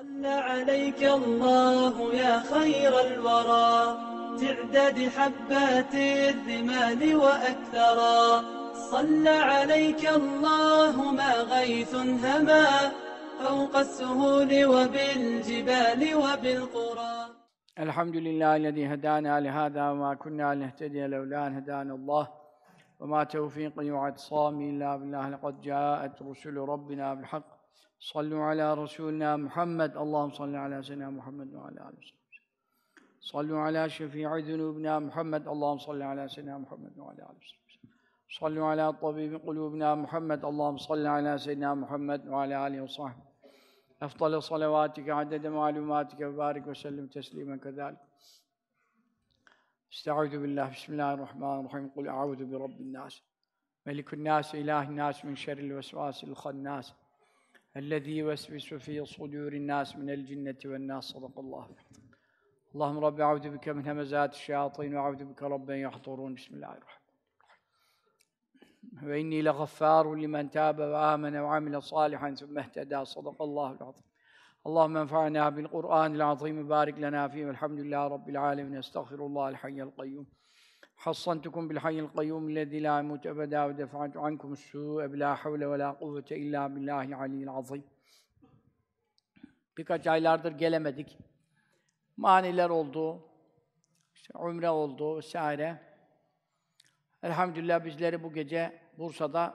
صلى عليك الله يا خير الورى. تعداد حبات الرمال وأكثرا. صلى عليك الله ما غيث هما. فوق السهول وبالجبال وبالقرى. الحمد لله الذي هدانا لهذا وما كنا لنهتدي لولا أن هدانا الله. وما توفيقي واعتصامي إلا بالله. لقد جاءت رسل ربنا بالحق. صلوا على رسولنا محمد. اللهم صل على سيدنا محمد وعلى آله وصحبه صلوا على شفيع ذنوبنا محمد. اللهم صل على سيدنا محمد وعلى آله وصحبه صلوا على طبيب قلوبنا محمد. اللهم صل على سيدنا محمد وعلى آله وصحبه. أفضل صلواتك عدد معلوماتك وبارك وسلم تسليما كذلك. استعوذ بالله. بسم الله الرحمن الرحيم. قل أعوذ برب الناس. ملك الناس إله الناس من شر الوسواس الخناس. الذي يوسوس في صدور الناس من الجنة والناس صدق الله. اللهم رب أعوذ بك من همزات الشياطين وأعوذ بك رب أن يحضرون. بسم الله الرحمن الرحيم. وإني لغفار لمن تاب وآمن وعمل صالحا ثم اهتدى صدق الله العظيم. اللهم انفعنا بالقرآن العظيم بارك لنا فيه والحمد لله رب العالمين. أستغفر الله الحي القيوم. حصنتكم بالحي القيوم الذي لا يموت أبدا ودفعت عنكم السوء بلا حول ولا قوة إلا بالله العلي العظيم Birkaç aylardır gelemedik. Maniler oldu, işte umre oldu vesaire. Elhamdülillah bizleri bu gece Bursa'da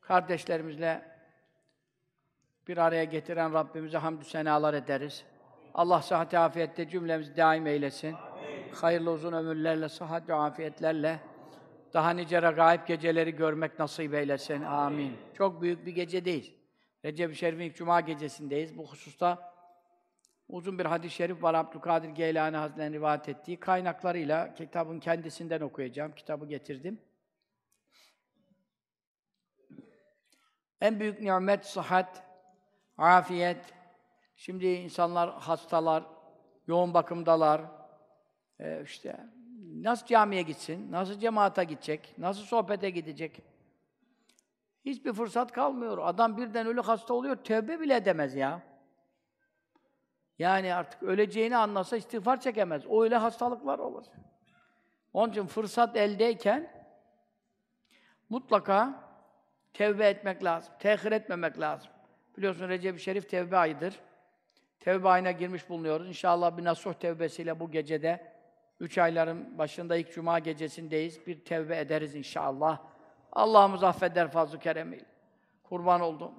kardeşlerimizle bir araya getiren Rabbimize hamdü senalar ederiz. Allah sıhhat afiyette cümlemizi daim eylesin. Hayırlı uzun ömürlerle, sıhhat ve afiyetlerle daha nice regaib geceleri görmek nasip eylesin. Amin. Çok büyük bir gecedeyiz. Recep-i Şerif'in Cuma gecesindeyiz. Bu hususta uzun bir hadis-i şerif var. Abdülkadir Geylani Hazretleri'nin rivayet ettiği kaynaklarıyla kitabın kendisinden okuyacağım. Kitabı getirdim. En büyük nimet sıhhat, afiyet. Şimdi insanlar hastalar, yoğun bakımdalar. Ee, işte nasıl camiye gitsin, nasıl cemaate gidecek, nasıl sohbete gidecek? Hiçbir fırsat kalmıyor. Adam birden ölü hasta oluyor, tövbe bile edemez ya. Yani artık öleceğini anlasa istiğfar çekemez. O öyle hastalıklar olur. Onun için fırsat eldeyken mutlaka tevbe etmek lazım. Tehir etmemek lazım. Biliyorsun Recep-i Şerif tevbe ayıdır. Tevbe ayına girmiş bulunuyoruz. İnşallah bir nasuh tevbesiyle bu gecede üç ayların başında ilk cuma gecesindeyiz. Bir tevbe ederiz inşallah. Allah'ımız affeder fazl-ı keremiyle. Kurban oldum.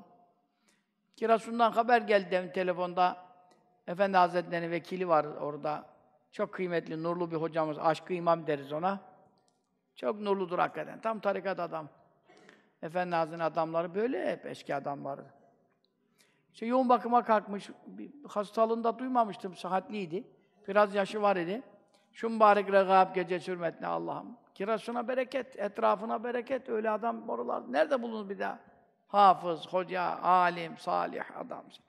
Kirasun'dan haber geldi demin telefonda. Efendi Hazretleri'nin vekili var orada. Çok kıymetli, nurlu bir hocamız. Aşkı imam deriz ona. Çok nurludur hakikaten. Tam tarikat adam. Efendi Hazretleri'nin adamları böyle hep eski adamları. İşte yoğun bakıma kalkmış. Hastalığında duymamıştım, sıhhatliydi. Biraz yaşı var idi. Şu mübarek regab gece hürmetine Allah'ım. Kirasına bereket, etrafına bereket. Öyle adam oralar. Nerede bulunur bir daha? Hafız, hoca, alim, salih adamsın.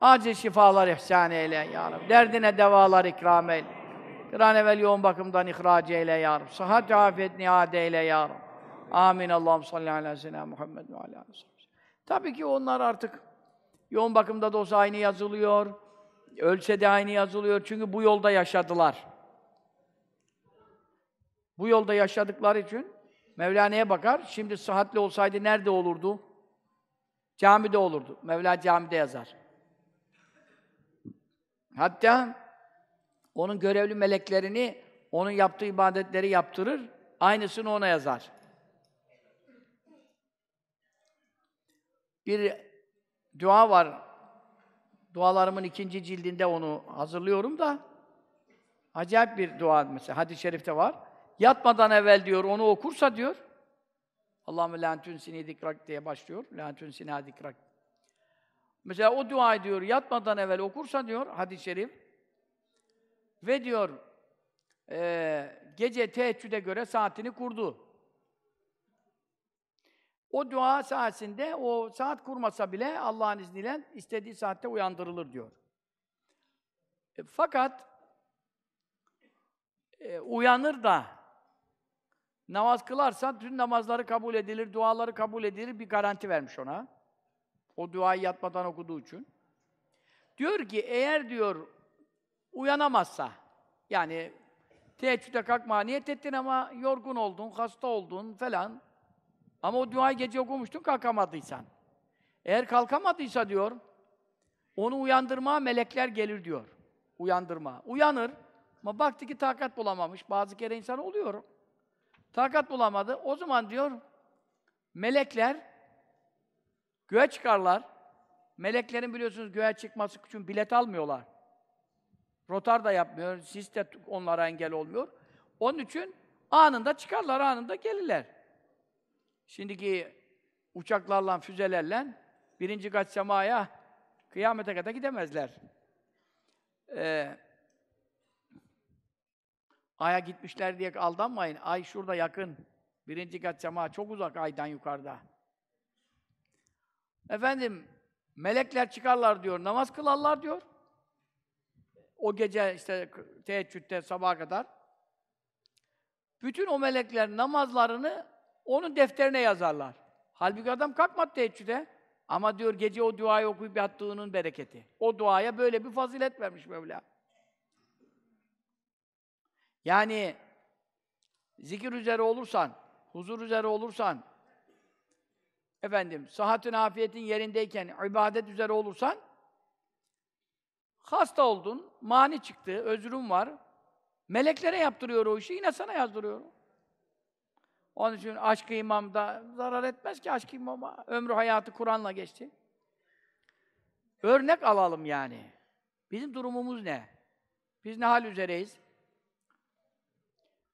Acil şifalar ihsan eyle ya Rabbi. Derdine devalar ikram eyle. Bir evvel yoğun bakımdan ihraç eyle ya Rabbi. Sıhhat afiyet niade eyle ya Rabbi. Amin. Allah'ım salli ala seyyidina Muhammed ve ala Tabii ki onlar artık yoğun bakımda da olsa aynı yazılıyor. Ölse de aynı yazılıyor. Çünkü bu yolda yaşadılar. Bu yolda yaşadıkları için Mevlana'ya bakar. Şimdi sıhhatli olsaydı nerede olurdu? Camide olurdu. Mevla camide yazar. Hatta onun görevli meleklerini onun yaptığı ibadetleri yaptırır, aynısını ona yazar. Bir dua var. Dualarımın ikinci cildinde onu hazırlıyorum da acayip bir dua mesela hadis-i şerifte var. Yatmadan evvel diyor onu okursa diyor Allahümme la tunsini dikrak diye başlıyor. La tunsina dikrak. Mesela o dua diyor yatmadan evvel okursa diyor hadis-i şerif ve diyor e, gece teheccüde göre saatini kurdu. O dua sayesinde o saat kurmasa bile Allah'ın izniyle istediği saatte uyandırılır diyor. E, fakat e, uyanır da namaz kılarsa tüm namazları kabul edilir, duaları kabul edilir bir garanti vermiş ona. O duayı yatmadan okuduğu için. Diyor ki eğer diyor uyanamazsa yani teheccüde kalkma niyet ettin ama yorgun oldun, hasta oldun falan. Ama o duayı gece okumuştun kalkamadıysan. Eğer kalkamadıysa diyor onu uyandırmaya melekler gelir diyor. Uyandırma. Uyanır. Ama baktı ki takat bulamamış. Bazı kere insan oluyor. Takat bulamadı. O zaman diyor melekler göğe çıkarlar. Meleklerin biliyorsunuz göğe çıkması için bilet almıyorlar. Rotar da yapmıyor, sis de onlara engel olmuyor. Onun için anında çıkarlar, anında gelirler. Şimdiki uçaklarla, füzelerle birinci kat semaya kıyamete kadar gidemezler. Ee, Ay'a gitmişler diye aldanmayın. Ay şurada yakın. Birinci kat sema çok uzak aydan yukarıda. Efendim, melekler çıkarlar diyor, namaz kılarlar diyor. O gece işte teheccüde sabaha kadar. Bütün o melekler namazlarını onun defterine yazarlar. Halbuki adam kalkmadı teheccüde. Ama diyor gece o duayı okuyup yattığının bereketi. O duaya böyle bir fazilet vermiş Mevla. Yani zikir üzere olursan, huzur üzere olursan, efendim, sıhhatin afiyetin yerindeyken, ibadet üzere olursan, hasta oldun, mani çıktı, özrün var, meleklere yaptırıyor o işi, yine sana yazdırıyor. Onun için aşk-ı imamda zarar etmez ki aşk-ı imama. Ömrü hayatı Kur'an'la geçti. Örnek alalım yani. Bizim durumumuz ne? Biz ne hal üzereyiz?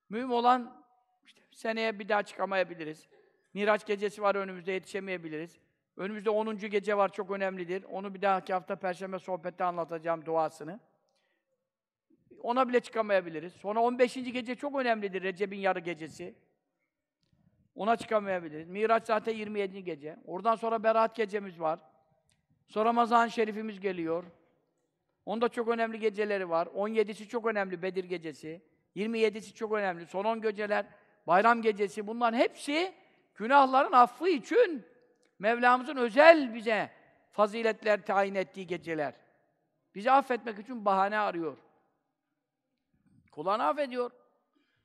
Mühim olan işte seneye bir daha çıkamayabiliriz. Miraç gecesi var önümüzde yetişemeyebiliriz. Önümüzde 10. gece var çok önemlidir. Onu bir dahaki hafta perşembe sohbette anlatacağım duasını. Ona bile çıkamayabiliriz. Sonra 15. gece çok önemlidir Recep'in yarı gecesi. Ona çıkamayabiliriz. Miraç zaten 27. gece. Oradan sonra Berat gecemiz var. Sonra Ramazan Şerifimiz geliyor. Onda çok önemli geceleri var. 17'si çok önemli Bedir gecesi. 27'si çok önemli. Son 10 geceler, bayram gecesi. Bunların hepsi günahların affı için Mevlamızın özel bize faziletler tayin ettiği geceler. Bizi affetmek için bahane arıyor. Kulağını affediyor.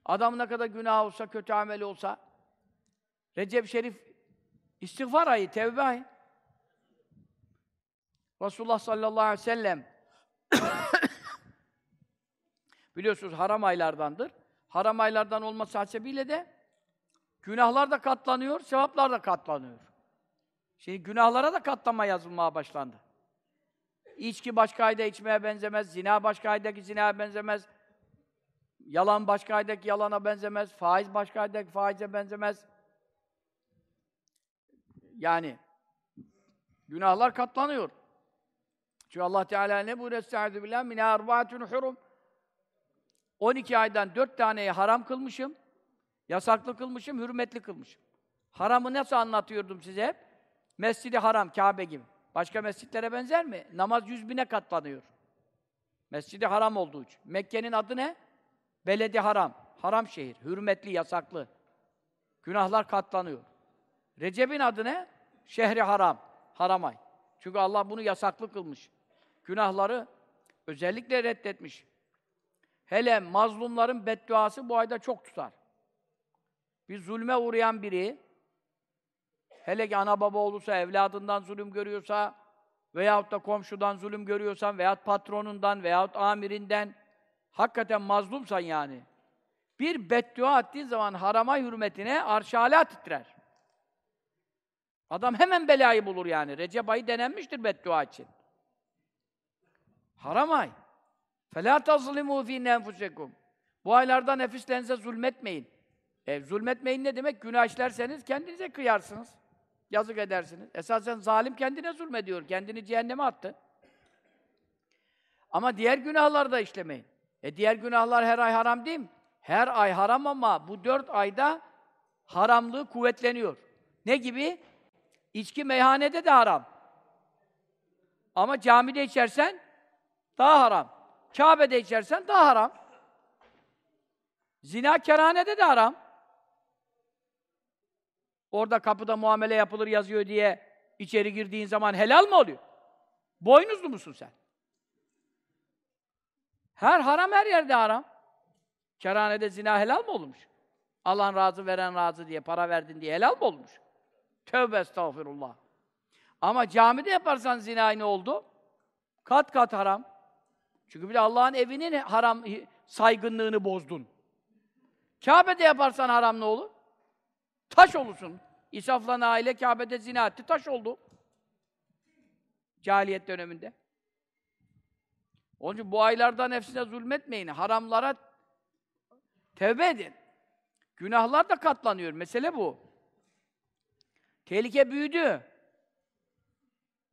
Adam ne kadar günah olsa, kötü ameli olsa. Recep Şerif istiğfar ayı, tevbe ayı. Resulullah sallallahu aleyhi ve sellem biliyorsunuz haram aylardandır. Haram aylardan olması hasebiyle de günahlar da katlanıyor, sevaplar da katlanıyor. Şimdi günahlara da katlama yazılmaya başlandı. İçki başka ayda içmeye benzemez, zina başka aydaki zinaya benzemez, yalan başka aydaki yalana benzemez, faiz başka aydaki faize benzemez. Yani günahlar katlanıyor. Çünkü Allah Teala ne buyuruyor? Estaizu billah min arbaatun hurum. 12 aydan 4 taneyi haram kılmışım. Yasaklı kılmışım, hürmetli kılmışım. Haramı nasıl anlatıyordum size hep? Mescidi Haram, Kabe gibi. Başka mescitlere benzer mi? Namaz yüz bine katlanıyor. Mescidi Haram olduğu için. Mekke'nin adı ne? Beledi Haram. Haram şehir. Hürmetli, yasaklı. Günahlar katlanıyor. Recep'in adı ne? Şehri Haram. Haramay. Çünkü Allah bunu yasaklı kılmış. Günahları özellikle reddetmiş. Hele mazlumların bedduası bu ayda çok tutar. Bir zulme uğrayan biri, hele ki ana baba olursa, evladından zulüm görüyorsa, veyahut da komşudan zulüm görüyorsan, veyahut patronundan, veyahut amirinden, hakikaten mazlumsan yani, bir beddua ettiğin zaman harama hürmetine arşala titrer. Adam hemen belayı bulur yani. Recep ayı denenmiştir beddua için. Haram ay. فَلَا تَظْلِمُوا ف۪ي نَنْفُسَكُمْ Bu aylarda nefislerinize zulmetmeyin. E, zulmetmeyin ne demek? Günah işlerseniz kendinize kıyarsınız. Yazık edersiniz. Esasen zalim kendine zulmediyor. Kendini cehenneme attı. Ama diğer günahları da işlemeyin. E diğer günahlar her ay haram değil mi? Her ay haram ama bu dört ayda haramlığı kuvvetleniyor. Ne gibi? İçki meyhanede de haram. Ama camide içersen daha haram. Kabe'de içersen daha haram. Zina kerhanede de haram. Orada kapıda muamele yapılır yazıyor diye içeri girdiğin zaman helal mı oluyor? Boynuzlu musun sen? Her haram her yerde haram. Kerhanede zina helal mı olmuş? Alan razı, veren razı diye, para verdin diye helal mı olmuş? Tövbe estağfirullah. Ama camide yaparsan zina ne oldu? Kat kat haram. Çünkü bir de Allah'ın evinin haram saygınlığını bozdun. Kabe'de yaparsan haram ne olur? Taş olursun. İsaf'la aile Kabe'de zina etti, taş oldu. Cahiliyet döneminde. Onun için bu aylarda nefsine zulmetmeyin. Haramlara tevbe edin. Günahlar da katlanıyor. Mesele bu. Tehlike büyüdü.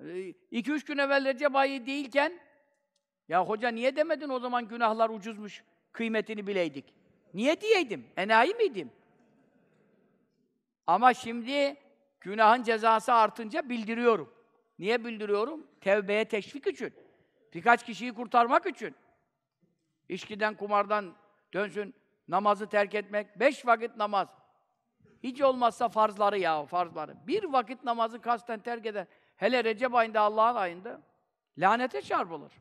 Ee, iki üç gün evvel Recep ayı değilken ya hoca niye demedin o zaman günahlar ucuzmuş, kıymetini bileydik. Niye diyeydim? Enayi miydim? Ama şimdi günahın cezası artınca bildiriyorum. Niye bildiriyorum? Tevbeye teşvik için. Birkaç kişiyi kurtarmak için. İçkiden, kumardan dönsün, namazı terk etmek, beş vakit namaz. Hiç olmazsa farzları ya, farzları. Bir vakit namazı kasten terk eder. Hele Recep ayında, Allah'ın ayında lanete çarpılır.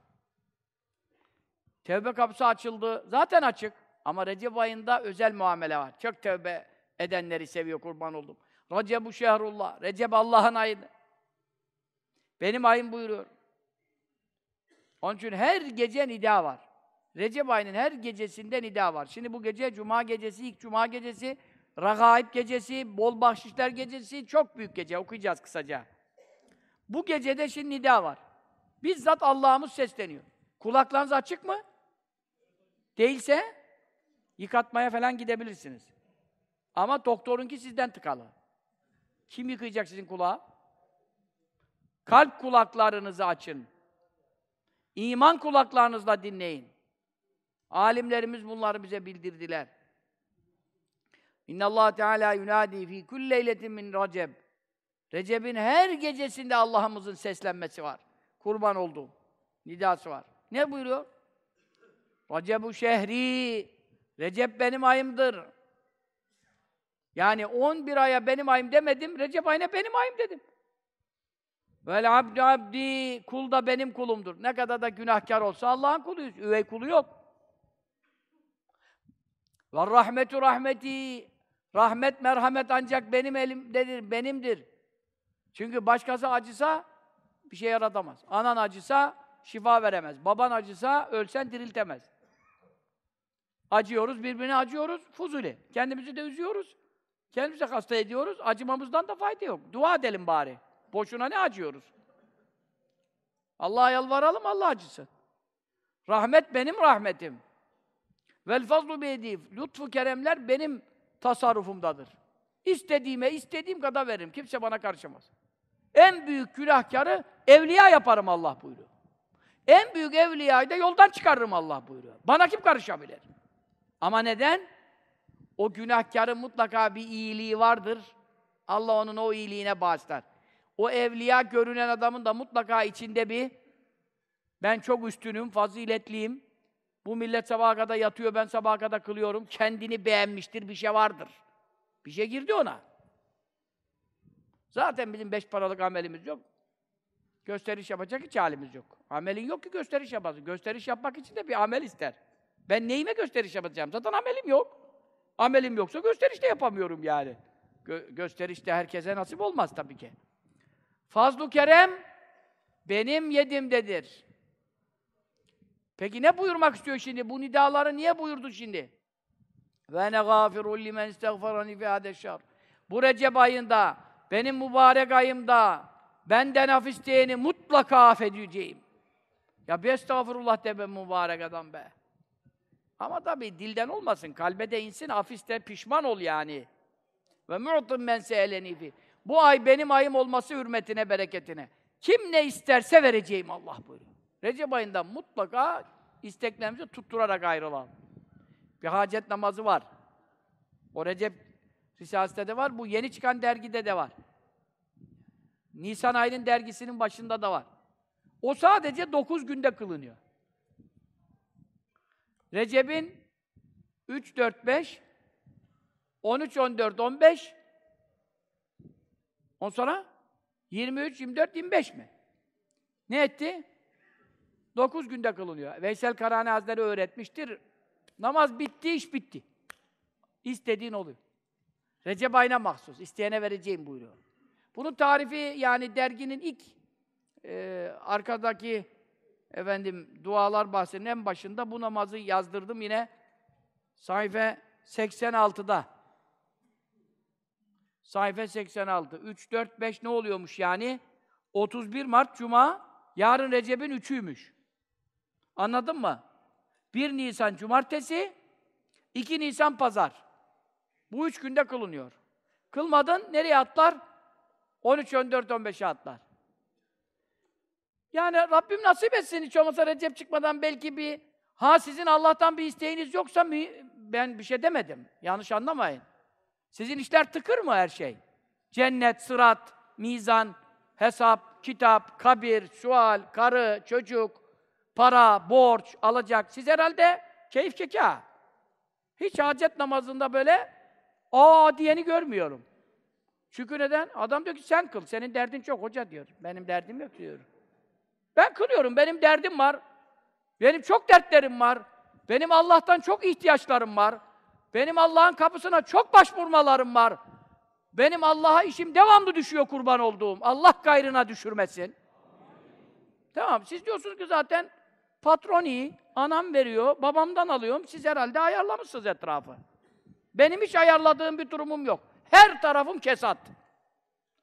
Tevbe kapısı açıldı. Zaten açık. Ama Recep ayında özel muamele var. Çok tevbe edenleri seviyor kurban oldum. Recep-u şehrullah. Recep Allah'ın ayı. Benim ayım buyuruyor. Onun için her gece nida var. Recep ayının her gecesinde nida var. Şimdi bu gece cuma gecesi, ilk cuma gecesi, ragaib gecesi, bol bahşişler gecesi, çok büyük gece. Okuyacağız kısaca. Bu gecede şimdi nida var. Bizzat Allah'ımız sesleniyor. Kulaklarınız açık mı? Değilse yıkatmaya falan gidebilirsiniz. Ama doktorunki sizden tıkalı. Kim yıkayacak sizin kulağı? Kalp kulaklarınızı açın. İman kulaklarınızla dinleyin. Alimlerimiz bunları bize bildirdiler. İnna Allah Teala yunadi fi kulli leyletin min Recep. Recep'in her gecesinde Allah'ımızın seslenmesi var. Kurban olduğum nidası var. Ne buyuruyor? Recebu şehri. Recep benim ayımdır. Yani 11 aya benim ayım demedim, Recep ayına benim ayım dedim. Vel abdu abdi, kul da benim kulumdur. Ne kadar da günahkar olsa Allah'ın kuluyuz. Üvey kulu yok. Ve rahmetu rahmeti. Rahmet, merhamet ancak benim elimdedir, benimdir. Çünkü başkası acısa bir şey yaratamaz. Anan acısa şifa veremez. Baban acısa ölsen diriltemez. Acıyoruz, birbirine acıyoruz. Fuzuli. Kendimizi de üzüyoruz. Kendimizi hasta ediyoruz. Acımamızdan da fayda yok. Dua edelim bari. Boşuna ne acıyoruz? Allah'a yalvaralım, Allah acısın. Rahmet benim rahmetim. Vel fazlu biyedi. Lütfu keremler benim tasarrufumdadır. İstediğime istediğim kadar veririm. Kimse bana karışamaz. En büyük günahkarı evliya yaparım Allah buyuruyor. En büyük evliyayı da yoldan çıkarırım Allah buyuruyor. Bana kim karışabilir? Ama neden? O günahkarın mutlaka bir iyiliği vardır. Allah onun o iyiliğine bağışlar. O evliya görünen adamın da mutlaka içinde bir ben çok üstünüm, faziletliyim. Bu millet sabaha yatıyor, ben sabaha kılıyorum. Kendini beğenmiştir, bir şey vardır. Bir şey girdi ona. Zaten bizim beş paralık amelimiz yok. Gösteriş yapacak hiç halimiz yok. Amelin yok ki gösteriş yapasın. Gösteriş yapmak için de bir amel ister. Ben neyime gösteriş yapacağım? Zaten amelim yok. Amelim yoksa gösteriş de yapamıyorum yani. Gö gösteriş de herkese nasip olmaz tabii ki. Fazlu kerem benim yedimdedir. Peki ne buyurmak istiyor şimdi? Bu nidaları niye buyurdu şimdi? Ve ne gâfirul limen istagfarani fi hadeşşar. Bu Recep ayında, benim mübarek ayımda benden af isteyeni mutlaka affedeceğim. Ya bir estağfurullah de be mübarek adam be. Ama tabii dilden olmasın, kalbe de insin, afiste pişman ol yani. Ve mu'tum men se'eleni fi. Bu ay benim ayım olması hürmetine, bereketine. Kim ne isterse vereceğim Allah buyuruyor. Recep ayında mutlaka isteklerimizi tutturarak ayrılalım. Bir hacet namazı var. O Recep Risalesi'de de var, bu yeni çıkan dergide de var. Nisan ayının dergisinin başında da var. O sadece dokuz günde kılınıyor. Recep'in 3, 4, 5, 13, 14, 15, on sonra 23, 24, 25 mi? Ne etti? Dokuz günde kılınıyor. Veysel Karani Hazretleri öğretmiştir. Namaz bitti, iş bitti. İstediğin oluyor. Recep ayına mahsus. isteyene vereceğim buyuruyor. Bunun tarifi yani derginin ilk e, arkadaki efendim dualar bahsinin en başında bu namazı yazdırdım yine sayfa 86'da. Sayfa 86. 3, 4, 5 ne oluyormuş yani? 31 Mart Cuma, yarın Recep'in 3'üymüş. Anladın mı? 1 Nisan Cumartesi, 2 Nisan Pazar. Bu üç günde kılınıyor. Kılmadın, nereye atlar? 13, 14, 15'e atlar. Yani Rabbim nasip etsin hiç olmasa Recep çıkmadan belki bir ha sizin Allah'tan bir isteğiniz yoksa mi ben bir şey demedim. Yanlış anlamayın. Sizin işler tıkır mı her şey? Cennet, sırat, mizan, hesap, kitap, kabir, sual, karı, çocuk, para, borç, alacak. Siz herhalde keyif keka. Hiç hacet namazında böyle aa diyeni görmüyorum. Çünkü neden? Adam diyor ki sen kıl. Senin derdin çok hoca diyor. Benim derdim yok diyor. Ben kılıyorum. Benim derdim var. Benim çok dertlerim var. Benim Allah'tan çok ihtiyaçlarım var. Benim Allah'ın kapısına çok başvurmalarım var. Benim Allah'a işim devamlı düşüyor kurban olduğum. Allah gayrına düşürmesin. Tamam, siz diyorsunuz ki zaten patron iyi, anam veriyor, babamdan alıyorum. Siz herhalde ayarlamışsınız etrafı. Benim hiç ayarladığım bir durumum yok. Her tarafım kesat.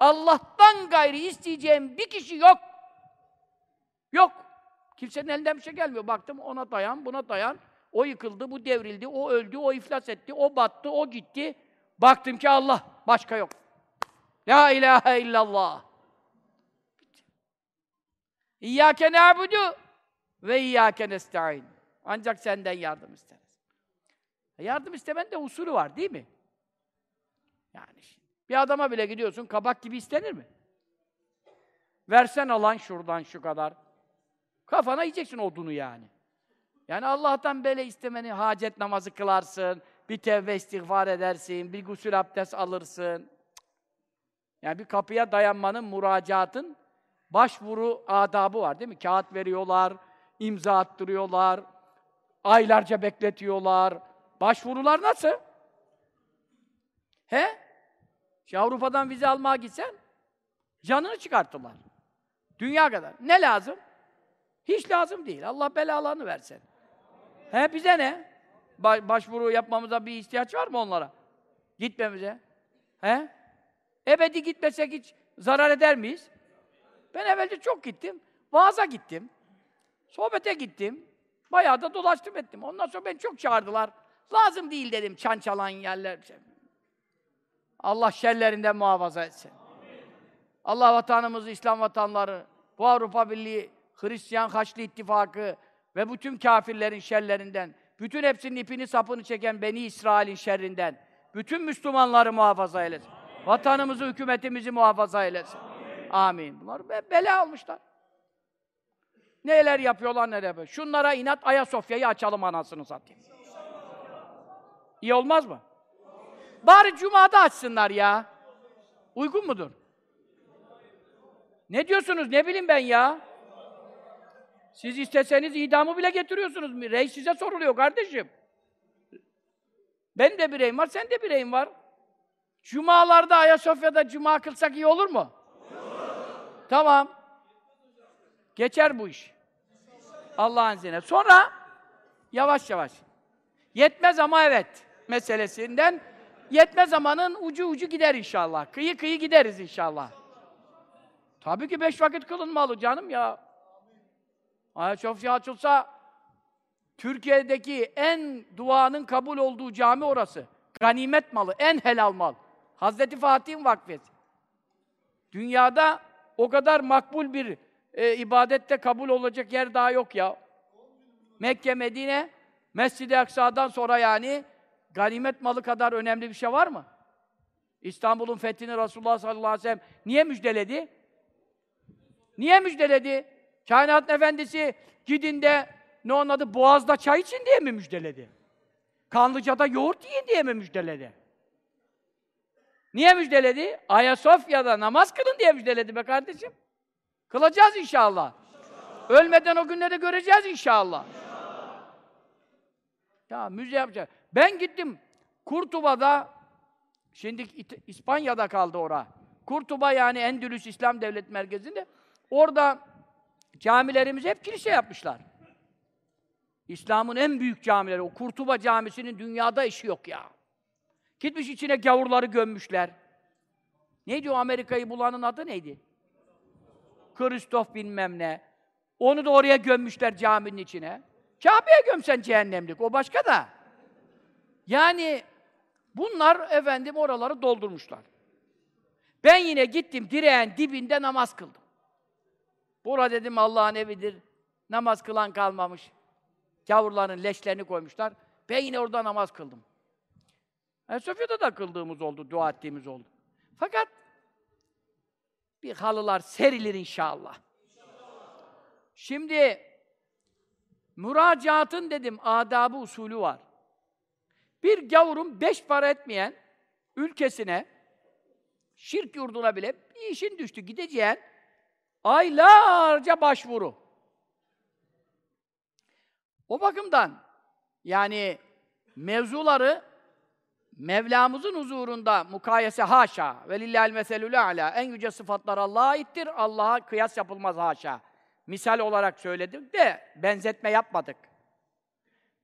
Allah'tan gayri isteyeceğim bir kişi yok. Yok. Kimsenin elinden bir şey gelmiyor. Baktım ona dayan, buna dayan. O yıkıldı, bu devrildi, o öldü, o iflas etti, o battı, o gitti. Baktım ki Allah, başka yok. La ilahe illallah. İyyâke na'budu ve iyyâke nesta'in. Ancak senden yardım isteriz. Yardım istemenin de usulü var değil mi? Yani bir adama bile gidiyorsun, kabak gibi istenir mi? Versen alan şuradan şu kadar. Kafana yiyeceksin odunu yani. Yani Allah'tan böyle istemeni, hacet namazı kılarsın, bir tevbe istiğfar edersin, bir gusül abdest alırsın. Yani bir kapıya dayanmanın, müracaatın başvuru adabı var değil mi? Kağıt veriyorlar, imza attırıyorlar, aylarca bekletiyorlar. Başvurular nasıl? He? Şu Avrupa'dan vize almaya gitsen, canını çıkarttılar. Dünya kadar. Ne lazım? Hiç lazım değil. Allah belalarını versin. He bize ne? Ba başvuru yapmamıza bir ihtiyaç var mı onlara? Gitmemize. He? Ebedi gitmesek hiç zarar eder miyiz? Ben evvelce çok gittim. Vaaza gittim. Sohbete gittim. Bayağı da dolaştım ettim. Ondan sonra beni çok çağırdılar. Lazım değil dedim çan çalan yerler. Allah şerlerinden muhafaza etsin. Allah vatanımızı, İslam vatanları, bu Avrupa Birliği, Hristiyan Haçlı İttifakı ve bütün kafirlerin şerlerinden, bütün hepsinin ipini sapını çeken Beni İsrail'in şerrinden, bütün Müslümanları muhafaza eylesin. Amin. Vatanımızı, hükümetimizi muhafaza eylesin. Amin. Amin. Bunlar be bela almışlar. Neler yapıyorlar, neler yapıyor. Şunlara inat Ayasofya'yı açalım anasını satayım. İyi olmaz mı? Bari Cuma'da açsınlar ya. Uygun mudur? Ne diyorsunuz? Ne bileyim ben ya? Siz isteseniz idamı bile getiriyorsunuz. Reis size soruluyor kardeşim. Ben de bireyim var, sen de bireyim var. Cumalarda Ayasofya'da cuma kılsak iyi olur mu? Tamam. Geçer bu iş. Allah'ın izniyle. Sonra yavaş yavaş. Yetmez ama evet meselesinden yetmez zamanın ucu ucu gider inşallah. Kıyı kıyı gideriz inşallah. Tabii ki beş vakit kılınmalı canım ya. Ayasofya açılsa Türkiye'deki en duanın kabul olduğu cami orası. Ganimet malı, en helal mal. Hazreti Fatih'in vakfesi. Dünyada o kadar makbul bir e, ibadette kabul olacak yer daha yok ya. Mekke, Medine, Mescid-i Aksa'dan sonra yani ganimet malı kadar önemli bir şey var mı? İstanbul'un fethini Resulullah sallallahu aleyhi ve sellem niye müjdeledi? Niye müjdeledi? Kainat Efendisi gidin de ne onun adı Boğaz'da çay için diye mi müjdeledi? Kanlıca'da yoğurt yiyin diye mi müjdeledi? Niye müjdeledi? Ayasofya'da namaz kılın diye müjdeledi be kardeşim. Kılacağız inşallah. Ölmeden o günleri göreceğiz inşallah. Ya müze yapacağız. Ben gittim Kurtuba'da, şimdi İspanya'da kaldı ora. Kurtuba yani Endülüs İslam Devlet Merkezi'nde. Orada camilerimizi hep kilise yapmışlar. İslam'ın en büyük camileri, o Kurtuba Camisi'nin dünyada işi yok ya. Gitmiş içine gavurları gömmüşler. Neydi o Amerika'yı bulanın adı neydi? Kristof bilmem ne. Onu da oraya gömmüşler caminin içine. Kabe'ye gömsen cehennemlik, o başka da. Yani bunlar efendim oraları doldurmuşlar. Ben yine gittim direğin dibinde namaz kıldım. Bura dedim Allah'ın evidir. Namaz kılan kalmamış. Gavurların leşlerini koymuşlar. Ben yine orada namaz kıldım. Ayasofya'da da kıldığımız oldu, dua ettiğimiz oldu. Fakat bir halılar serilir inşallah. Şimdi müracaatın dedim adabı usulü var. Bir gavurun beş para etmeyen ülkesine şirk yurduna bile bir işin düştü gideceğin aylarca başvuru. O bakımdan yani mevzuları Mevlamızın huzurunda mukayese haşa ve lillahil meselül ala en yüce sıfatlar Allah'a aittir. Allah'a kıyas yapılmaz haşa. Misal olarak söyledik de benzetme yapmadık.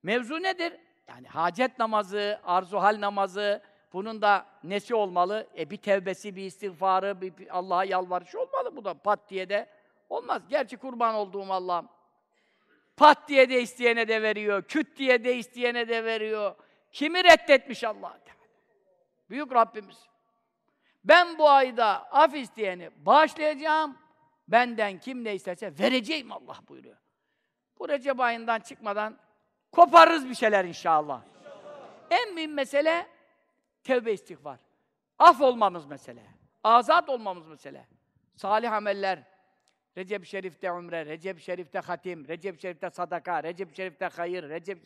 Mevzu nedir? Yani hacet namazı, arzuhal namazı, bunun da nesi olmalı? E bir tevbesi, bir istiğfarı, bir, Allah'a yalvarışı olmalı bu da pat diye de olmaz. Gerçi kurban olduğum Allah'ım pat diye de isteyene de veriyor, küt diye de isteyene de veriyor. Kimi reddetmiş Allah? Büyük Rabbimiz. Ben bu ayda af isteyeni bağışlayacağım. Benden kim ne isterse vereceğim Allah buyuruyor. Bu Recep ayından çıkmadan koparırız bir şeyler inşallah. En mühim mesele tevbe istiğfar. Af olmamız mesele. Azat olmamız mesele. Salih ameller, Recep Şerif'te umre, Recep Şerif'te hatim, Recep Şerif'te sadaka, Recep Şerif'te hayır, Recep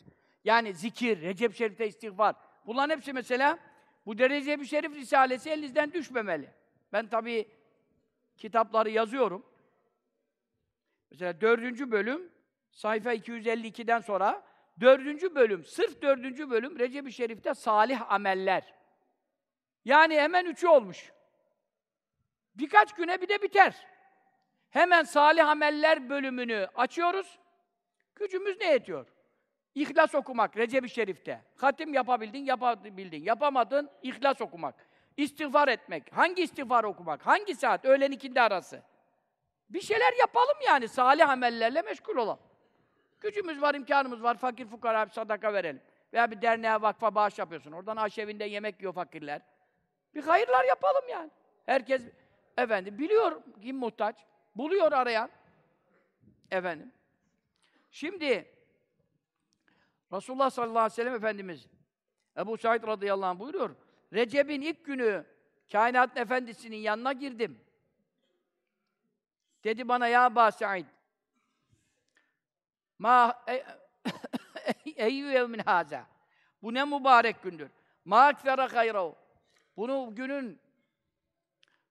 yani zikir, Recep Şerif'te istiğfar. Bunların hepsi mesela bu Recep Şerif Risalesi elinizden düşmemeli. Ben tabii kitapları yazıyorum. Mesela dördüncü bölüm, sayfa 252'den sonra dördüncü bölüm, sırf dördüncü bölüm Recep-i Şerif'te salih ameller. Yani hemen üçü olmuş. Birkaç güne bir de biter. Hemen salih ameller bölümünü açıyoruz. Gücümüz ne yetiyor? İhlas okumak Recep-i Şerif'te. Hatim yapabildin, yapabildin. Yapamadın, ihlas okumak. İstiğfar etmek. Hangi istiğfar okumak? Hangi saat? Öğlen ikindi arası. Bir şeyler yapalım yani. Salih amellerle meşgul olalım. Gücümüz var, imkanımız var. Fakir fukara bir sadaka verelim. Veya bir derneğe, vakfa bağış yapıyorsun. Oradan aşevinde yemek yiyor fakirler. Bir hayırlar yapalım yani. Herkes efendim biliyor kim muhtaç. Buluyor arayan. Efendim. Şimdi Resulullah sallallahu aleyhi ve sellem Efendimiz Ebu Said radıyallahu anh buyuruyor. Recep'in ilk günü kainatın efendisinin yanına girdim. Dedi bana ya Eba Said ma e, eyyü yevmin haza bu ne mübarek gündür. Ma ekfera hayrahu bunu günün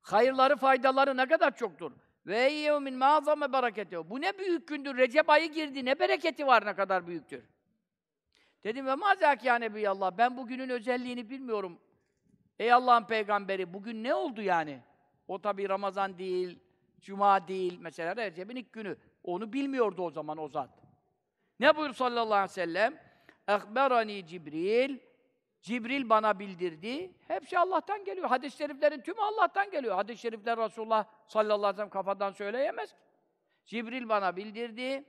hayırları, faydaları ne kadar çoktur. Ve yevmin ma'zame bereketi. Bu ne büyük gündür. Recep ayı girdi. Ne bereketi var ne kadar büyüktür. Dedim ve mazak ya Nebiyallah. Ben bugünün özelliğini bilmiyorum. Ey Allah'ın peygamberi bugün ne oldu yani? O tabi Ramazan değil, Cuma değil mesela Recep'in ilk günü. Onu bilmiyordu o zaman o zat. Ne buyur sallallahu aleyhi ve sellem? Ekberani Cibril. Cibril bana bildirdi. Hepsi Allah'tan geliyor. Hadis-i şeriflerin tümü Allah'tan geliyor. Hadis-i şerifler Resulullah sallallahu aleyhi ve sellem kafadan söyleyemez. Cibril bana bildirdi.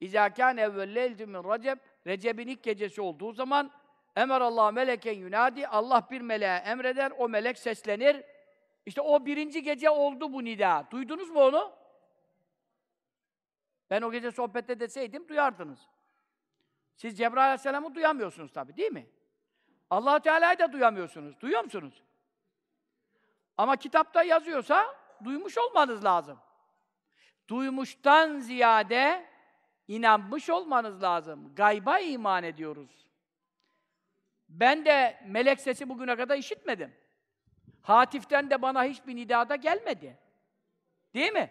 İzâ kâne evvel leyltü min Recep Recep'in ilk gecesi olduğu zaman Allah meleken yunadi Allah bir meleğe emreder, o melek seslenir. İşte o birinci gece oldu bu nida. Duydunuz mu onu? Ben o gece sohbette deseydim duyardınız. Siz Cebrail Aleyhisselam'ı duyamıyorsunuz tabi değil mi? Allah Teala'yı da duyamıyorsunuz. Duyuyor musunuz? Ama kitapta yazıyorsa duymuş olmanız lazım. Duymuştan ziyade inanmış olmanız lazım. Gayba iman ediyoruz. Ben de melek sesi bugüne kadar işitmedim. Hatif'ten de bana hiçbir nidada gelmedi. Değil mi?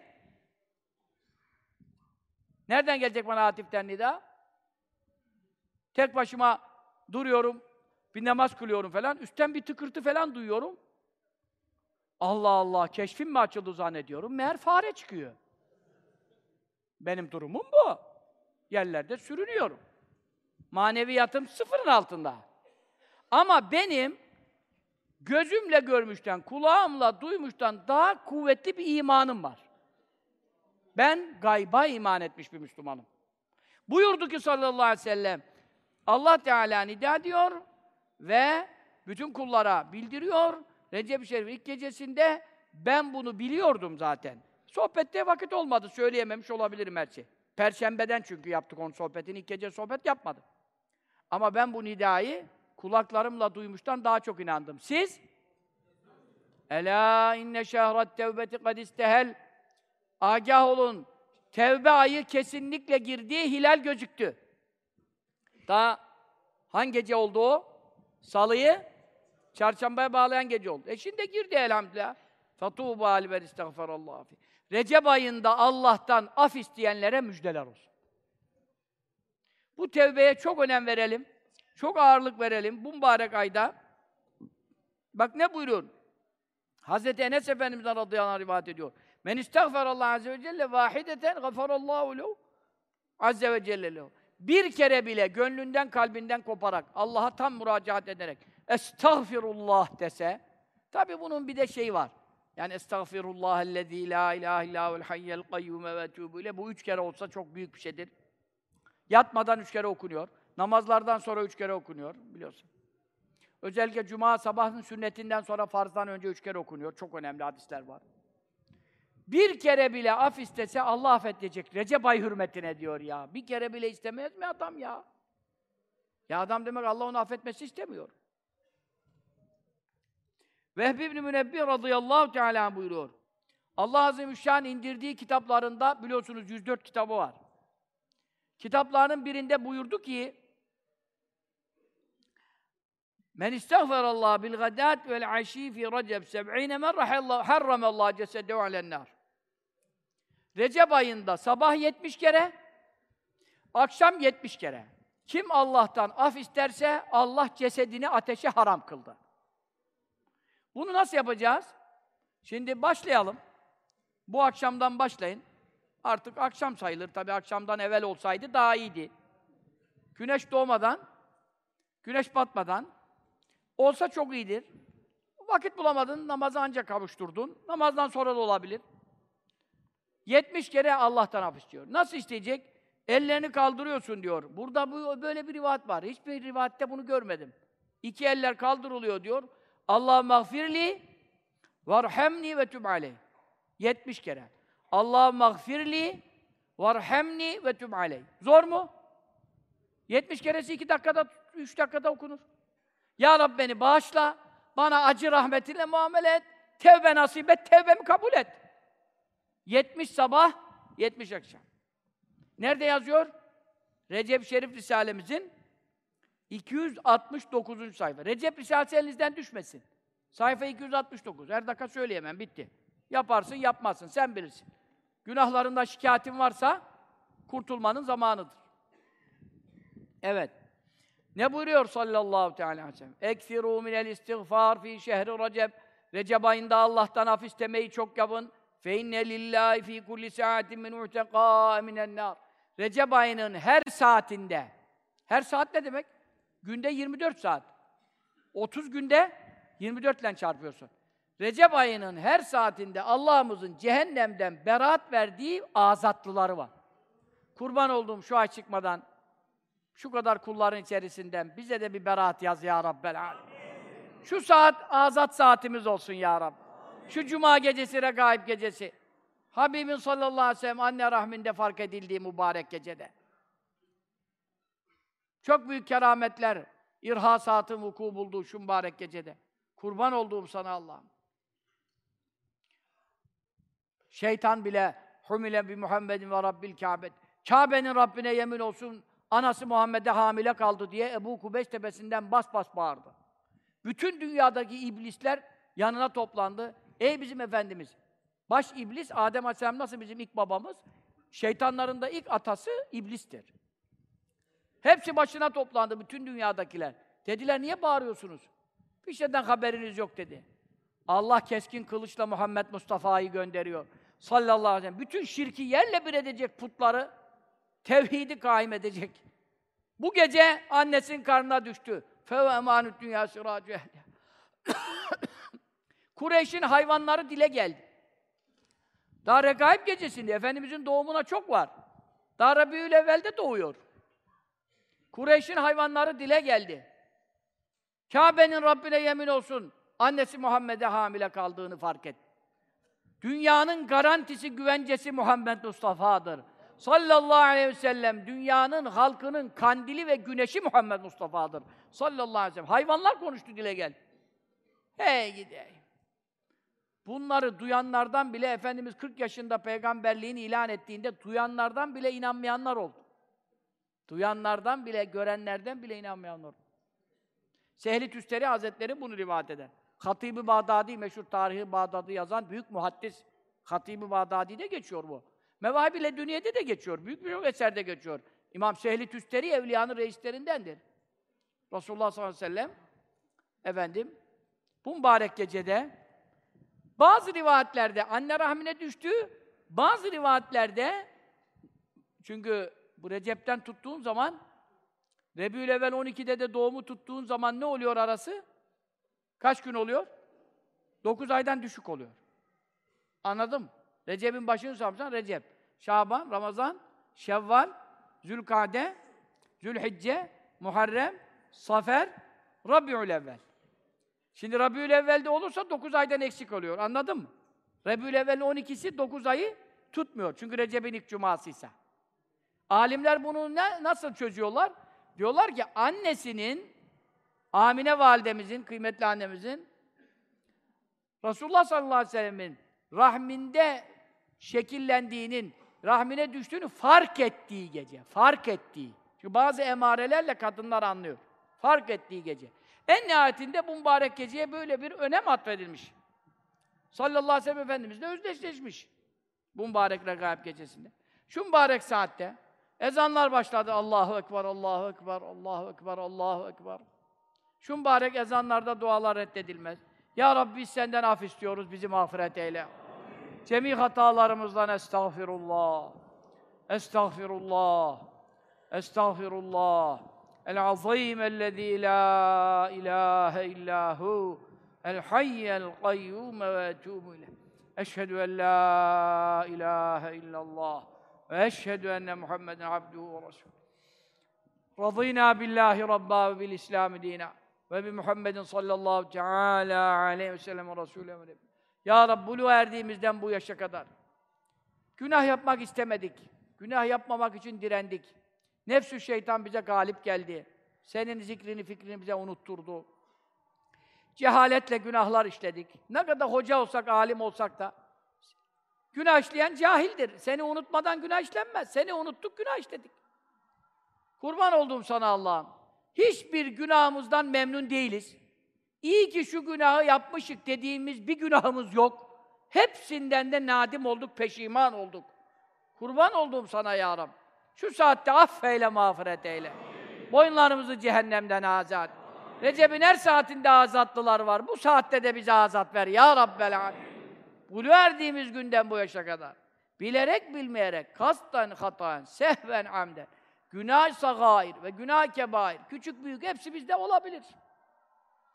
Nereden gelecek bana hatiften nida? Tek başıma duruyorum, bir namaz kılıyorum falan. Üstten bir tıkırtı falan duyuyorum. Allah Allah, keşfim mi açıldı zannediyorum. Meğer fare çıkıyor. Benim durumum bu. Yerlerde sürünüyorum. Maneviyatım sıfırın altında. Ama benim gözümle görmüşten, kulağımla duymuştan daha kuvvetli bir imanım var. Ben gayba iman etmiş bir Müslümanım. Buyurdu ki sallallahu aleyhi ve sellem, Allah Teala nida diyor ve bütün kullara bildiriyor. Recep-i Şerif ilk gecesinde ben bunu biliyordum zaten. Sohbette vakit olmadı, söyleyememiş olabilirim her şey. Perşembeden çünkü yaptık onun sohbetini, ilk gece sohbet yapmadım. Ama ben bu nidayı kulaklarımla duymuştan daha çok inandım. Siz? Ela inne şehret tevbeti kad istehel. Agah olun. Tevbe ayı kesinlikle girdiği hilal gözüktü. Daha hangi gece oldu o? Salıyı çarşambaya bağlayan gece oldu. E şimdi girdi elhamdülillah. Fatuba limen istagfarallahu fi. Recep ayında Allah'tan af isteyenlere müjdeler olsun. Bu tevbeye çok önem verelim. Çok ağırlık verelim bu mübarek ayda. Bak ne buyuruyor? Hazreti Enes Efendimiz'den radıyallahu anh rivayet ediyor. Men istagfarallahu azze ve celle vahideten gafarallahu lehu azze ve celle lehu. Bir kere bile gönlünden kalbinden koparak Allah'a tam müracaat ederek estağfirullah dese tabi bunun bir de şeyi var. Yani estağfirullah ellezî la ilahe illâhu'l hayyel kayyûme ve etûbü ile bu üç kere olsa çok büyük bir şeydir. Yatmadan üç kere okunuyor. Namazlardan sonra üç kere okunuyor biliyorsun. Özellikle cuma sabahın sünnetinden sonra farzdan önce üç kere okunuyor. Çok önemli hadisler var. Bir kere bile af istese Allah affedecek. Recep ay hürmetine diyor ya. Bir kere bile istemez mi adam ya? Ya adam demek Allah onu affetmesi istemiyor. Vehbi ibn Münebbih radıyallahu teala buyuruyor. Allah Azze ve Şan indirdiği kitaplarında biliyorsunuz 104 kitabı var. Kitaplarının birinde buyurdu ki Men istagfarallah bil gadat vel aşi fi Recep 70 merre harramallah cesedehu ale'n-nar. Recep ayında sabah 70 kere, akşam 70 kere. Kim Allah'tan af isterse Allah cesedini ateşe haram kıldı. Bunu nasıl yapacağız? Şimdi başlayalım. Bu akşamdan başlayın. Artık akşam sayılır. Tabi akşamdan evvel olsaydı daha iyiydi. Güneş doğmadan, güneş batmadan olsa çok iyidir. Vakit bulamadın, namazı ancak kavuşturdun. Namazdan sonra da olabilir. 70 kere Allah'tan af istiyor. Nasıl isteyecek? Ellerini kaldırıyorsun diyor. Burada bu böyle bir rivayet var. Hiçbir rivayette bunu görmedim. İki eller kaldırılıyor diyor. Allah mağfirli varhamni ve tub aleyh. 70 kere. Allah mağfirli varhamni ve tub aleyh. Zor mu? 70 keresi 2 dakikada, 3 dakikada okunur. Ya Rabbi beni bağışla, bana acı rahmetinle muamele et, tevbe nasip et, tevbemi kabul et. 70 sabah, 70 akşam. Nerede yazıyor? Recep Şerif Risalemizin 269. sayfa. Recep Risalesi elinizden düşmesin. Sayfa 269. Her dakika söyleyemem, bitti. Yaparsın, yapmazsın, sen bilirsin. Günahlarında şikayetin varsa, kurtulmanın zamanıdır. Evet. Ne buyuruyor sallallahu teala aleyhi ve sellem? Ekfiru minel istiğfar fi şehri Recep. Recep ayında Allah'tan af istemeyi çok yapın. Fe inne lillahi fi kulli saatin min u'teqa minen nar. Recep ayının her saatinde. Her saat ne demek? Günde 24 saat. 30 günde 24 ile çarpıyorsun. Recep ayının her saatinde Allah'ımızın cehennemden beraat verdiği azatlıları var. Kurban olduğum şu ay çıkmadan şu kadar kulların içerisinden bize de bir beraat yaz ya Rabbel Alem. Şu saat azat saatimiz olsun ya Rabbi. Şu cuma gecesi, regaib gecesi. Habibin sallallahu aleyhi ve sellem anne rahminde fark edildiği mübarek gecede. Çok büyük kerametler, irhasatın vuku bulduğu şu mübarek gecede. Kurban olduğum sana Allah'ım. Şeytan bile humile bi Muhammedin ve Rabbil Kâbe. Kabe'nin Rabbine yemin olsun anası Muhammed'e hamile kaldı diye Ebu Kubeş tepesinden bas bas bağırdı. Bütün dünyadaki iblisler yanına toplandı. Ey bizim Efendimiz! Baş iblis, Adem Aleyhisselam nasıl bizim ilk babamız? Şeytanların da ilk atası iblistir. Hepsi başına toplandı, bütün dünyadakiler. Dediler, niye bağırıyorsunuz? Bir şeyden haberiniz yok dedi. Allah keskin kılıçla Muhammed Mustafa'yı gönderiyor. Sallallahu aleyhi ve sellem. Bütün şirki yerle bir edecek putları, tevhidi kaim edecek. Bu gece annesinin karnına düştü. Feve emanut dünya ehli. Kureyş'in hayvanları dile geldi. Daha regaib gecesinde Efendimizin doğumuna çok var. Daha Rabiül evvelde doğuyor. Kureyş'in hayvanları dile geldi. Kabe'nin Rabbine yemin olsun, annesi Muhammed'e hamile kaldığını fark et. Dünyanın garantisi, güvencesi Muhammed Mustafa'dır. Sallallahu aleyhi ve sellem, dünyanın halkının kandili ve güneşi Muhammed Mustafa'dır. Sallallahu aleyhi ve sellem. Hayvanlar konuştu dile gel. Hey gideyim. Bunları duyanlardan bile Efendimiz 40 yaşında peygamberliğini ilan ettiğinde duyanlardan bile inanmayanlar oldu. Duyanlardan bile, görenlerden bile inanmayanlar oldu. Sehli Tüsteri Hazretleri bunu rivayet eder. Hatibi Bağdadi, meşhur tarihi Bağdat'ı yazan büyük muhaddis Hatibi Bağdadi'de geçiyor bu. Mevahib ile Dünye'de de geçiyor. Büyük bir eserde geçiyor. İmam Sehli Tüsteri evliyanın reislerindendir. Resulullah sallallahu aleyhi ve sellem efendim bu mübarek gecede bazı rivayetlerde anne rahmine düştü, bazı rivayetlerde çünkü bu Recep'ten tuttuğun zaman Rebül evvel 12'de de doğumu tuttuğun zaman ne oluyor arası? Kaç gün oluyor? 9 aydan düşük oluyor. Anladım. Recep'in başını sapsan Recep. Şaban, Ramazan, Şevval, Zülkade, Zülhicce, Muharrem, Safer, Rabiül evvel. Şimdi Rabiül evvelde olursa 9 aydan eksik oluyor. Anladın mı? Rabiül evvelin 12'si 9 ayı tutmuyor. Çünkü Recep'in ilk cumasıysa. Alimler bunu ne, nasıl çözüyorlar? Diyorlar ki annesinin, Amine validemizin, kıymetli annemizin, Resulullah sallallahu aleyhi ve sellemin rahminde şekillendiğinin, rahmine düştüğünü fark ettiği gece. Fark ettiği. Çünkü bazı emarelerle kadınlar anlıyor. Fark ettiği gece. En nihayetinde bu mübarek geceye böyle bir önem atfedilmiş. Sallallahu aleyhi ve sellem Efendimizle özdeşleşmiş. Bu mübarek regaib gecesinde. Şu mübarek saatte ezanlar başladı. Allahu Ekber, Allahu Ekber, Allahu Ekber, Allahu Ekber. Şu mübarek ezanlarda dualar reddedilmez. Ya Rabbi biz senden af istiyoruz, bizi mağfiret eyle. Cemi hatalarımızdan estağfirullah. Estağfirullah. Estağfirullah. Kayyûm ve etûbü ileyh. Eşhedü en lâ ilâhe illallah. Ve eşhedü enne Muhammeden abduhu ve resûlü. Radînâ billâhi rabbâ ve bil İslamı dînâ ve bi Muhammedin sallallahu teâlâ aleyhi ve sellem ve Resûlü ve Ya Rabbi buluğa erdiğimizden bu yaşa kadar günah yapmak istemedik. Günah yapmamak için direndik. Nefsü şeytan bize galip geldi. Senin zikrini, fikrini bize unutturdu. Cehaletle günahlar işledik. Ne kadar hoca olsak, alim olsak da günah işleyen cahildir. Seni unutmadan günah işlenmez. Seni unuttuk, günah işledik. Kurban olduğum sana Allah'ım. Hiçbir günahımızdan memnun değiliz. İyi ki şu günahı yapmışık dediğimiz bir günahımız yok. Hepsinden de nadim olduk, peşiman olduk. Kurban olduğum sana ya Rab. Şu saatte affeyle, mağfiret eyle. Boyunlarımızı cehennemden azat. Recep'in her saatinde azatlılar var. Bu saatte de bize azat ver ya Rabbel alem. Bulu erdiğimiz günden bu yaşa kadar. Bilerek bilmeyerek, kasten hataen, sehven amden, günah sagair ve günah kebair, küçük büyük hepsi bizde olabilir.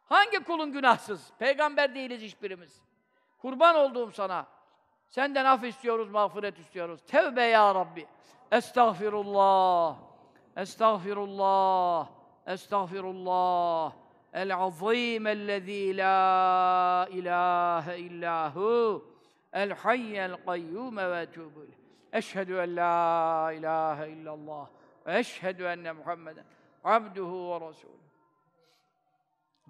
Hangi kulun günahsız? Peygamber değiliz hiçbirimiz. Kurban olduğum sana. Senden af istiyoruz, mağfiret istiyoruz. Tevbe ya Rabbi. Estağfirullah. Estağfirullah. Estağfirullah. El-azîm ellezî lâ ilâhe illâhu. El-hayyel kayyûm ve etûbü Eşhedü en lâ ilâhe illallah. Ve eşhedü enne Muhammeden abduhu ve resûlü.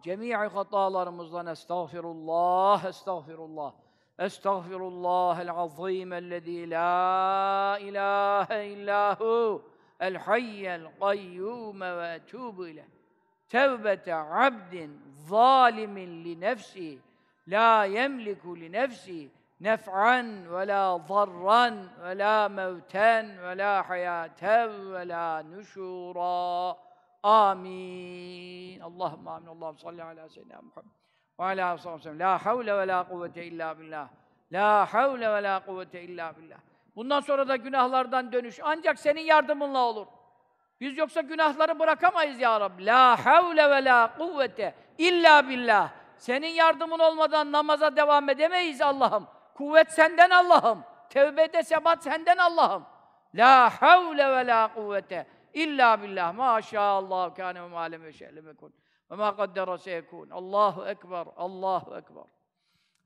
Cemii hatalarımızdan estağfirullah, estağfirullah. Estağfirullah el-azîm ellezî lâ ilâhe illâhu el hayyel kayyûm ve etûbü ileyh. Tevbete abdin zalimin li nefsi la yemliku li nefsi nef'an ve la zarran ve la mevten ve la hayaten ve la nüşura. Amin. Allahümme amin. Ve ve sellem. La havle ve la kuvvete illa billah. La havle ve la kuvvete illa billah. Bundan sonra da günahlardan dönüş ancak senin yardımınla olur. Biz yoksa günahları bırakamayız ya Rabbi. La havle ve la kuvvete illa billah. Senin yardımın olmadan namaza devam edemeyiz Allah'ım. Kuvvet senden Allah'ım. Tevbede sebat senden Allah'ım. La havle ve la kuvvete illa billah. Maşallah kâne ve mâlem ve şe'lem وما قدر سيكون. الله أكبر الله أكبر.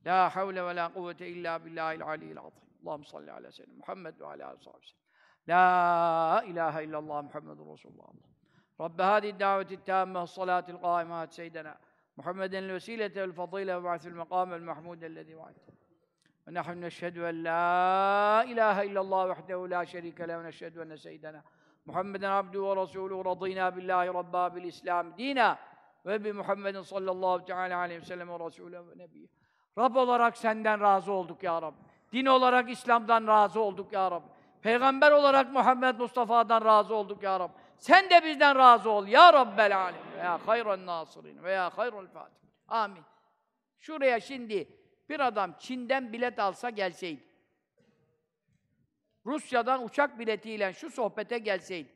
لا حول ولا قوة إلا بالله العلي العظيم. اللهم صل على سيدنا محمد وعلى آله وصحبه وسلم. لا إله إلا الله محمد رسول الله. رب هذه الدعوة التامة الصلاة القائمة سيدنا محمد الوسيلة والفضيلة وبعث المقام المحمود الذي وعدته ونحن نشهد أن لا إله إلا الله وحده لا شريك له ونشهد أن سيدنا محمدا عبده ورسوله رضينا بالله ربا بالإسلام دينا. ve bi Muhammedin sallallahu teala aleyhi ve sellem ve ve Nebi. Rab olarak senden razı olduk ya Rabbi. Din olarak İslam'dan razı olduk ya Rabbi. Peygamber olarak Muhammed Mustafa'dan razı olduk ya Rabbi. Sen de bizden razı ol ya Rabbel alem. Ya hayran nasirin ve ya hayrul fatih. Amin. Şuraya şimdi bir adam Çin'den bilet alsa gelseydi. Rusya'dan uçak biletiyle şu sohbete gelseydi.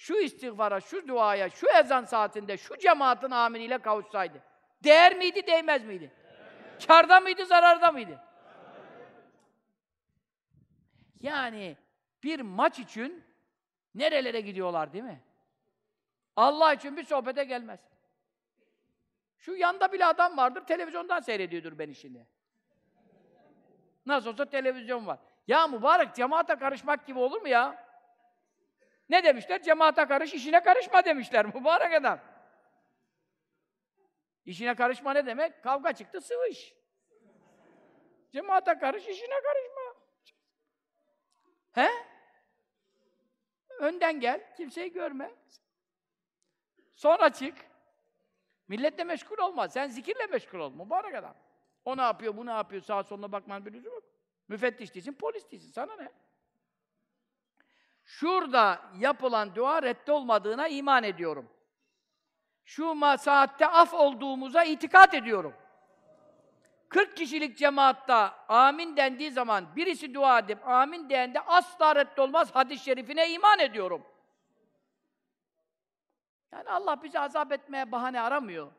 Şu istiğfara, şu duaya, şu ezan saatinde, şu cemaatin aminiyle kavuşsaydı. Değer miydi, değmez miydi? Karda mıydı, zararda mıydı? Yani bir maç için nerelere gidiyorlar değil mi? Allah için bir sohbete gelmez. Şu yanda bile adam vardır, televizyondan seyrediyordur beni şimdi. Nasıl olsa televizyon var. Ya mübarek, cemaate karışmak gibi olur mu ya? Ne demişler? Cemaate karış, işine karışma demişler mübarek adam. İşine karışma ne demek? Kavga çıktı, sıvış. Cemaate karış, işine karışma. He? Önden gel, kimseyi görme. Sonra çık. Milletle meşgul olma. Sen zikirle meşgul ol. Mübarek adam. O ne yapıyor, bu ne yapıyor, sağa soluna bakman bir lüzum yok. Müfettiş değilsin, polis değilsin. Sana ne? Şurada yapılan dua reddolmadığına iman ediyorum. Şu saatte af olduğumuza itikat ediyorum. 40 kişilik cemaatta amin dendiği zaman birisi dua edip amin deyende asla reddolmaz hadis-i şerifine iman ediyorum. Yani Allah bizi azap etmeye bahane aramıyor.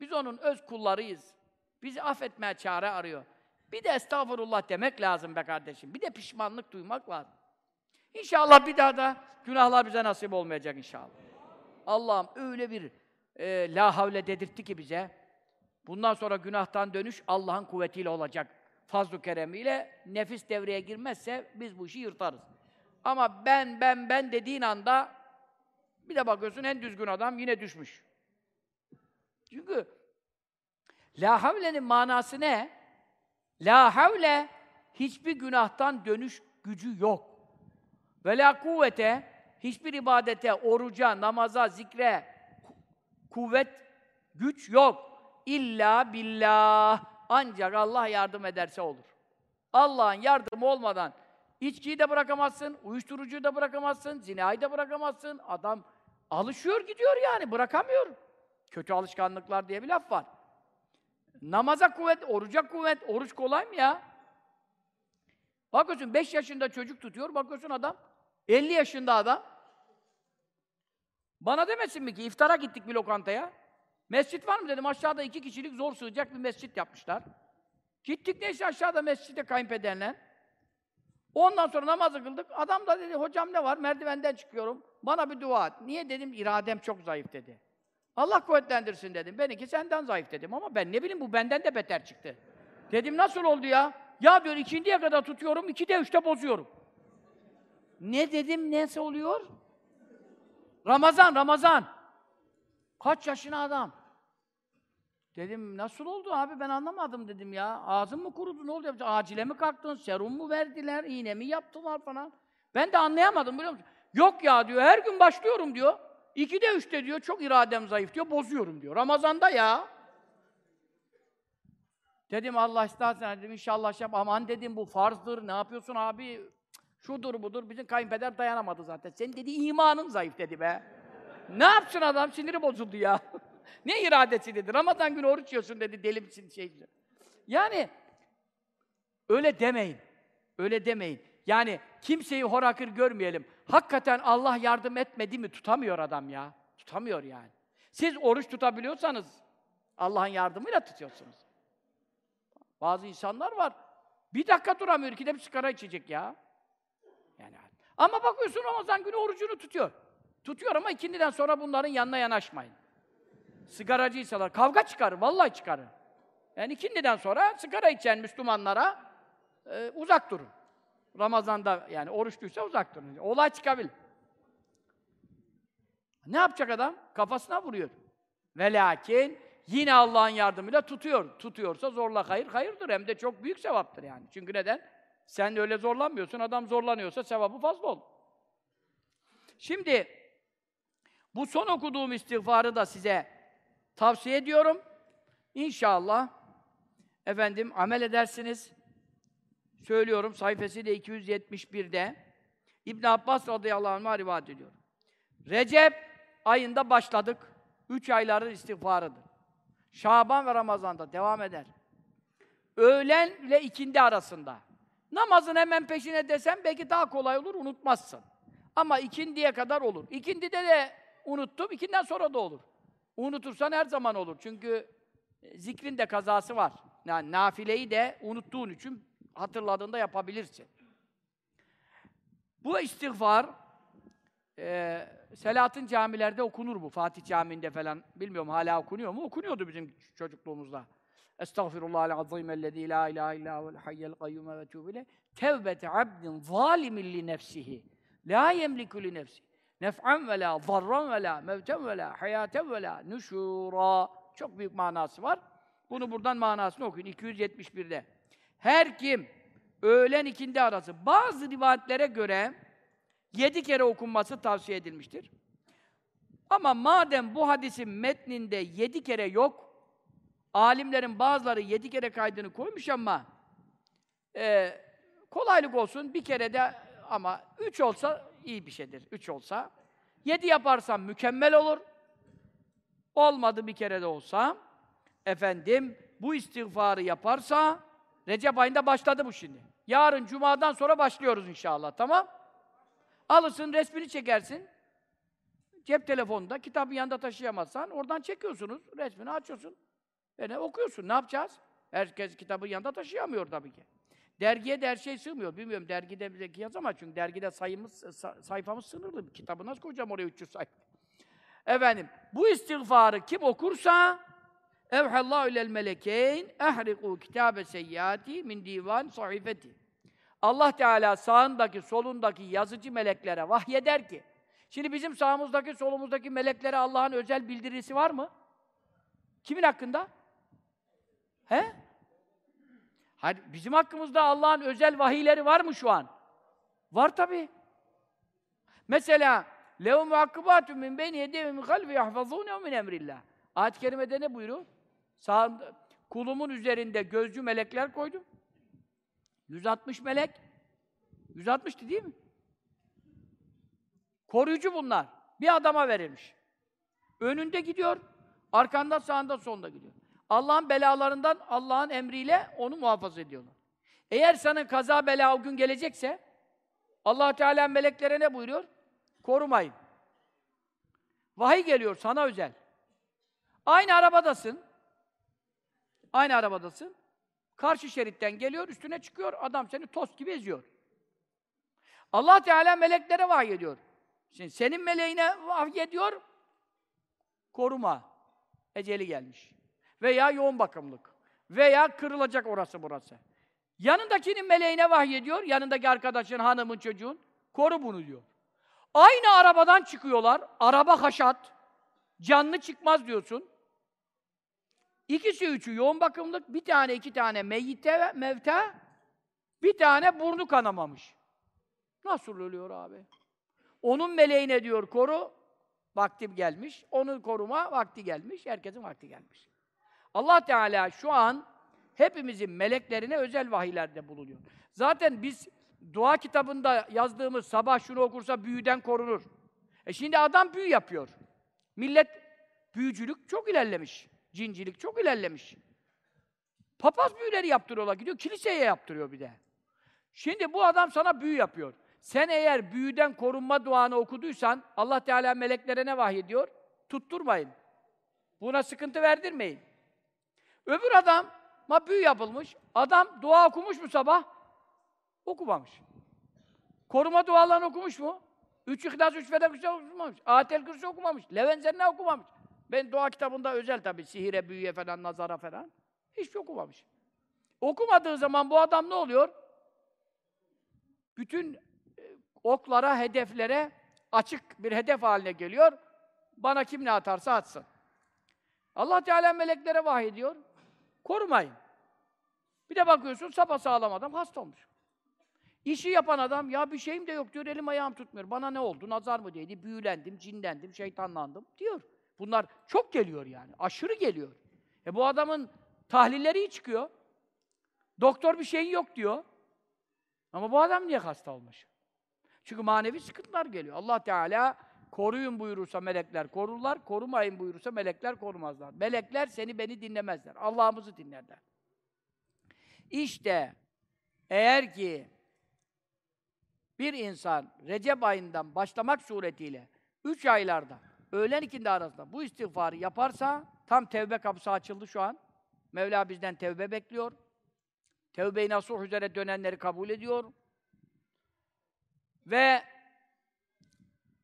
Biz onun öz kullarıyız. Bizi affetmeye çare arıyor. Bir de estağfurullah demek lazım be kardeşim. Bir de pişmanlık duymak lazım. İnşallah bir daha da günahlar bize nasip olmayacak inşallah. Allah'ım öyle bir e, la havle dedirtti ki bize. Bundan sonra günahtan dönüş Allah'ın kuvvetiyle olacak. Fazl-ı keremiyle nefis devreye girmezse biz bu işi yırtarız. Ama ben, ben, ben dediğin anda bir de bakıyorsun en düzgün adam yine düşmüş. Çünkü la havlenin manası ne? La havle hiçbir günahtan dönüş gücü yok. Ve la kuvvete hiçbir ibadete, oruca, namaza, zikre kuvvet, güç yok. İlla billah. Ancak Allah yardım ederse olur. Allah'ın yardımı olmadan içkiyi de bırakamazsın, uyuşturucuyu da bırakamazsın, zinayı da bırakamazsın. Adam alışıyor gidiyor yani, bırakamıyor. Kötü alışkanlıklar diye bir laf var. Namaza kuvvet, oruca kuvvet. Oruç kolay mı ya? Bakıyorsun 5 yaşında çocuk tutuyor, bakıyorsun adam 50 yaşında adam. Bana demesin mi ki iftara gittik bir lokantaya. Mescit var mı dedim. Aşağıda iki kişilik zor sığacak bir mescit yapmışlar. Gittik neyse aşağıda mescide kayınpederle. Ondan sonra namazı kıldık. Adam da dedi, hocam ne var? Merdivenden çıkıyorum. Bana bir dua et. Niye dedim? İradem çok zayıf dedi. Allah kuvvetlendirsin dedim. Benimki senden zayıf dedim ama ben ne bileyim bu benden de beter çıktı. Dedim nasıl oldu ya? Ya diyor ikindiye kadar tutuyorum, ikide üçte bozuyorum. Ne dedim, nesi oluyor? Ramazan, Ramazan. Kaç yaşına adam? Dedim nasıl oldu abi ben anlamadım dedim ya. Ağzın mı kurudu ne oldu? Acile mi kalktın? Serum mu verdiler? iğne mi yaptılar falan? Ben de anlayamadım biliyor musun? Yok ya diyor her gün başlıyorum diyor. İkide üçte diyor çok iradem zayıf diyor bozuyorum diyor. Ramazanda ya. Dedim Allah istersen dedim inşallah şey yap. Aman dedim bu farzdır. Ne yapıyorsun abi? Şudur budur. Bizim kayınpeder dayanamadı zaten. Senin dedi imanın zayıf dedi be. ne yapsın adam? Siniri bozuldu ya. ne iradesi dedi. Ramazan günü oruç yiyorsun dedi. Deli misin şey. Yani öyle demeyin. Öyle demeyin. Yani kimseyi horakır görmeyelim. Hakikaten Allah yardım etmedi mi tutamıyor adam ya. Tutamıyor yani. Siz oruç tutabiliyorsanız Allah'ın yardımıyla tutuyorsunuz. Bazı insanlar var. Bir dakika duramıyor, ikide bir sigara içecek ya. Ama bakıyorsun Ramazan günü orucunu tutuyor. Tutuyor ama ikindiden sonra bunların yanına yanaşmayın. Sigaracıysalar kavga çıkarır, vallahi çıkarır. Yani ikindiden sonra sigara içen Müslümanlara e, uzak durun. Ramazan'da yani oruçluysa uzak durun. Olay çıkabilir. Ne yapacak adam? Kafasına vuruyor. Ve lakin yine Allah'ın yardımıyla tutuyor. Tutuyorsa zorla hayır, hayırdır. Hem de çok büyük sevaptır yani. Çünkü neden? Sen de öyle zorlanmıyorsun. Adam zorlanıyorsa sevabı fazla olur. Şimdi bu son okuduğum istiğfarı da size tavsiye ediyorum. İnşallah efendim amel edersiniz. Söylüyorum sayfası da 271'de İbn Abbas radıyallahu anh'a rivayet ediyor. Recep ayında başladık. Üç ayların istiğfarıdır. Şaban ve Ramazan'da devam eder. Öğlen ile ikindi arasında. Namazın hemen peşine desem belki daha kolay olur, unutmazsın. Ama ikindiye kadar olur. İkindide de unuttum, ikinden sonra da olur. Unutursan her zaman olur. Çünkü e, zikrin de kazası var. Yani nafileyi de unuttuğun için hatırladığında yapabilirsin. Bu istiğfar e, Selahattin camilerde okunur bu. Fatih Camii'nde falan. Bilmiyorum hala okunuyor mu? Okunuyordu bizim çocukluğumuzda. Estağfirullahal azim ellezî la ilahe illâ huvel hayyel kayyum ve tûbü ile tevbete abdin zalimin li nefsihi la yemliku li nefsi nef'an ve la zarran ve la mevten ve la hayaten ve la nuşura çok büyük manası var. Bunu buradan manasını okuyun 271'de. Her kim öğlen ikindi arası bazı rivayetlere göre yedi kere okunması tavsiye edilmiştir. Ama madem bu hadisin metninde yedi kere yok, alimlerin bazıları yedi kere kaydını koymuş ama e, kolaylık olsun bir kere de ama üç olsa iyi bir şeydir. Üç olsa. Yedi yaparsam mükemmel olur. Olmadı bir kere de olsa efendim bu istiğfarı yaparsa Recep ayında başladı bu şimdi. Yarın Cuma'dan sonra başlıyoruz inşallah. Tamam? Alırsın, resmini çekersin. Cep telefonunda, kitabı yanında taşıyamazsan oradan çekiyorsunuz, resmini açıyorsun. Ve ne okuyorsun, ne yapacağız? Herkes kitabı yanında taşıyamıyor tabii ki. Dergiye de her şey sığmıyor. Bilmiyorum dergide bize yazamaz çünkü dergide sayımız, sayfamız sınırlı. Kitabı nasıl koyacağım oraya 300 sayfa? Efendim, bu istiğfarı kim okursa evhallahu ilel melekeyn ehriku kitabe seyyati min divan sahifeti. Allah Teala sağındaki, solundaki yazıcı meleklere vahyeder ki, şimdi bizim sağımızdaki, solumuzdaki meleklere Allah'ın özel bildirisi var mı? Kimin hakkında? He? Hayır, bizim hakkımızda Allah'ın özel vahiyleri var mı şu an? Var tabi. Mesela لَهُ مُعَقِّبَاتٌ مِنْ بَيْنِ يَدَيْهِ مِنْ خَلْفِ يَحْفَظُونَهُ مِنْ اَمْرِ اللّٰهِ Ayet-i Kerime'de ne buyuruyor? Sağ, kulumun üzerinde gözcü melekler koydum. 160 melek. 160'tı değil mi? Koruyucu bunlar. Bir adama verilmiş. Önünde gidiyor, arkanda, sağında, sonunda gidiyor. Allah'ın belalarından Allah'ın emriyle onu muhafaza ediyorlar. Eğer sana kaza bela o gün gelecekse Allah Teala meleklere ne buyuruyor? Korumayın. Vahiy geliyor sana özel. Aynı arabadasın. Aynı arabadasın. Karşı şeritten geliyor, üstüne çıkıyor, adam seni tost gibi eziyor. Allah Teala meleklere vahiy ediyor. Şimdi senin meleğine vahiy ediyor, koruma. Eceli gelmiş. Veya yoğun bakımlık. Veya kırılacak orası burası. Yanındakinin meleğine vahiy ediyor, yanındaki arkadaşın, hanımın, çocuğun, koru bunu diyor. Aynı arabadan çıkıyorlar, araba haşat, canlı çıkmaz diyorsun. İkisi üçü yoğun bakımlık, bir tane iki tane meyyite, mevte, bir tane burnu kanamamış. Nasıl ölüyor abi? Onun meleğine diyor koru, vaktim gelmiş. Onu koruma vakti gelmiş, herkesin vakti gelmiş. Allah Teala şu an hepimizin meleklerine özel vahiylerde bulunuyor. Zaten biz dua kitabında yazdığımız sabah şunu okursa büyüden korunur. E şimdi adam büyü yapıyor. Millet büyücülük çok ilerlemiş. Cincilik çok ilerlemiş. Papaz büyüleri yaptırıyorlar. Gidiyor kiliseye yaptırıyor bir de. Şimdi bu adam sana büyü yapıyor. Sen eğer büyüden korunma duanı okuduysan Allah Teala meleklere ne vahyediyor? Tutturmayın. Buna sıkıntı verdirmeyin. Öbür adam ma büyü yapılmış. Adam dua okumuş mu sabah? Okumamış. Koruma dualarını okumuş mu? Üç İhlas, üç Felak, üç okumamış. Ayetel Kürsi okumamış. Levenzenne okumamış. Ben dua kitabında özel tabii sihire, büyüye falan, nazara falan. Şey okumamış. Okumadığı zaman bu adam ne oluyor? Bütün e, oklara, hedeflere açık bir hedef haline geliyor. Bana kim ne atarsa atsın. Allah Teala meleklere vahyediyor. Korumayın. Bir de bakıyorsun sağlam adam hasta olmuş. İşi yapan adam ya bir şeyim de yok diyor, elim ayağım tutmuyor. Bana ne oldu? Nazar mı değdi? Büyülendim, cinlendim, şeytanlandım diyor. Bunlar çok geliyor yani. Aşırı geliyor. E bu adamın tahlilleri iyi çıkıyor. Doktor bir şeyin yok diyor. Ama bu adam niye hasta olmuş? Çünkü manevi sıkıntılar geliyor. Allah Teala koruyun buyurursa melekler korurlar, korumayın buyurursa melekler korumazlar. Melekler seni beni dinlemezler. Allah'ımızı dinlerler. İşte eğer ki bir insan Recep ayından başlamak suretiyle üç aylarda öğlen ikindi arasında bu istiğfarı yaparsa tam tevbe kapısı açıldı şu an. Mevla bizden tevbe bekliyor. Tevbe-i nasuh üzere dönenleri kabul ediyor. Ve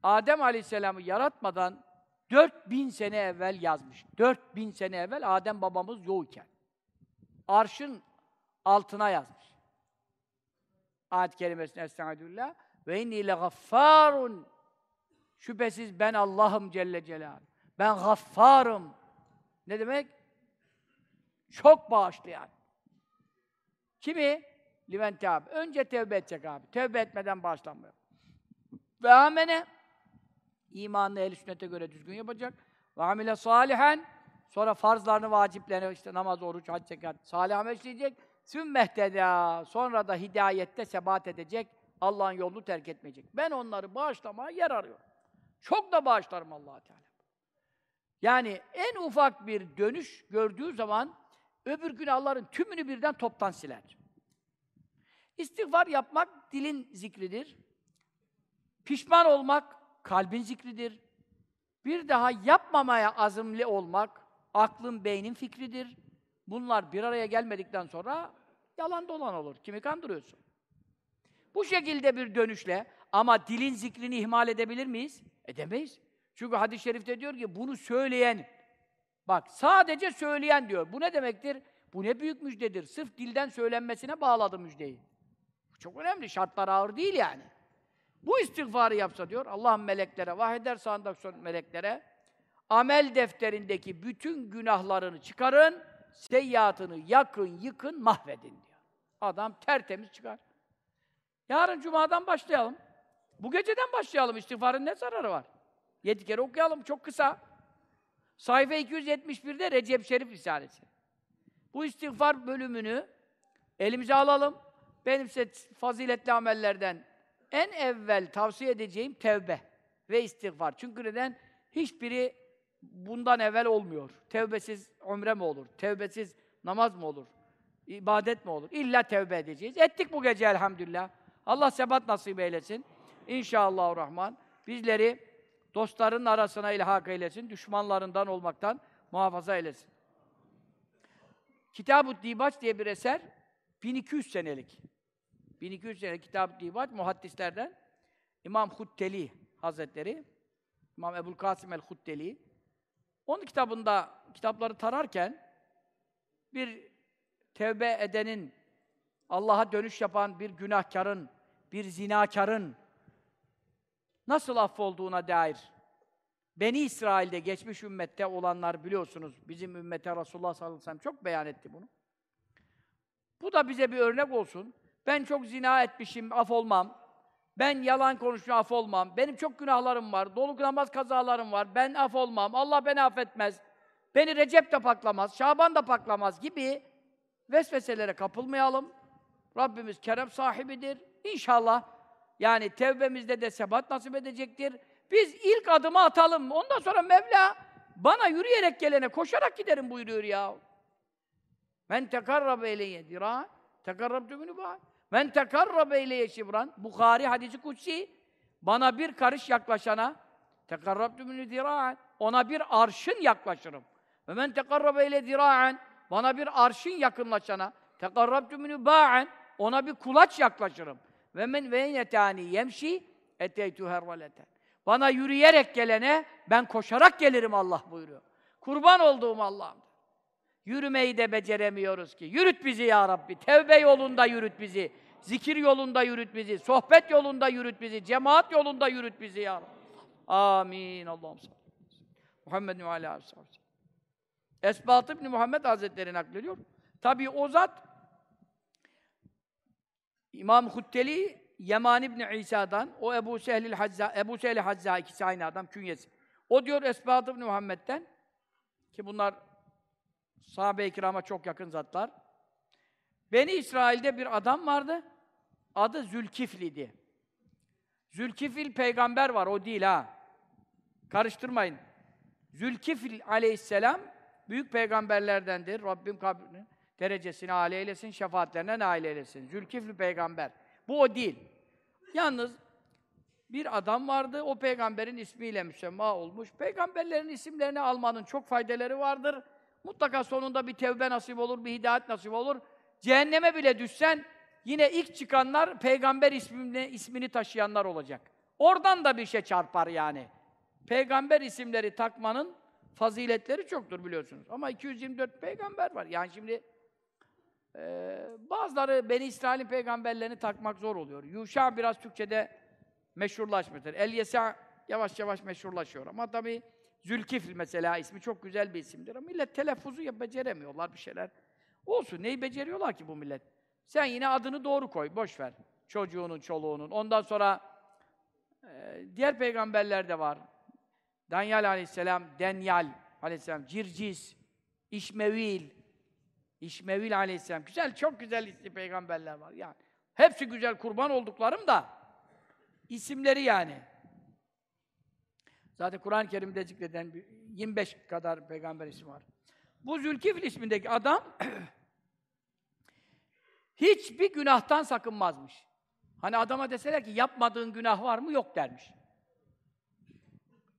Adem Aleyhisselam'ı yaratmadan 4000 sene evvel yazmış. 4000 sene evvel Adem babamız yokken. Arşın altına yazmış. Ayet kelimesine estağfirullah. Ve inni le gaffarun. Şüphesiz ben Allah'ım Celle Celaluhu. Ben gaffarım. Ne demek? Çok bağışlayan. Kimi? Levent abi. Önce tevbe edecek abi. Tevbe etmeden bağışlanmıyor. Ve amene imanını ehl sünnete göre düzgün yapacak. Ve amile salihen sonra farzlarını, vaciplerini, işte namaz, oruç, hac, zekat, salih amel işleyecek. Sümmehteda. Sonra da hidayette sebat edecek. Allah'ın yolunu terk etmeyecek. Ben onları bağışlamaya yer arıyorum. Çok da bağışlarım allah Teala. Yani en ufak bir dönüş gördüğü zaman öbür günahların tümünü birden toptan siler. İstiğfar yapmak dilin zikridir. Pişman olmak kalbin zikridir. Bir daha yapmamaya azimli olmak aklın, beynin fikridir. Bunlar bir araya gelmedikten sonra yalan dolan olur. Kimi kandırıyorsun? Bu şekilde bir dönüşle ama dilin zikrini ihmal edebilir miyiz? Edemeyiz. Çünkü hadis-i şerifte diyor ki bunu söyleyen, bak sadece söyleyen diyor. Bu ne demektir? Bu ne büyük müjdedir. Sırf dilden söylenmesine bağladı müjdeyi. Çok önemli. Şartlar ağır değil yani. Bu istiğfarı yapsa diyor, Allah meleklere, vahyeder sağındaki meleklere, amel defterindeki bütün günahlarını çıkarın, seyyiatını yakın, yıkın, mahvedin diyor. Adam tertemiz çıkar. Yarın Cuma'dan başlayalım. Bu geceden başlayalım. İstiğfarın ne zararı var? Yedi kere okuyalım, çok kısa. Sayfa 271'de Recep Şerif Risalesi. Bu istiğfar bölümünü elimize alalım. Benim size faziletli amellerden en evvel tavsiye edeceğim tevbe ve istiğfar. Çünkü neden? Hiçbiri bundan evvel olmuyor. Tevbesiz umre mi olur? Tevbesiz namaz mı olur? İbadet mi olur? İlla tevbe edeceğiz. Ettik bu gece elhamdülillah. Allah sebat nasip eylesin. İnşallah Rahman. Bizleri dostların arasına ilhak eylesin. Düşmanlarından olmaktan muhafaza eylesin. Kitab-ı Dibaç diye bir eser 1200 senelik. 1200 senelik Kitab-ı Dibaç muhaddislerden İmam Hutteli Hazretleri İmam Ebu'l Kasım el-Hutteli onun kitabında kitapları tararken bir tevbe edenin, Allah'a dönüş yapan bir günahkarın, bir zinakarın nasıl affolduğuna dair Beni İsrail'de geçmiş ümmette olanlar biliyorsunuz. Bizim ümmete Resulullah sallallahu aleyhi ve sellem çok beyan etti bunu. Bu da bize bir örnek olsun. Ben çok zina etmişim, af olmam. Ben yalan konuşma af olmam. Benim çok günahlarım var. Dolu namaz kazalarım var. Ben af olmam. Allah beni affetmez. Beni Recep de paklamaz, Şaban da paklamaz gibi vesveselere kapılmayalım. Rabbimiz kerem sahibidir. İnşallah yani tevbemizde de sebat nasip edecektir. Biz ilk adımı atalım. Ondan sonra Mevla bana yürüyerek gelene koşarak giderim buyuruyor ya. Men tekarrabe ileyye dira tekarrabtu minhu ba'd. Men tekarrabe ileyye şibran. Bukhari hadisi kutsi. Bana bir karış yaklaşana tekarrabtu minhu dira'an. Ona bir arşın yaklaşırım. Ve men tekarrabe ile dira'an. Bana bir arşın yakınlaşana tekarrabtu minhu ba'an. Ona bir kulaç yaklaşırım. Ve men ve yetani yemşi eteytu hervaleten. Bana yürüyerek gelene ben koşarak gelirim Allah buyuruyor. Kurban olduğum Allah'ım. Yürümeyi de beceremiyoruz ki. Yürüt bizi ya Rabbi. Tevbe yolunda yürüt bizi. Zikir yolunda yürüt bizi. Sohbet yolunda yürüt bizi. Cemaat yolunda yürüt bizi ya Rabbi. Amin. Allah'ım sallallahu aleyhi ve sellem. Muhammed ve aleyhi ve sellem. Esbat İbni Muhammed Hazretleri naklediyor. Tabii o zat İmam Hutteli Yeman İbni İsa'dan, o Ebu Sehlil Hazza, Ebu Sehl Hazza ikisi aynı adam, künyesi. O diyor Esbat İbni Muhammed'den ki bunlar sahabe-i kirama çok yakın zatlar. Beni İsrail'de bir adam vardı. Adı Zülkifli'di. Zülkifil peygamber var, o değil ha. Karıştırmayın. Zülkifil aleyhisselam büyük peygamberlerdendir. Rabbim kabrini, derecesini âli eylesin, şefaatlerine nail eylesin. Zülkifli peygamber. Bu o değil. Yalnız bir adam vardı, o peygamberin ismiyle müsemma olmuş. Peygamberlerin isimlerini almanın çok faydaları vardır. Mutlaka sonunda bir tevbe nasip olur, bir hidayet nasip olur. Cehenneme bile düşsen, yine ilk çıkanlar peygamber ismini, ismini taşıyanlar olacak. Oradan da bir şey çarpar yani. Peygamber isimleri takmanın faziletleri çoktur biliyorsunuz. Ama 224 peygamber var. Yani şimdi ee, bazıları Beni İsrail'in peygamberlerini takmak zor oluyor. Yuşa biraz Türkçe'de meşhurlaşmıştır. El-Yesa yavaş yavaş meşhurlaşıyor. Ama tabii Zülkifl mesela ismi çok güzel bir isimdir. Ama millet telaffuzu ya beceremiyorlar bir şeyler. Olsun, neyi beceriyorlar ki bu millet? Sen yine adını doğru koy, boş ver. Çocuğunun, çoluğunun. Ondan sonra e, diğer peygamberler de var. Danyal aleyhisselam, Denyal aleyhisselam, Circis, İşmevil, İşmevil aleyhisselam. Güzel, çok güzel isimli peygamberler var yani. Hepsi güzel kurban olduklarım da isimleri yani. Zaten Kur'an-ı Kerim'de zikreden 25 kadar peygamber ismi var. Bu Zülkifl ismindeki adam hiçbir günahtan sakınmazmış. Hani adama deseler ki yapmadığın günah var mı? Yok dermiş.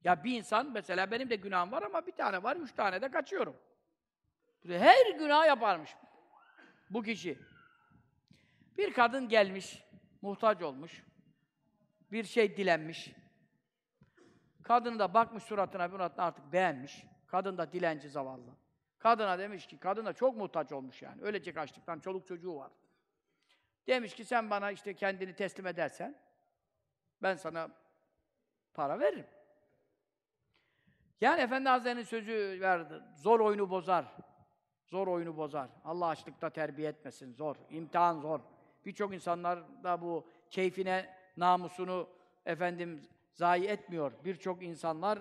Ya bir insan mesela benim de günahım var ama bir tane var, üç tane de kaçıyorum. Her günah yaparmış bu kişi. Bir kadın gelmiş, muhtaç olmuş. Bir şey dilenmiş. Kadın da bakmış suratına, suratına artık beğenmiş. Kadın da dilenci zavallı. Kadına demiş ki, kadın da çok muhtaç olmuş yani. Ölecek açlıktan, çoluk çocuğu var. Demiş ki sen bana işte kendini teslim edersen, ben sana para veririm. Yani Efendi Hazretleri'nin sözü verdi. Zor oyunu bozar. Zor oyunu bozar. Allah açlıkta terbiye etmesin. Zor. İmtihan zor. Birçok insanlar da bu keyfine, namusunu efendim zayi etmiyor. Birçok insanlar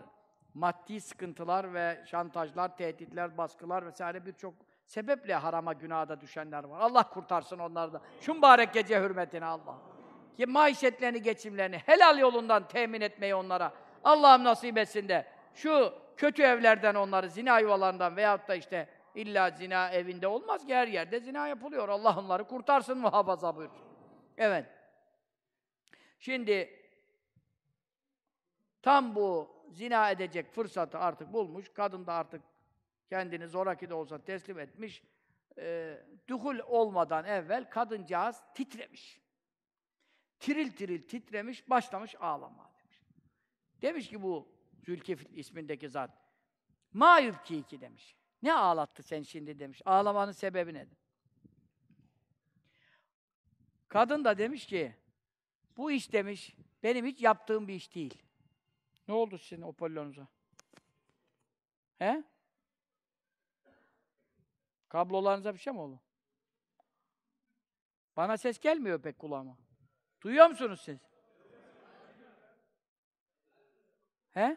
maddi sıkıntılar ve şantajlar, tehditler, baskılar vesaire birçok sebeple harama, günaha da düşenler var. Allah kurtarsın onları da. Şu gece hürmetine Allah. Ki maişetlerini, geçimlerini helal yolundan temin etmeyi onlara Allah'ım nasip etsin de şu kötü evlerden onları, zina yuvalarından veyahut da işte illa zina evinde olmaz ki her yerde zina yapılıyor. Allah onları kurtarsın muhafaza buyur. Evet. Şimdi tam bu zina edecek fırsatı artık bulmuş. Kadın da artık kendini zoraki de olsa teslim etmiş. E, duhul olmadan evvel kadıncağız titremiş. Tiril tiril titremiş, başlamış ağlama demiş. Demiş ki bu Zülkifl ismindeki zat. Ma ki demiş. Ne ağlattı sen şimdi demiş. Ağlamanın sebebi nedir? Kadın da demiş ki, bu iş demiş, benim hiç yaptığım bir iş değil. Ne oldu sizin Apollo'nuza? He? Kablolarınıza bir şey mi oldu? Bana ses gelmiyor pek kulağıma. Duyuyor musunuz siz? He?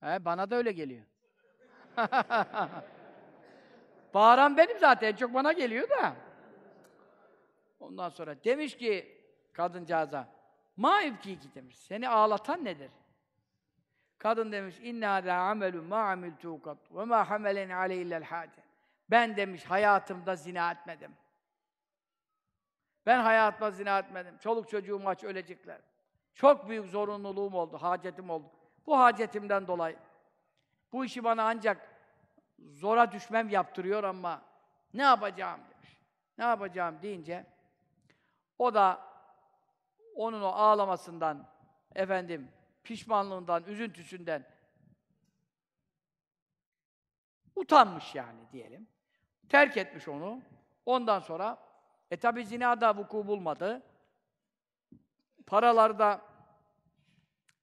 He, bana da öyle geliyor. Bağıran benim zaten. En çok bana geliyor da. Ondan sonra demiş ki kadıncağıza ma ki demiş. Seni ağlatan nedir? Kadın demiş inna la amelu ma amiltu kat ve ma hameleni aleyhi illel. Ben demiş hayatımda zina etmedim. Ben hayatımda zina etmedim. Çoluk çocuğum aç ölecekler. Çok büyük zorunluluğum oldu, hacetim oldu. Bu hacetimden dolayı bu işi bana ancak zora düşmem yaptırıyor ama ne yapacağım demiş. Ne yapacağım deyince o da onun o ağlamasından, efendim, pişmanlığından, üzüntüsünden utanmış yani diyelim. Terk etmiş onu. Ondan sonra e tabi zina da vuku bulmadı. Paraları da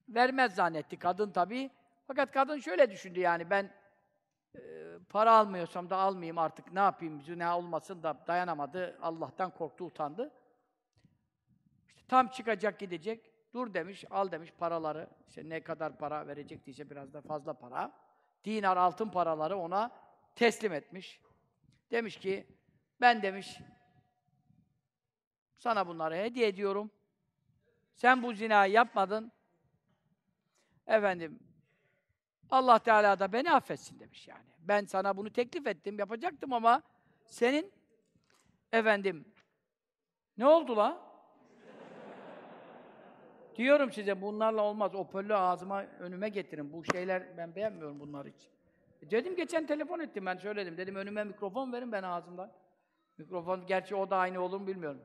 vermez zannetti kadın tabi. Fakat kadın şöyle düşündü yani ben e, para almıyorsam da almayayım artık ne yapayım zina olmasın da dayanamadı. Allah'tan korktu, utandı. Tam çıkacak gidecek. Dur demiş, al demiş paraları. İşte ne kadar para verecektiyse biraz da fazla para. Dinar altın paraları ona teslim etmiş. Demiş ki, ben demiş, sana bunları hediye ediyorum. Sen bu zinayı yapmadın. Efendim, Allah Teala da beni affetsin demiş yani. Ben sana bunu teklif ettim, yapacaktım ama senin efendim ne oldu la? Diyorum size bunlarla olmaz. O pöllü ağzıma önüme getirin. Bu şeyler ben beğenmiyorum bunlar hiç. E dedim geçen telefon ettim ben söyledim. Dedim önüme mikrofon verin ben ağzımdan. Mikrofon gerçi o da aynı olur mu bilmiyorum.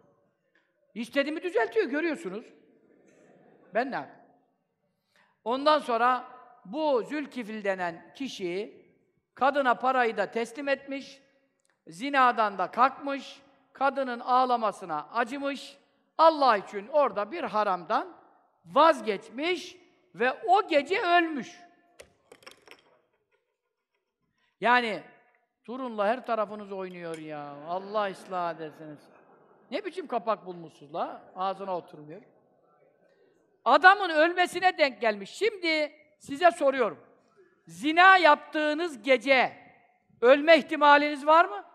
İstediğimi düzeltiyor görüyorsunuz. Ben ne? Ondan sonra bu Zülkifil denen kişi kadına parayı da teslim etmiş, zinadan da kalkmış, kadının ağlamasına acımış, Allah için orada bir haramdan vazgeçmiş ve o gece ölmüş. Yani Turun'la her tarafınız oynuyor ya. Allah ıslah edersiniz. Ne biçim kapak bulmuşsunuz la? Ağzına oturmuyor. Adamın ölmesine denk gelmiş. Şimdi size soruyorum. Zina yaptığınız gece ölme ihtimaliniz var mı?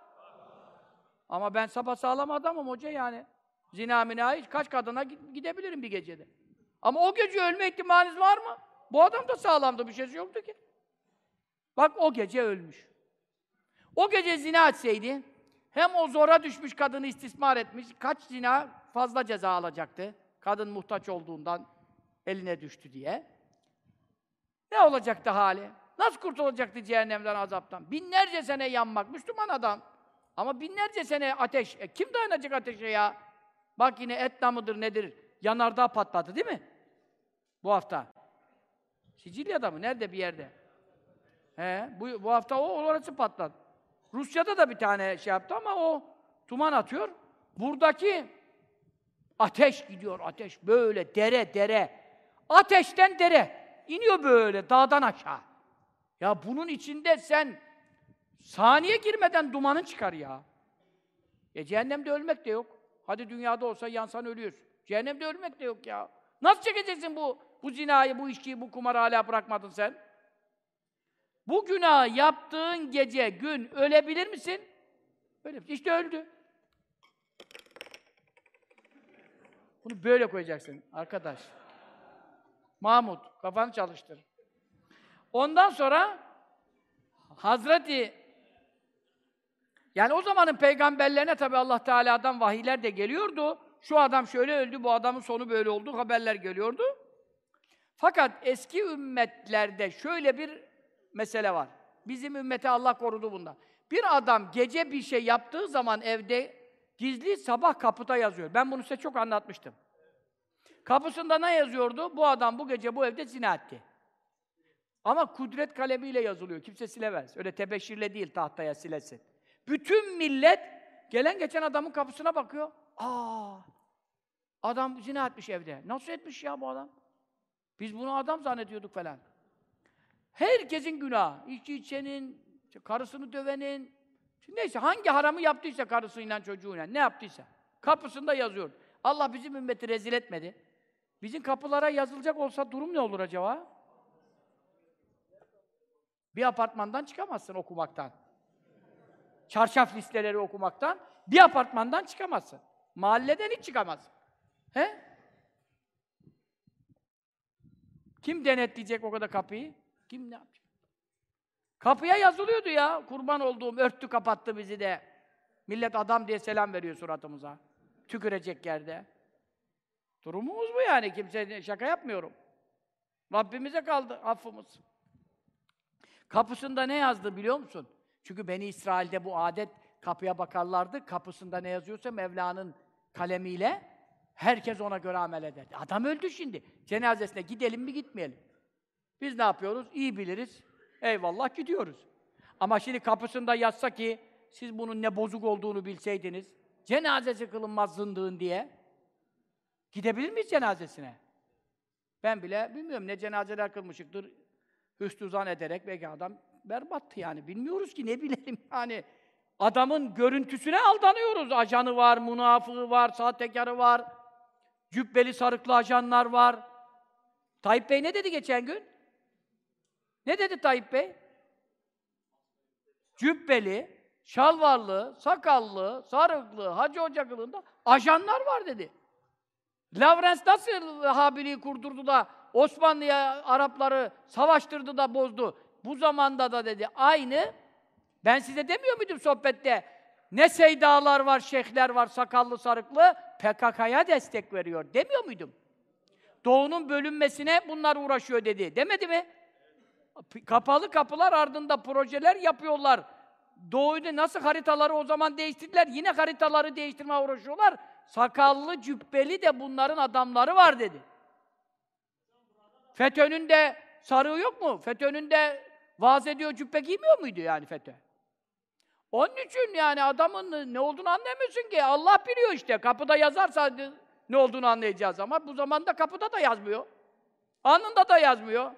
Ama ben sapasağlam adamım hoca yani. Zina mina hiç kaç kadına gidebilirim bir gecede. Ama o gece ölme ihtimaliniz var mı? Bu adam da sağlamdı, bir şeysi yoktu ki. Bak o gece ölmüş. O gece zina etseydi, hem o zora düşmüş kadını istismar etmiş, kaç zina fazla ceza alacaktı. Kadın muhtaç olduğundan eline düştü diye. Ne olacaktı hali? Nasıl kurtulacaktı cehennemden, azaptan? Binlerce sene yanmak, Müslüman adam. Ama binlerce sene ateş. E, kim dayanacak ateşe ya? Bak yine Etna mıdır nedir? Yanardağ patladı değil mi? Bu hafta. Sicilya'da mı? Nerede bir yerde? He, bu, bu hafta o orası patladı. Rusya'da da bir tane şey yaptı ama o tuman atıyor. Buradaki ateş gidiyor, ateş böyle dere dere. Ateşten dere. iniyor böyle dağdan aşağı. Ya bunun içinde sen saniye girmeden dumanın çıkar ya. E cehennemde ölmek de yok. Hadi dünyada olsa yansan ölüyorsun. Cehennemde ölmek de yok ya. Nasıl çekeceksin bu bu zinayı, bu içkiyi, bu kumarı hala bırakmadın sen? Bu günah yaptığın gece, gün ölebilir misin? Öyle. İşte öldü. Bunu böyle koyacaksın arkadaş. Mahmut, kafanı çalıştır. Ondan sonra Hazreti yani o zamanın peygamberlerine tabi Allah Teala'dan vahiyler de geliyordu. Şu adam şöyle öldü, bu adamın sonu böyle oldu, haberler geliyordu. Fakat eski ümmetlerde şöyle bir mesele var. Bizim ümmeti Allah korudu bundan. Bir adam gece bir şey yaptığı zaman evde gizli sabah kapıda yazıyor. Ben bunu size çok anlatmıştım. Kapısında ne yazıyordu? Bu adam bu gece bu evde zina etti. Ama kudret kalemiyle yazılıyor. Kimse silemez. Öyle tebeşirle değil tahtaya silesin. Bütün millet gelen geçen adamın kapısına bakıyor. Aa! Adam zina etmiş evde. Nasıl etmiş ya bu adam? Biz bunu adam zannediyorduk falan. Herkesin günahı. İçki içenin, karısını dövenin, neyse hangi haramı yaptıysa karısıyla çocuğuyla, ne yaptıysa. Kapısında yazıyor. Allah bizim ümmeti rezil etmedi. Bizim kapılara yazılacak olsa durum ne olur acaba? Bir apartmandan çıkamazsın okumaktan. çarşaf listeleri okumaktan bir apartmandan çıkamazsın. Mahalleden hiç çıkamazsın. He? Kim denetleyecek o kadar kapıyı? Kim ne yapacak? Kapıya yazılıyordu ya. Kurban olduğum örttü kapattı bizi de. Millet adam diye selam veriyor suratımıza. Tükürecek yerde. Durumumuz bu yani. Kimse şaka yapmıyorum. Rabbimize kaldı affımız. Kapısında ne yazdı biliyor musun? Çünkü Beni İsrail'de bu adet kapıya bakarlardı. Kapısında ne yazıyorsa Mevla'nın kalemiyle herkes ona göre amel ederdi. Adam öldü şimdi. Cenazesine gidelim mi gitmeyelim. Biz ne yapıyoruz? İyi biliriz. Eyvallah gidiyoruz. Ama şimdi kapısında yazsa ki siz bunun ne bozuk olduğunu bilseydiniz, cenazesi kılınmaz zındığın diye gidebilir miyiz cenazesine? Ben bile bilmiyorum ne cenazeler kılmışıktır. Hüsnü zan ederek belki adam berbattı yani. Bilmiyoruz ki ne bilelim yani. Adamın görüntüsüne aldanıyoruz. Ajanı var, münafığı var, sahtekarı var. Cübbeli sarıklı ajanlar var. Tayyip Bey ne dedi geçen gün? Ne dedi Tayyip Bey? Cübbeli, şalvarlı, sakallı, sarıklı, hacı hoca kılığında ajanlar var dedi. Lavrens nasıl Habili'yi kurdurdu da Osmanlı'ya Arapları savaştırdı da bozdu. Bu zamanda da dedi aynı ben size demiyor muydum sohbette? Ne seydalar var, şeyhler var, sakallı sarıklı, PKK'ya destek veriyor. Demiyor muydum? Doğu'nun bölünmesine bunlar uğraşıyor dedi. Demedi mi? Kapalı kapılar ardında projeler yapıyorlar. Doğu'yu nasıl haritaları o zaman değiştirdiler, yine haritaları değiştirmeye uğraşıyorlar. Sakallı, cübbeli de bunların adamları var dedi. FETÖ'nün de sarığı yok mu? FETÖ'nün de vaaz ediyor cübbe giymiyor muydu yani FETÖ? Onun için yani adamın ne olduğunu anlamıyorsun ki. Allah biliyor işte. Kapıda yazarsa ne olduğunu anlayacağız ama bu zamanda kapıda da yazmıyor. Anında da yazmıyor.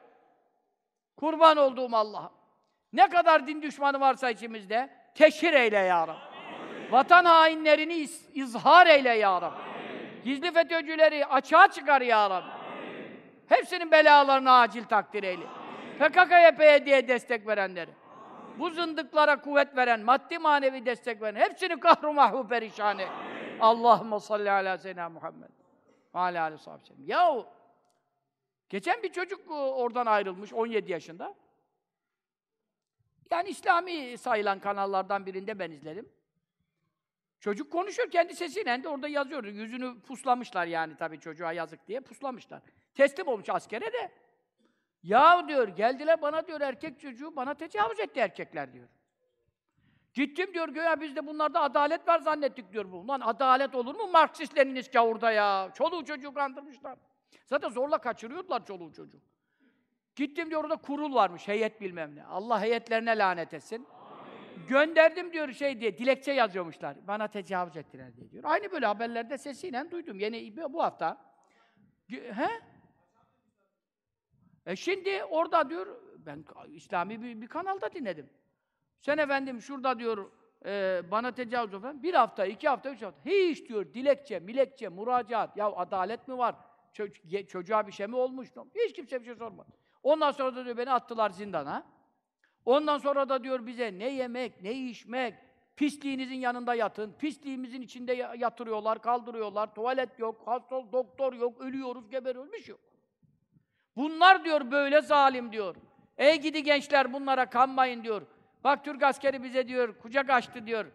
Kurban olduğum Allah. Ne kadar din düşmanı varsa içimizde teşhir eyle ya Rabbi. Vatan hainlerini iz- izhar eyle ya Rabbi. Gizli FETÖ'cüleri açığa çıkar ya Rabbi. Hepsinin belalarını acil takdir eyle. PKK'ya PYD'ye destek verenleri. Bu zındıklara kuvvet veren, maddi manevi destek veren, hepsini kahru mahvu perişan et. Allahümme salli ala seyyidina Muhammed. Ve ala aleyhi sahibi sellem. Yahu, geçen bir çocuk e, oradan ayrılmış, 17 yaşında. Yani İslami sayılan kanallardan birinde ben izledim. Çocuk konuşuyor kendi sesiyle de orada yazıyor. Yüzünü puslamışlar yani tabii çocuğa yazık diye puslamışlar. Teslim olmuş askere de. Ya diyor, geldiler bana diyor erkek çocuğu, bana tecavüz etti erkekler diyor. Gittim diyor, göya bizde bunlarda adalet var zannettik diyor bu. Lan adalet olur mu Marksist Leninist gavurda ya? Çoluğu çocuğu kandırmışlar. Zaten zorla kaçırıyordular çoluğu çocuğu. Gittim diyor orada kurul varmış, heyet bilmem ne. Allah heyetlerine lanet etsin. Gönderdim diyor şey diye, dilekçe yazıyormuşlar. Bana tecavüz ettiler diye diyor. Aynı böyle haberlerde sesiyle duydum. Yeni bu hafta. He? E şimdi orada diyor, ben İslami bir, bir kanalda dinledim. Sen efendim şurada diyor, e, bana tecavüz falan. Bir hafta, iki hafta, üç hafta. Hiç diyor, dilekçe, milekçe, müracaat. Ya adalet mi var? Ço- çocuğa bir şey mi olmuş? Hiç kimse bir şey sormadı. Ondan sonra da diyor, beni attılar zindana. Ondan sonra da diyor bize ne yemek, ne içmek, pisliğinizin yanında yatın, pisliğimizin içinde ya- yatırıyorlar, kaldırıyorlar, tuvalet yok, hasta, doktor yok, ölüyoruz, geberiyoruz, bir şey yok. Bunlar diyor böyle zalim diyor. Ey gidi gençler bunlara kanmayın diyor. Bak Türk askeri bize diyor kucak açtı diyor.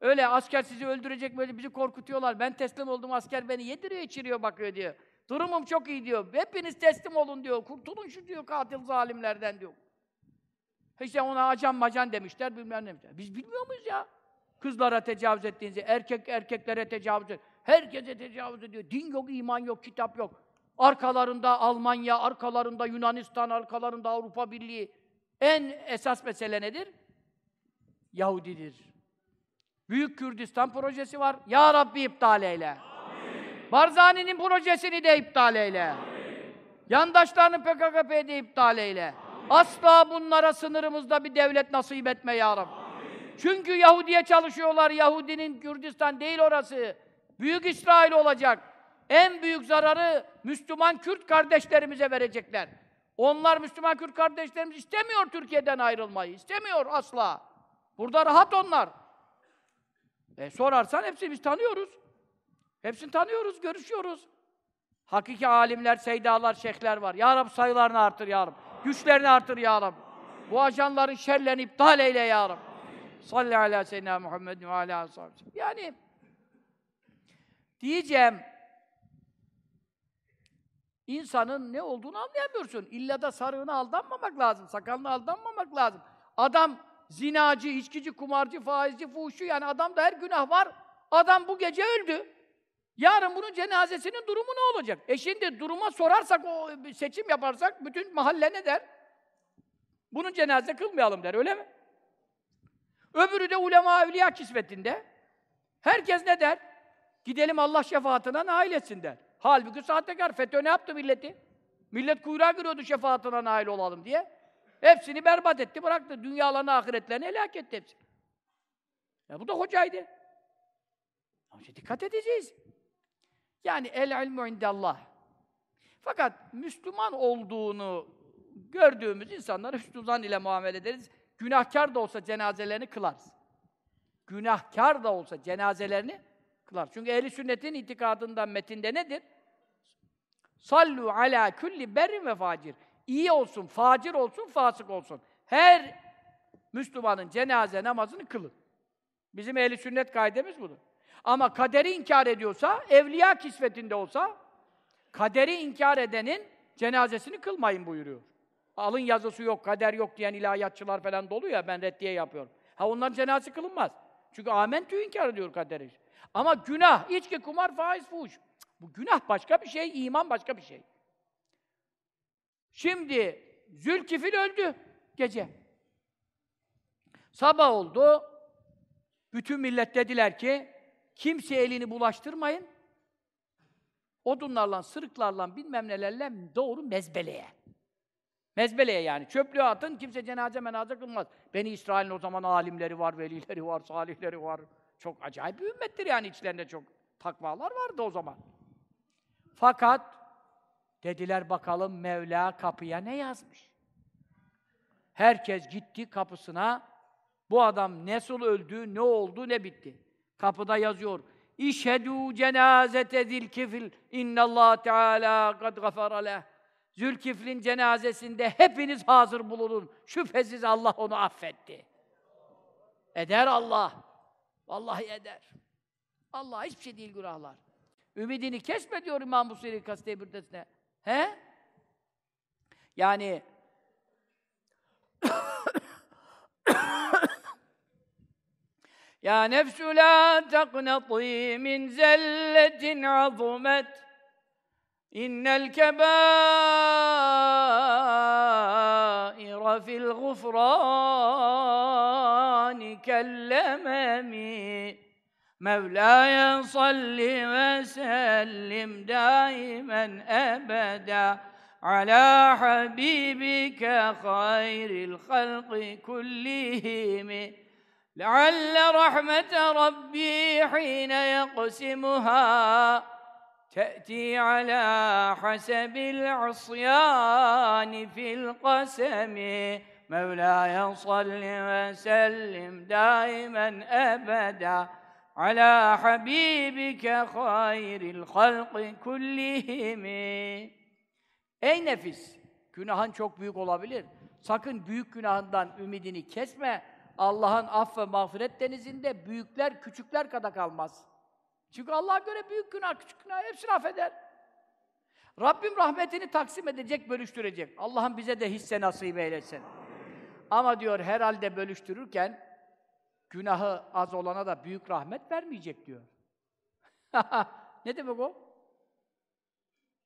Öyle asker sizi öldürecek böyle bizi korkutuyorlar. Ben teslim oldum asker beni yediriyor içiriyor bakıyor diyor. Durumum çok iyi diyor. Hepiniz teslim olun diyor. Kurtulun şu diyor katil zalimlerden diyor. İşte ona acan macan demişler bilmem ne demişler. Biz bilmiyor muyuz ya? Kızlara tecavüz ettiğinizi, erkek erkeklere tecavüz et. Herkese tecavüz ediyor. Din yok, iman yok, kitap yok. Arkalarında Almanya, arkalarında Yunanistan, arkalarında Avrupa Birliği. En esas mesele nedir? Yahudidir. Büyük Kürdistan projesi var. Ya Rabbi iptal eyle. Barzani'nin projesini de iptal eyle. Yandaşlarını PKK'de iptal eyle. Asla bunlara sınırımızda bir devlet nasip etme ya Rabbi. Çünkü Yahudi'ye çalışıyorlar. Yahudinin Kürdistan değil orası. Büyük İsrail olacak. En büyük zararı Müslüman Kürt kardeşlerimize verecekler. Onlar Müslüman Kürt kardeşlerimiz istemiyor Türkiye'den ayrılmayı. İstemiyor asla. Burada rahat onlar. E, sorarsan hepsini biz tanıyoruz. Hepsini tanıyoruz, görüşüyoruz. Hakiki alimler, seydalar, şeyhler var. Ya Rab sayılarını artır ya Rab. Güçlerini artır ya Rab. Bu ajanların şerlerini iptal eyle ya Rab. Salli ala seyyidina Muhammed ve ala aleyhi Yani diyeceğim insanın ne olduğunu anlayamıyorsun. İlla da sarığına aldanmamak lazım, sakalına aldanmamak lazım. Adam zinacı, içkici, kumarcı, faizci, fuhuşu yani adamda her günah var. Adam bu gece öldü. Yarın bunun cenazesinin durumu ne olacak? E şimdi duruma sorarsak, o seçim yaparsak bütün mahalle ne der? Bunun cenaze kılmayalım der, öyle mi? Öbürü de ulema evliya kismetinde. Herkes ne der? Gidelim Allah şefaatine nail etsin der. Halbuki sahtekar. FETÖ ne yaptı milleti? Millet kuyruğa giriyordu şefaatine nail olalım diye. Hepsini berbat etti, bıraktı. Dünyalarını, ahiretlerini helak etti hepsini. Ya bu da hocaydı. Ama işte dikkat edeceğiz. Yani el ilmu indallah. Fakat Müslüman olduğunu gördüğümüz insanlara hüsnü ile muamele ederiz. Günahkar da olsa cenazelerini kılarız. Günahkar da olsa cenazelerini kılar. Çünkü ehli sünnetin itikadından metinde nedir? Sallu ala kulli berrin ve facir. İyi olsun, facir olsun, fasık olsun. Her Müslümanın cenaze namazını kılın. Bizim ehli sünnet kaidemiz budur. Ama kaderi inkar ediyorsa, evliya kisvetinde olsa, kaderi inkar edenin cenazesini kılmayın buyuruyor. Alın yazısı yok, kader yok diyen ilahiyatçılar falan dolu ya, ben reddiye yapıyorum. Ha onların cenazesi kılınmaz. Çünkü amentü inkar ediyor kaderi. Ama günah, içki, kumar, faiz, fuhuş. Bu günah başka bir şey, iman başka bir şey. Şimdi Zülkifil öldü gece. Sabah oldu. Bütün millet dediler ki kimse elini bulaştırmayın. Odunlarla, sırıklarla, bilmem nelerle doğru mezbeleye. Mezbeleye yani. Çöplüğe atın, kimse cenaze menaze kılmaz. Beni İsrail'in o zaman alimleri var, velileri var, salihleri var. Çok acayip bir ümmettir yani içlerinde çok takvalar vardı o zaman. Fakat dediler bakalım Mevla kapıya ne yazmış? Herkes gitti kapısına. Bu adam nasıl öldü, ne oldu, ne bitti? Kapıda yazıyor. İşhedû cenazete zilkifil innallâh teâlâ kad gafara leh. Zülkifl'in cenazesinde hepiniz hazır bulunun. Şüphesiz Allah onu affetti. Eder Allah. Vallahi eder. Allah hiçbir şey değil günahlar. Ümidini kesme diyor İmam Busiri Kaside Bürdesine. He? Yani Ya nefsü la teqnati min zelletin azumet İnnel kebaira fil gufrani kellememi مولاي صل وسلم دائما أبدا على حبيبك خير الخلق كلهم. لعل رحمة ربي حين يقسمها تأتي على حسب العصيان في القسم. مولاي صل وسلم دائما أبدا على حبيبك خير الخلق كلهم Ey nefis! Günahın çok büyük olabilir. Sakın büyük günahından ümidini kesme. Allah'ın aff ve mağfiret denizinde büyükler küçükler kadar kalmaz. Çünkü Allah'a göre büyük günah, küçük günah hepsini affeder. Rabbim rahmetini taksim edecek, bölüştürecek. Allah'ım bize de hisse nasip eylesin. Ama diyor herhalde bölüştürürken günahı az olana da büyük rahmet vermeyecek diyor. ne demek o?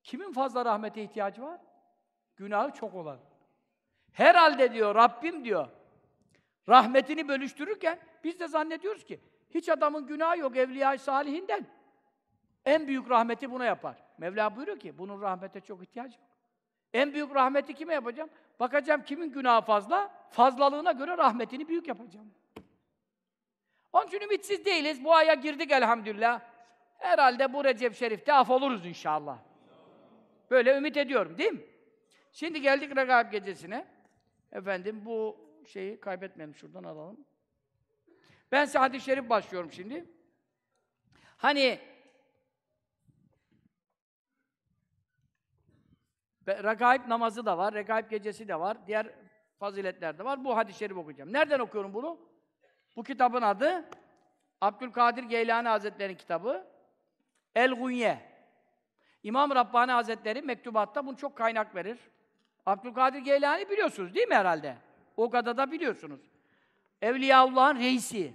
Kimin fazla rahmete ihtiyacı var? Günahı çok olan. Herhalde diyor Rabbim diyor rahmetini bölüştürürken biz de zannediyoruz ki hiç adamın günahı yok evliya salihinden. En büyük rahmeti buna yapar. Mevla buyuruyor ki bunun rahmete çok ihtiyacı yok. En büyük rahmeti kime yapacağım? Bakacağım kimin günahı fazla, fazlalığına göre rahmetini büyük yapacağım. Onun için ümitsiz değiliz. Bu aya girdik elhamdülillah. Herhalde bu Recep Şerif'te af oluruz inşallah. Böyle ümit ediyorum değil mi? Şimdi geldik Regaib gecesine. Efendim bu şeyi kaybetmeyelim şuradan alalım. Ben size şerif başlıyorum şimdi. Hani Regaib namazı da var, regaib gecesi de var, diğer faziletler de var. Bu hadis-i şerif okuyacağım. Nereden okuyorum bunu? Bu kitabın adı Abdülkadir Geylani Hazretleri'nin kitabı El-Gunye. İmam Rabbani Hazretleri mektubatta bunu çok kaynak verir. Abdülkadir Geylani biliyorsunuz değil mi herhalde? O kadar da biliyorsunuz. Evliyaullah'ın reisi,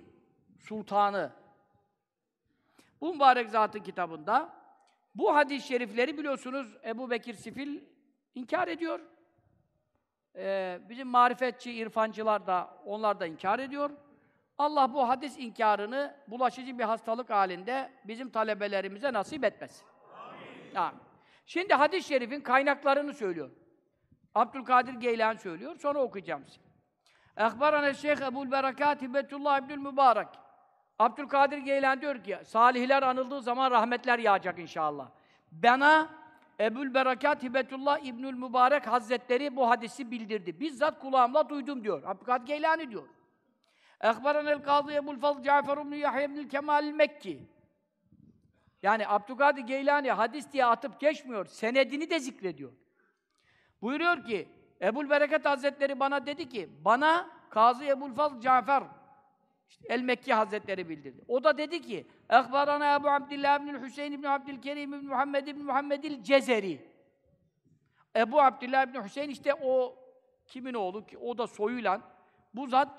sultanı. Bu mübarek zatın kitabında bu hadis-i şerifleri biliyorsunuz Ebu Bekir Sifil inkar ediyor. Ee, bizim marifetçi, irfancılar da onlar da inkar ediyor. Allah bu hadis inkarını bulaşıcı bir hastalık halinde bizim talebelerimize nasip etmesin. Amin. Amin. Şimdi hadis-i şerifin kaynaklarını söylüyor. Abdülkadir Geylan söylüyor. Sonra okuyacağım size. Ehbarane Şeyh Ebu'l Berakat Hibetullah İbnül Mübarek. Abdülkadir Geylan diyor ki, salihler anıldığı zaman rahmetler yağacak inşallah. Bana Ebu'l Berakat Hibetullah İbnül Mübarek Hazretleri bu hadisi bildirdi. Bizzat kulağımla duydum diyor. Abdülkadir Geylani diyor. El Kadı Ebu'l Fazl Cafer ibn Yahya ibn Kemal Mekki. Yani Abdülkadir Geylani hadis diye atıp geçmiyor. Senedini de zikrediyor. Buyuruyor ki Ebul Bereket Hazretleri bana dedi ki bana Kazı Ebul Fazl Cafer işte El Mekki Hazretleri bildirdi. O da dedi ki Ekbarana Ebu Abdillah ibn Hüseyin ibn Abdülkerim ibn Muhammed ibn Muhammedil Cezeri. Ebu Abdillah ibn Hüseyin işte o kimin oğlu ki o da soyuyla bu zat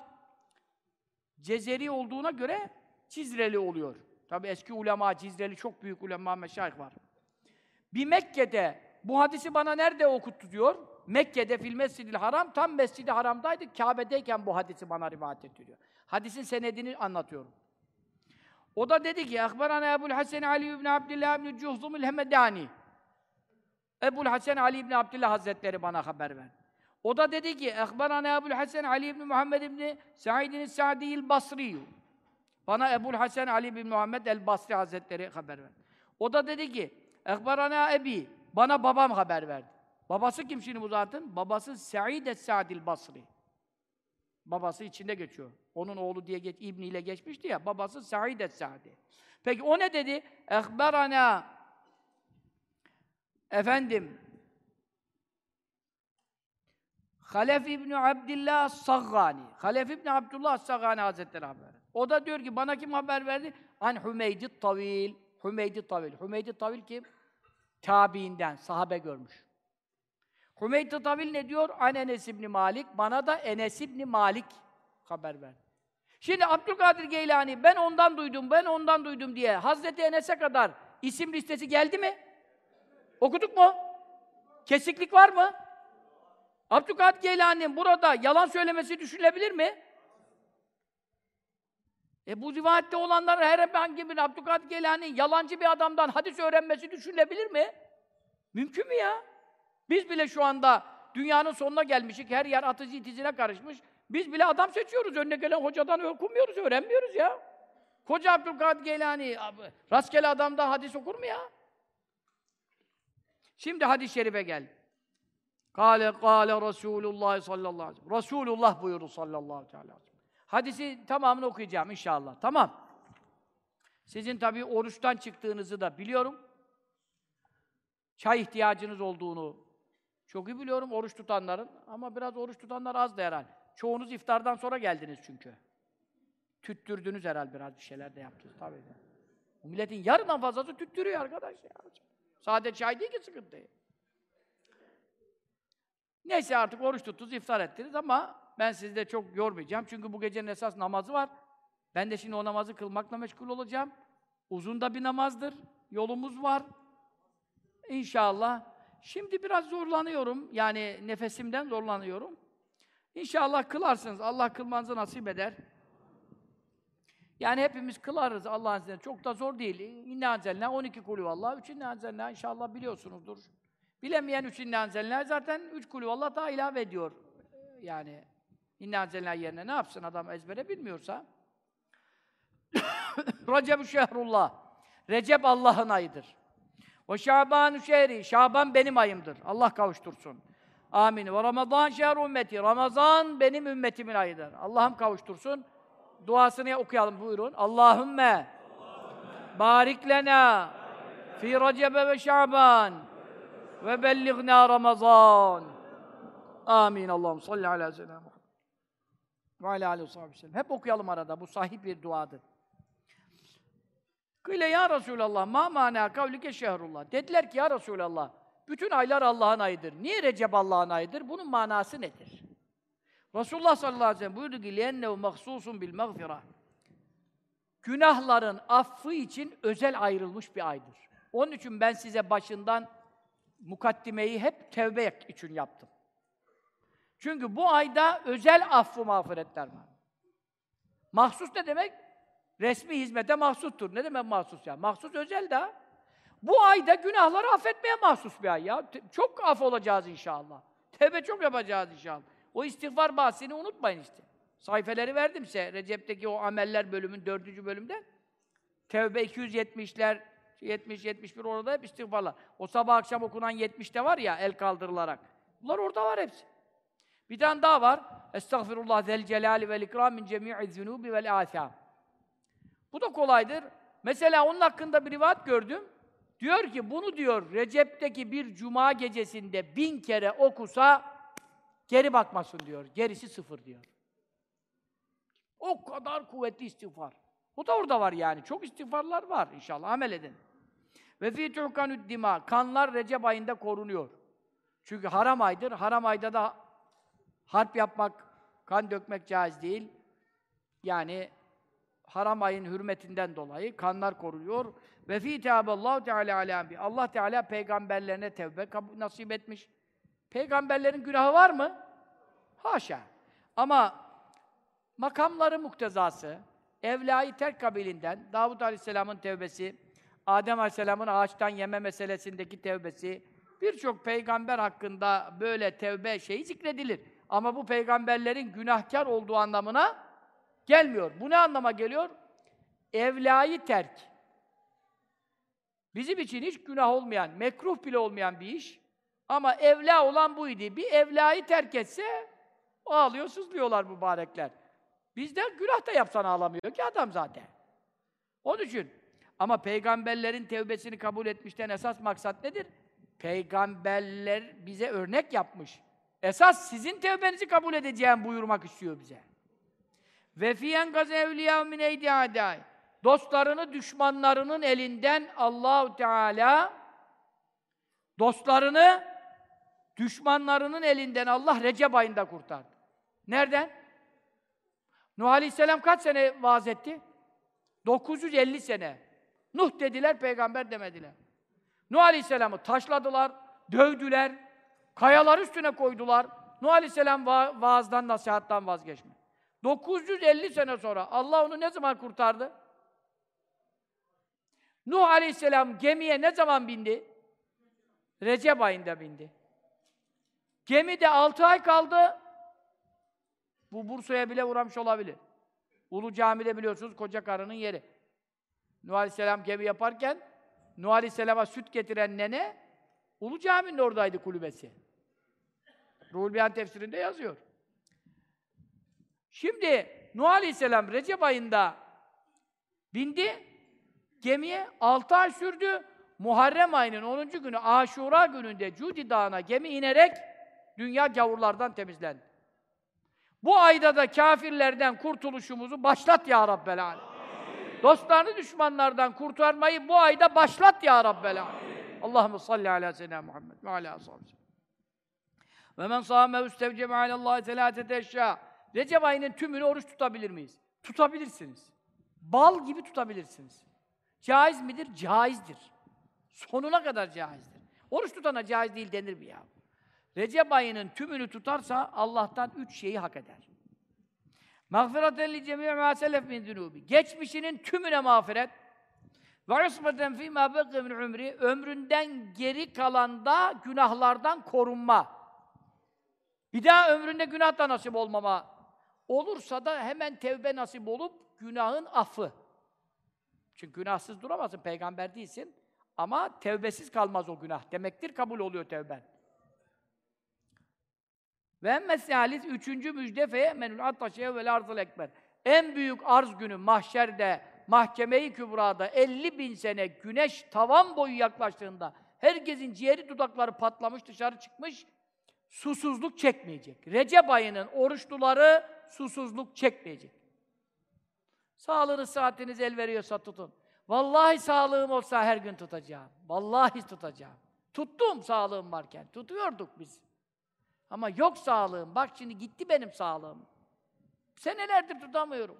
Cezeri olduğuna göre Cizreli oluyor. Tabi eski ulema Cizreli çok büyük ulema meşayih var. Bir Mekke'de bu hadisi bana nerede okuttu diyor. Mekke'de fil mescidil haram, tam mescidi haramdaydı. Kabe'deyken bu hadisi bana rivayet ettiriyor. Hadisin senedini anlatıyorum. O da dedi ki, Ekberana Ebul Hasan Ali ibn Abdullah ibn Cuhzum el-Hemedani. Ebul Hasan Ali ibn Abdullah Hazretleri bana haber ver. O da dedi ki, Ekberana Ebul Hasan Ali ibn Muhammed ibn Sa'idin Sa'di Basri. Bana Ebul Hasan Ali ibn Muhammed el-Basri Hazretleri haber ver. O da dedi ki, Ekberana Ebi, bana babam haber verdi. Babası kim şimdi bu zatın? Babası Sa'id es-Sa'dil Basri. Babası içinde geçiyor. Onun oğlu diye geç, İbni ile geçmişti ya, babası Sa'id es-Sa'di. Peki o ne dedi? Ehberana efendim Halef İbni Abdillah Saggani. Halef İbni Abdullah Saggani Hazretleri haber. O da diyor ki bana kim haber verdi? An Hümeydi Tavil. Hümeydi Tavil. Hümeydi Tavil kim? Tabiinden, sahabe görmüş. Hümeyt Tavil ne diyor? An Enes İbni Malik. Bana da Enes İbni Malik haber ver. Şimdi Abdülkadir Geylani ben ondan duydum, ben ondan duydum diye Hazreti Enes'e kadar isim listesi geldi mi? Okuduk mu? Kesiklik var mı? Abdülkadir Geylani'nin burada yalan söylemesi düşünülebilir mi? E bu rivayette olanlar herhangi bir Abdülkadir Geylani yalancı bir adamdan hadis öğrenmesi düşünülebilir mi? Mümkün mü ya? Biz bile şu anda dünyanın sonuna gelmişik, her yer atıcı itizine karışmış. Biz bile adam seçiyoruz, önüne gelen hocadan okumuyoruz, öğrenmiyoruz ya. Koca Abdülkadir Geylani, rastgele adam da hadis okur mu ya? Şimdi hadis-i şerife gel. Kale kâle Resulullah sallallahu aleyhi ve sellem. Resulullah buyurdu sallallahu aleyhi ve sellem. Hadisi tamamını okuyacağım inşallah. Tamam. Sizin tabii oruçtan çıktığınızı da biliyorum. Çay ihtiyacınız olduğunu çok iyi biliyorum oruç tutanların ama biraz oruç tutanlar az da herhalde. Çoğunuz iftardan sonra geldiniz çünkü. Tüttürdünüz herhalde biraz bir şeyler de yaptınız tabii milletin yarından fazlası tüttürüyor arkadaş ya. Sadece çay değil ki sıkıntı. Neyse artık oruç tuttunuz, iftar ettiniz ama ben sizi de çok yormayacağım. Çünkü bu gecenin esas namazı var. Ben de şimdi o namazı kılmakla meşgul olacağım. Uzun da bir namazdır. Yolumuz var. İnşallah. Şimdi biraz zorlanıyorum. Yani nefesimden zorlanıyorum. İnşallah kılarsınız. Allah kılmanızı nasip eder. Yani hepimiz kılarız Allah'ın izniyle. Çok da zor değil. İnne anzelna 12 kulü Allah, 3 inne anzelna inşallah biliyorsunuzdur. Bilemeyen üç inna zaten üç kulü Allah daha ilave ediyor. Yani inna yerine ne yapsın adam ezbere bilmiyorsa? Recep şehrullah. Recep Allah'ın ayıdır. Ve Şaban şehri. Şaban benim ayımdır. Allah kavuştursun. Amin. Ve Ramazan şehr ümmeti. Ramazan benim ümmetimin ayıdır. Allah'ım kavuştursun. Duasını okuyalım buyurun. Allahümme, Allahümme. barik lena fi recebe ve şaban ve bellighna Ramazan. Amin. Allah'ım salli ala seyyidina Muhammed. Ve ala aleyhi ve sellem. Hep okuyalım arada. Bu sahih bir duadır. Kıyle ya Resulallah ma mana kavlike şehrullah. Dediler ki ya Resulallah bütün aylar Allah'ın ayıdır. Niye Recep Allah'ın ayıdır? Bunun manası nedir? Resulullah sallallahu aleyhi ve sellem buyurdu ki lennehu mahsusun bil mağfira. Günahların affı için özel ayrılmış bir aydır. Onun için ben size başından mukaddimeyi hep tevbe için yaptım. Çünkü bu ayda özel affı mağfiretler var. Mahsus ne demek? Resmi hizmete mahsustur. Ne demek mahsus ya? Mahsus özel de. Bu ayda günahları affetmeye mahsus bir ay ya. Çok af olacağız inşallah. Tevbe çok yapacağız inşallah. O istiğfar bahsini unutmayın işte. Sayfeleri verdim size. Recep'teki o ameller bölümün dördüncü bölümde. Tevbe 270'ler, 70, 71 orada hep istiğfarlar. O sabah akşam okunan 70'te var ya el kaldırılarak. Bunlar orada var hepsi. Bir tane daha var. Estağfirullah zel celali vel ikram min cemi'i zunubi vel âthâm. Bu da kolaydır. Mesela onun hakkında bir rivayet gördüm. Diyor ki bunu diyor Recep'teki bir cuma gecesinde bin kere okusa geri bakmasın diyor. Gerisi sıfır diyor. O kadar kuvvetli istiğfar. Bu da orada var yani. Çok istiğfarlar var inşallah. Amel edin. Ve fî tuhkanüd dima. Kanlar Recep ayında korunuyor. Çünkü haram aydır. Haram ayda da harp yapmak, kan dökmek caiz değil. Yani haram ayın hürmetinden dolayı kanlar korunuyor. Ve fî tâballahu teâlâ alâ bi. Allah Teala peygamberlerine tevbe nasip etmiş. Peygamberlerin günahı var mı? Haşa. Ama makamları muktezası, evlayı terk kabilinden, Davud Aleyhisselam'ın tevbesi, Adem Aleyhisselam'ın ağaçtan yeme meselesindeki tevbesi, birçok peygamber hakkında böyle tevbe şeyi zikredilir. Ama bu peygamberlerin günahkar olduğu anlamına gelmiyor. Bu ne anlama geliyor? Evlayı terk. Bizim için hiç günah olmayan, mekruh bile olmayan bir iş. Ama evla olan buydu. Bir evlayı terk etse ağlıyor, sızlıyorlar mübarekler. Bizde günah da yapsan ağlamıyor ki adam zaten. Onun için. Ama peygamberlerin tevbesini kabul etmişten esas maksat nedir? Peygamberler bize örnek yapmış. Esas sizin tevbenizi kabul edeceğim buyurmak istiyor bize. Ve fiyen gaze evliya min. Dostlarını düşmanlarının elinden Allahu Teala dostlarını düşmanlarının elinden Allah Recep ayında kurtardı. Nereden? Nuh Aleyhisselam kaç sene vaaz etti? 950 sene. Nuh dediler, peygamber demediler. Nuh Aleyhisselam'ı taşladılar, dövdüler, kayalar üstüne koydular. Nuh Aleyhisselam va vaazdan, nasihattan vazgeçmedi. 950 sene sonra Allah onu ne zaman kurtardı? Nuh Aleyhisselam gemiye ne zaman bindi? Recep ayında bindi. Gemide altı ay kaldı. Bu Bursa'ya bile uğramış olabilir. Ulu Cami'de biliyorsunuz koca karının yeri. Nuh Aleyhisselam gemi yaparken Nuh Aleyhisselam'a süt getiren nene Ulu Cami'nin oradaydı kulübesi. Ruhul Beyan tefsirinde yazıyor. Şimdi Nuh Aleyhisselam Recep ayında bindi gemiye 6 ay sürdü. Muharrem ayının 10. günü Aşura gününde Cudi Dağı'na gemi inerek dünya gavurlardan temizlendi. Bu ayda da kafirlerden kurtuluşumuzu başlat ya Rabbel Alem. Dostlarını düşmanlardan kurtarmayı bu ayda başlat ya Rabbel Alem. Allahumme salli ala seyyidina Muhammed ve ala ashabihi. Ve men sâme üstevcebe alallâhi selâsete eşyâ. Recep ayının tümünü oruç tutabilir miyiz? Tutabilirsiniz. Bal gibi tutabilirsiniz. Caiz midir? Caizdir. Sonuna kadar caizdir. Oruç tutana caiz değil denir mi ya? Recep ayının tümünü tutarsa Allah'tan üç şeyi hak eder. Mağfireten li cemî mâ selef min zunûbi. Geçmişinin tümüne mağfiret. Ve ismeten fî mâ beqî min umri. Ömründen geri kalanda günahlardan korunma. Bir daha ömründe günah da nasip olmama. Olursa da hemen tevbe nasip olup günahın affı. Çünkü günahsız duramazsın, peygamber değilsin. Ama tevbesiz kalmaz o günah. Demektir kabul oluyor tevben. Ve emme sâlis, üçüncü müjde fe ye'menul attaşe vel arzul ekber. En büyük arz günü mahşerde mahkemeyi kübrada 50 bin sene güneş tavan boyu yaklaştığında herkesin ciğeri dudakları patlamış dışarı çıkmış susuzluk çekmeyecek. Recep ayının oruçluları susuzluk çekmeyecek. Sağlığınız, saatiniz el veriyorsa tutun. Vallahi sağlığım olsa her gün tutacağım. Vallahi tutacağım. Tuttum sağlığım varken. Tutuyorduk biz. Ama yok sağlığım. Bak şimdi gitti benim sağlığım. Senelerdir tutamıyorum.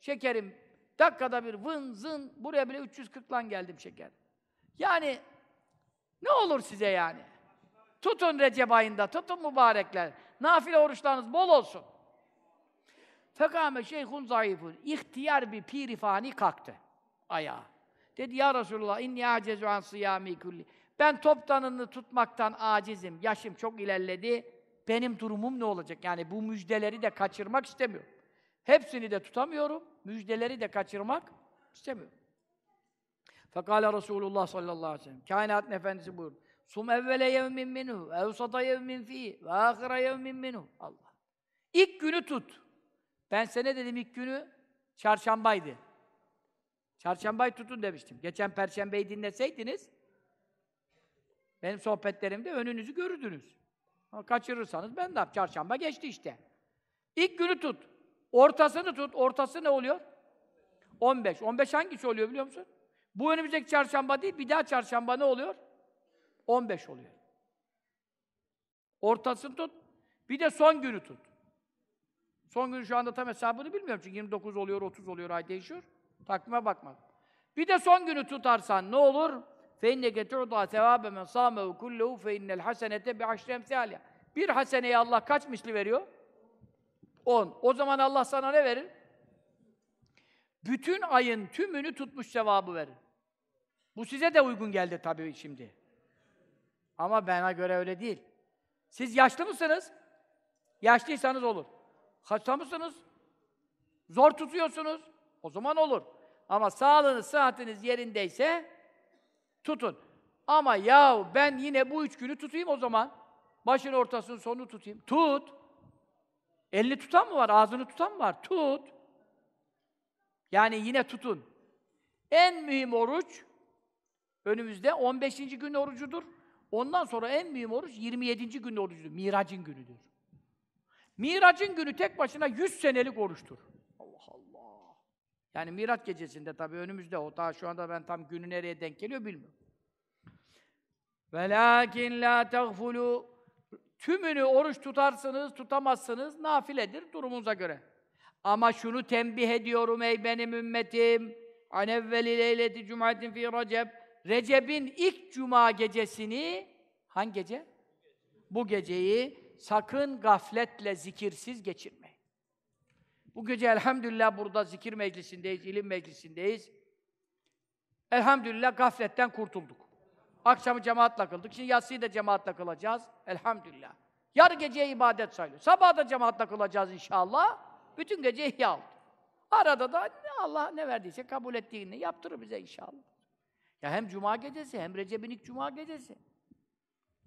Şekerim dakikada bir vın zın buraya bile 340 lan geldim şeker. Yani ne olur size yani? Tutun Recep ayında, tutun mübarekler. Nafile oruçlarınız bol olsun. Fekame şeyhun zayıfun. İhtiyar bir pirifani kalktı ayağa. Dedi ya Resulullah inni acezu an sıyami kulli. Ben toptanını tutmaktan acizim. Yaşım çok ilerledi. Benim durumum ne olacak? Yani bu müjdeleri de kaçırmak istemiyorum. Hepsini de tutamıyorum. Müjdeleri de kaçırmak istemiyorum. Fekale Resulullah sallallahu aleyhi ve sellem. Kainatın efendisi buyurdu. Sum evvele yevmin minhu, evsata yevmin fi, ve ahire yevmin minhu. Allah. İlk günü tut. Ben sene dedim ilk günü çarşambaydı. Çarşambayı tutun demiştim. Geçen perşembeyi dinleseydiniz benim sohbetlerimde önünüzü görürdünüz. Ama kaçırırsanız ben de çarşamba geçti işte. İlk günü tut. Ortasını tut. Ortası ne oluyor? 15. 15 hangisi oluyor biliyor musun? Bu önümüzdeki çarşamba değil, bir daha çarşamba ne oluyor? 15 oluyor. Ortasını tut. Bir de son günü tut. Son günü şu anda tam hesabını bilmiyorum çünkü 29 oluyor, 30 oluyor, ay değişiyor. Takvime bakmak. Bir de son günü tutarsan ne olur? fe inneke tu'da sevabe men sâmehu kulluhu fe innel hasenete bi aşri emsâliha. Bir haseneye Allah kaç misli veriyor? On. O zaman Allah sana ne verir? Bütün ayın tümünü tutmuş sevabı verir. Bu size de uygun geldi tabii şimdi. Ama bana göre öyle değil. Siz yaşlı mısınız? Yaşlıysanız olur. Hasta mısınız? Zor tutuyorsunuz. O zaman olur. Ama sağlığınız, sıhhatiniz yerindeyse tutun. Ama yahu ben yine bu üç günü tutayım o zaman. Başın ortasını sonunu tutayım. Tut. Elini tutan mı var? Ağzını tutan mı var? Tut. Yani yine tutun. En mühim oruç önümüzde 15. gün orucudur. Ondan sonra en mühim oruç 27. gün orucudur. Miracın günüdür. Miracın günü tek başına 100 senelik oruçtur. Yani Miraç gecesinde tabii önümüzde o. Daha şu anda ben tam günü nereye denk geliyor bilmiyorum. Velakin la teğfulu Tümünü oruç tutarsınız, tutamazsınız, nafiledir durumunuza göre. Ama şunu tembih ediyorum ey benim ümmetim. An evveli leyleti cumatin fi recep. Recep'in ilk cuma gecesini hangi gece? Bu geceyi sakın gafletle zikirsiz geçirmeyin. Bu gece elhamdülillah burada zikir meclisindeyiz, ilim meclisindeyiz. Elhamdülillah gafletten kurtulduk. Akşamı cemaatle kıldık. Şimdi yatsıyı da cemaatle kılacağız. Elhamdülillah. Yarı geceye ibadet sayılıyor. Sabah da cemaatle kılacağız inşallah. Bütün gece ihya oldu. Arada da Allah ne verdiyse kabul ettiğini yaptırır bize inşallah. Ya hem cuma gecesi hem Recep'in ilk cuma gecesi.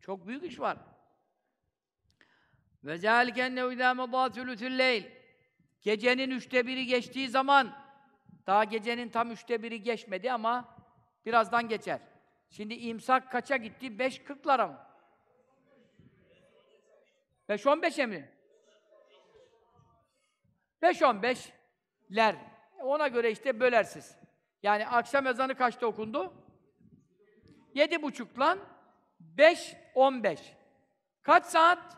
Çok büyük iş var. Ve zâlike ennehu idâ medâ. Gecenin üçte biri geçtiği zaman, daha gecenin tam üçte biri geçmedi ama birazdan geçer. Şimdi imsak kaça gitti? Beş kırklara mı? Beş on beşe mi? Beş on beşler. Ona göre işte bölersiz. Yani akşam ezanı kaçta okundu? Yedi buçukla beş on beş. Kaç saat?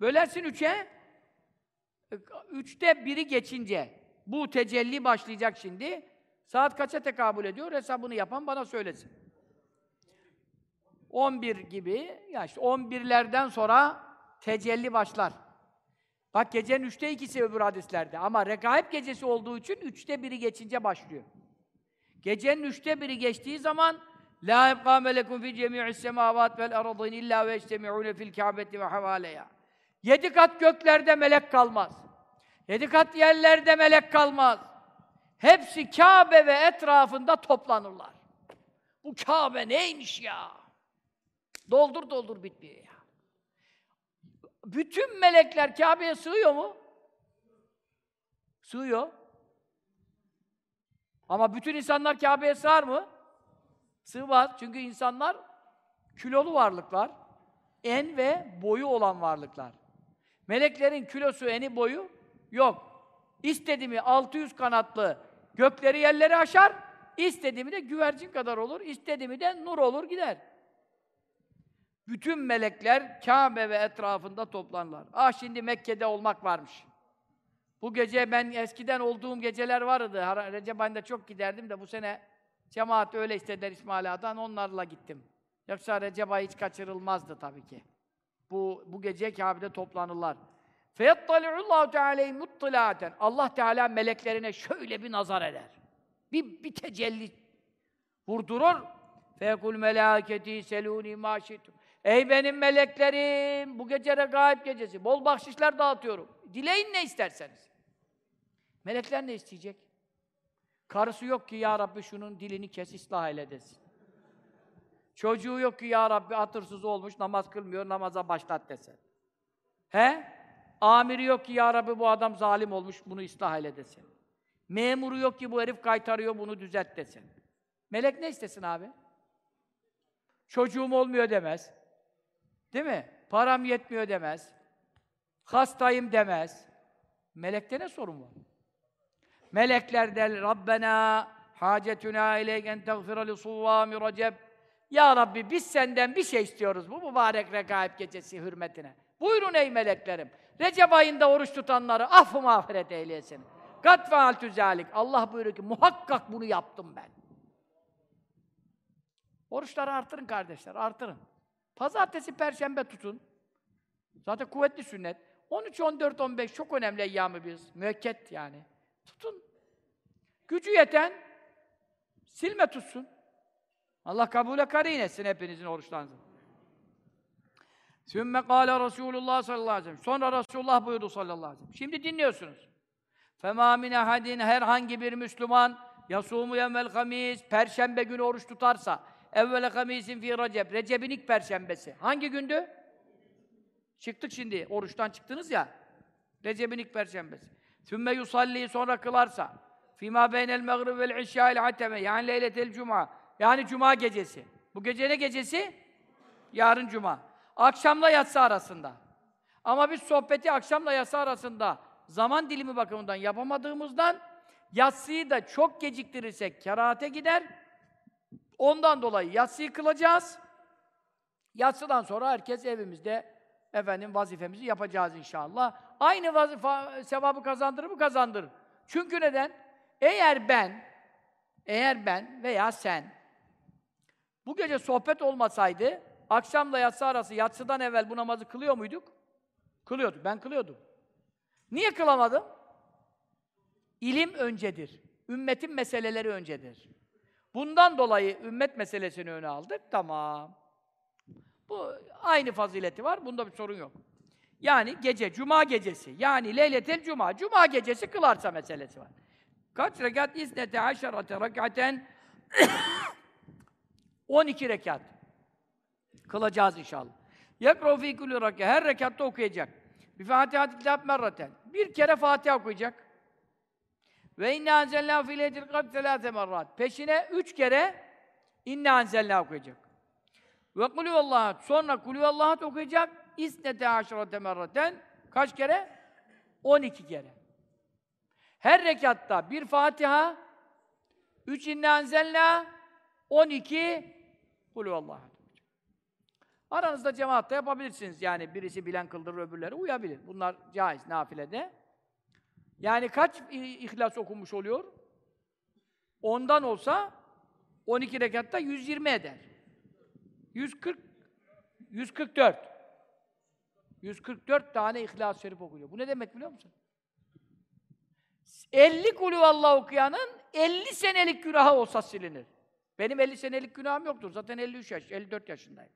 Bölersin üçe. Üçte biri geçince bu tecelli başlayacak şimdi. Saat kaça tekabül ediyor? Hesabını yapan bana söylesin. 11 gibi, ya işte 11'lerden sonra tecelli başlar. Bak gecenin üçte ikisi öbür hadislerde ama rekaip gecesi olduğu için üçte biri geçince başlıyor. Gecenin üçte biri geçtiği zaman La yebqa melekun fi cemi'is semavat vel ardin illa ve istemi'une fil kâbeti ve havaleya. Yedi kat göklerde melek kalmaz. Yedi kat yerlerde melek kalmaz. Hepsi Kabe ve etrafında toplanırlar. Bu Kabe neymiş ya? Doldur doldur bitmiyor ya. Bütün melekler Kabe'ye sığıyor mu? Sığıyor. Ama bütün insanlar Kabe'ye sığar mı? Sığmaz. Çünkü insanlar kilolu varlıklar. En ve boyu olan varlıklar. Meleklerin kilosu, eni, boyu yok. İstediğimi 600 kanatlı gökleri yerleri aşar, istediğimi de güvercin kadar olur, istediğimi de nur olur gider. Bütün melekler Kabe ve etrafında toplanırlar. Ah şimdi Mekke'de olmak varmış. Bu gece ben eskiden olduğum geceler vardı. Recep ayında çok giderdim de bu sene cemaat öyle istediler İsmail Ağa'dan, onlarla gittim. Yoksa Recep ayı hiç kaçırılmazdı tabii ki. Bu, bu gece Kabe'de toplanırlar. Feyettali'ullahu Teala'yı muttilaten. Allah Teala meleklerine şöyle bir nazar eder. Bir, bir tecelli vurdurur. Fekul melâketi selûni maşitum. Ey benim meleklerim, bu gece regaib gecesi, bol bahşişler dağıtıyorum. Dileyin ne isterseniz. Melekler ne isteyecek? Karısı yok ki ya Rabbi şunun dilini kes ıslah eyle desin. Çocuğu yok ki ya Rabbi hatırsız olmuş, namaz kılmıyor, namaza başlat desin. He? Amiri yok ki ya Rabbi bu adam zalim olmuş, bunu ıslah eyle desin. Memuru yok ki bu herif kaytarıyor, bunu düzelt desin. Melek ne istesin abi? Çocuğum olmuyor demez. Değil mi? Param yetmiyor demez. Hastayım demez. Melekte ne sorun var? Melekler der Rabbena hacetuna ileyken teğfira li suvvami recep Ya Rabbi biz senden bir şey istiyoruz bu mübarek regaib gecesi hürmetine. Buyurun ey meleklerim. Recep ayında oruç tutanları affı mağfiret eylesin. Kat fealtü zalik. Allah buyuruyor ki muhakkak bunu yaptım ben. Oruçları artırın kardeşler, artırın. Pazartesi, perşembe tutun. Zaten kuvvetli sünnet. 13, 14, 15 çok önemli eyyamı biz. Müekket yani. Tutun. Gücü yeten silme tutsun. Allah kabule karin etsin hepinizin oruçlarınızı. Sümme kâle Resulullah sallallahu aleyhi ve sellem. Sonra Resulullah buyurdu sallallahu aleyhi ve sellem. Şimdi dinliyorsunuz. Fema min ahadin herhangi bir Müslüman yasumu yevmel hamis perşembe günü oruç tutarsa evvele hamisin fi recep Recep'in ilk perşembesi. Hangi gündü? Çıktık şimdi. Oruçtan çıktınız ya. Recep'in ilk perşembesi. Sümme yusalli sonra kılarsa fîmâ beynel mağrib vel işâil ateme yani leyletel cuma yani cuma gecesi. Bu gece ne gecesi? Yarın cuma. Akşamla yatsı arasında. Ama biz sohbeti akşamla yatsı arasında zaman dilimi bakımından yapamadığımızdan yatsıyı da çok geciktirirsek kerahate gider. Ondan dolayı yatsıyı kılacağız. Yatsıdan sonra herkes evimizde efendim vazifemizi yapacağız inşallah. Aynı vazife sevabı kazandırır mı? Kazandırır. Çünkü neden? Eğer ben eğer ben veya sen bu gece sohbet olmasaydı akşamla yatsı arası yatsıdan evvel bu namazı kılıyor muyduk? Kılıyorduk. Ben kılıyordum. Niye kılamadım? İlim öncedir. Ümmetin meseleleri öncedir. Bundan dolayı ümmet meselesini öne aldık. Tamam. Bu aynı fazileti var. Bunda bir sorun yok. Yani gece, cuma gecesi. Yani leyletel cuma. Cuma gecesi kılarsa meselesi var. Kaç rekat? İznete aşerate rekaten 12 rekat. Kılacağız inşallah. Yakro fî kulli. Her rekatta okuyacak. Bir Fatiha-i Kitap merraten. Bir kere Fatiha okuyacak. Ve inna enzelnâ fî leyletil kadr selâse merrat. Peşine üç kere inna enzelnâ okuyacak. Ve kulü vallahat. Sonra kulü vallahat okuyacak. İsnete aşırate merraten. Kaç kere? 12 kere. Her rekatta bir Fatiha, üç inna enzelnâ, 12 kulü vallahat. Aranızda cemaatte yapabilirsiniz. Yani birisi bilen kıldırır, öbürleri uyabilir. Bunlar caiz nafilede. Yani kaç ihlas okunmuş oluyor? Ondan olsa 12 rekatta 120 eder. 140 144 144 tane İhlas-ı Şerif okuyor. Bu ne demek biliyor musun? 50 kulü Allah okuyanın 50 senelik günahı olsa silinir. Benim 50 senelik günahım yoktur. Zaten 53 yaş, 54 yaşındayım.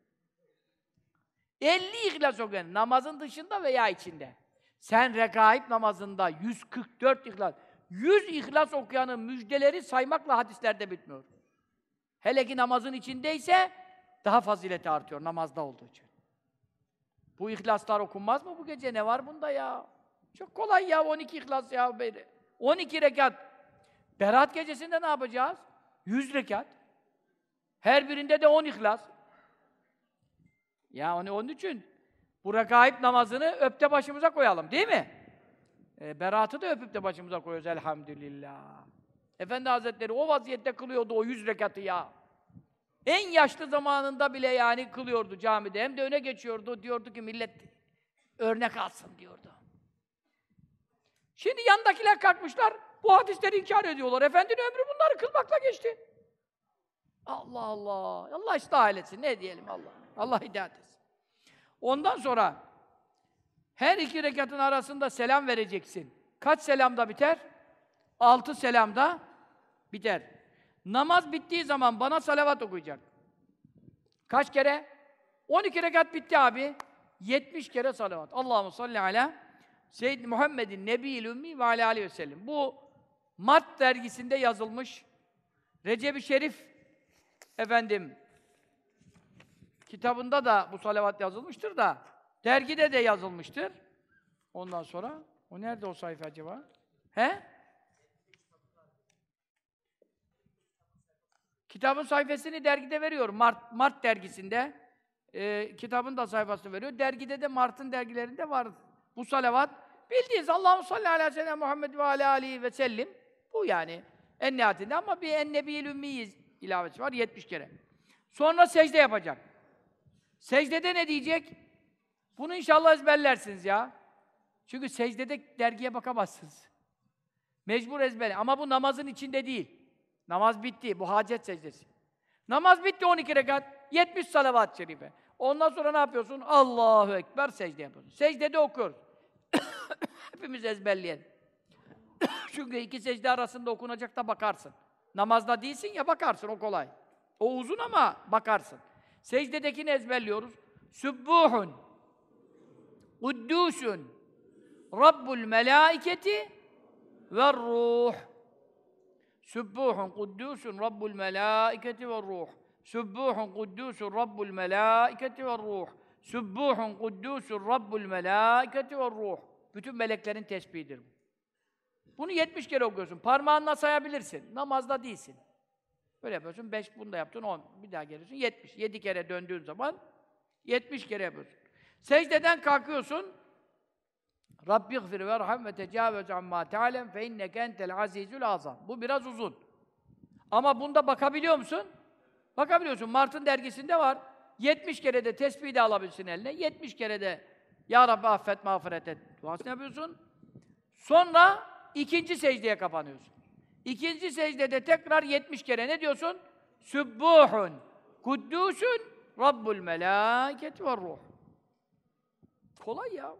50 ihlas okuyan, namazın dışında veya içinde. Sen regaib namazında 144 ihlas, 100 ihlas okuyanın müjdeleri saymakla hadislerde bitmiyor. Hele ki namazın içindeyse daha fazileti artıyor namazda olduğu için. Bu ihlaslar okunmaz mı bu gece? Ne var bunda ya? Çok kolay ya 12 ihlas ya. böyle. 12 rekat. Berat gecesinde ne yapacağız? 100 rekat. Her birinde de 10 ihlas. Ya onu onun için bu rekaip namazını öpte başımıza koyalım, değil mi? E, beratı da öpüp de başımıza koyuyoruz elhamdülillah. Efendi Hazretleri o vaziyette kılıyordu o 100 rekatı ya. En yaşlı zamanında bile yani kılıyordu camide. Hem de öne geçiyordu. Diyordu ki millet örnek alsın diyordu. Şimdi yandakiler kalkmışlar. Bu hadisleri inkar ediyorlar. Efendinin ömrü bunları kılmakla geçti. Allah Allah. Allah ıslah eylesin. Ne diyelim Allah. Allah hidayet etsin. Ondan sonra her iki rekatın arasında selam vereceksin. Kaç selamda biter? Altı selamda biter. Namaz bittiği zaman bana salavat okuyacak. Kaç kere? 12 rekat bitti abi. 70 kere salavat. Allahu salli ala Seyyid Muhammedin Nebiyil Ümmi ve ala aleyhi ve sellem. Bu Mart dergisinde yazılmış Recep-i Şerif efendim kitabında da bu salavat yazılmıştır da dergide de yazılmıştır. Ondan sonra o nerede o sayfa acaba? He? Kitabın sayfasını dergide veriyorum. Mart, Mart dergisinde. Ee, kitabın da sayfasını veriyor. Dergide de Mart'ın dergilerinde var. Bu salavat bildiğiniz Allahu salli ala sellem Muhammed ve ala ve sellim. Bu yani en nihayetinde ama bir en nebiyil ümmiyiz ilavesi var 70 kere. Sonra secde yapacak. Secdede ne diyecek? Bunu inşallah ezberlersiniz ya. Çünkü secdede dergiye bakamazsınız. Mecbur ezber. Ama bu namazın içinde değil. Namaz bitti. Bu hacet secdesi. Namaz bitti 12 rekat. 70 salavat-ı şerife. Ondan sonra ne yapıyorsun? Allahu Ekber secde yapıyorsun. Secdede okuyoruz. Hepimiz ezberleyelim. Çünkü iki secde arasında okunacak da bakarsın. Namazda değilsin ya bakarsın o kolay. O uzun ama bakarsın. Secdedekini ezberliyoruz. Sübbuhun Kuddusun Rabbul melaiketi ve ruh. Sübbuhun kuddusun Rabbul melaiketi ve ruh. Sübbuhun kuddusun Rabbul melaiketi ve ruh. Sübbuhun kuddusun Rabbul melaiketi ve ruh. Bütün meleklerin tesbihidir bu. Bunu 70 kere okuyorsun. Parmağınla sayabilirsin. Namazda değilsin. Böyle yapıyorsun. 5 bunu da yaptın 10. Bir daha geliyorsun 70. 7 kere döndüğün zaman 70 kere yapıyorsun. Secdeden kalkıyorsun. Rabbi gfir ve rahim ve tecavüz amma te'alem fe inneke entel azizül azam. Bu biraz uzun. Ama bunda bakabiliyor musun? Bakabiliyorsun. Mart'ın dergisinde var. 70 kere de tesbih de alabilirsin eline. 70 kere de Ya Rabbi affet, mağfiret et. Duasını yapıyorsun. Sonra ikinci secdeye kapanıyorsun. İkinci secdede tekrar 70 kere ne diyorsun? Sübbuhun, kuddusun, Rabbul melâket ve ruh. Kolay ya.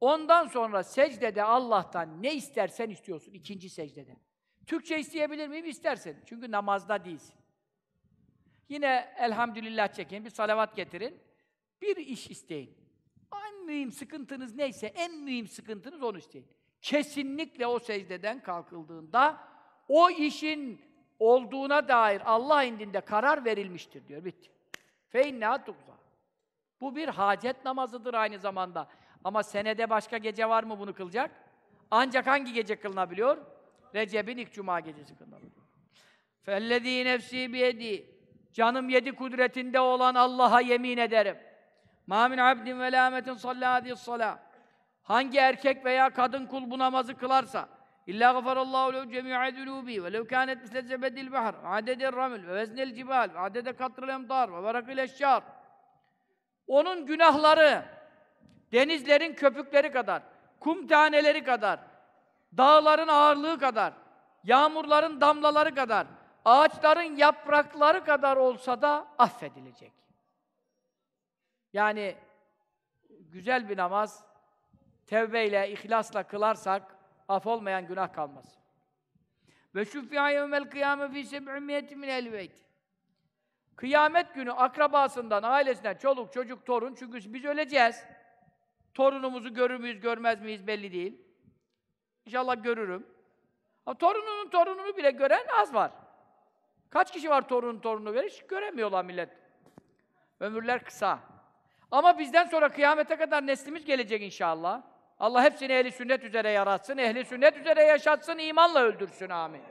Ondan sonra secdede Allah'tan ne istersen istiyorsun ikinci secdede. Türkçe isteyebilir miyim? İstersin. Çünkü namazda değilsin. Yine elhamdülillah çekin, bir salavat getirin. Bir iş isteyin. En mühim sıkıntınız neyse, en mühim sıkıntınız onu isteyin kesinlikle o secdeden kalkıldığında o işin olduğuna dair Allah indinde karar verilmiştir diyor. Bitti. Feinna tukza. Bu bir hacet namazıdır aynı zamanda. Ama senede başka gece var mı bunu kılacak? Ancak hangi gece kılınabiliyor? Recep'in ilk cuma gecesi kılınabiliyor. Fellezî nefsî biyedî. Canım yedi kudretinde olan Allah'a yemin ederim. Mâ min abdin velâmetin sallâ Hangi erkek veya kadın kul bu namazı kılarsa İlla gafarallahu lehu cemi'a zunubi ve lev kânet misle zebedil bahr ve adedel ramil ve veznel cibal ve adede katril emdar ve verakil eşşar Onun günahları denizlerin köpükleri kadar, kum taneleri kadar, dağların ağırlığı kadar, yağmurların damlaları kadar, ağaçların yaprakları kadar olsa da affedilecek. Yani güzel bir namaz, tevbeyle, ihlasla kılarsak af olmayan günah kalmaz. Ve şüffi'a yevmel kıyame fî seb'imiyeti min el Kıyamet günü akrabasından, ailesinden, çoluk, çocuk, torun, çünkü biz öleceğiz. Torunumuzu görür müyüz, görmez miyiz belli değil. İnşallah görürüm. Ama torununun torununu bile gören az var. Kaç kişi var torunun torununu verir? Hiç göremiyorlar millet. Ömürler kısa. Ama bizden sonra kıyamete kadar neslimiz gelecek inşallah. Allah hepsini ehli sünnet üzere yaratsın, ehli sünnet üzere yaşatsın, imanla öldürsün. Amin.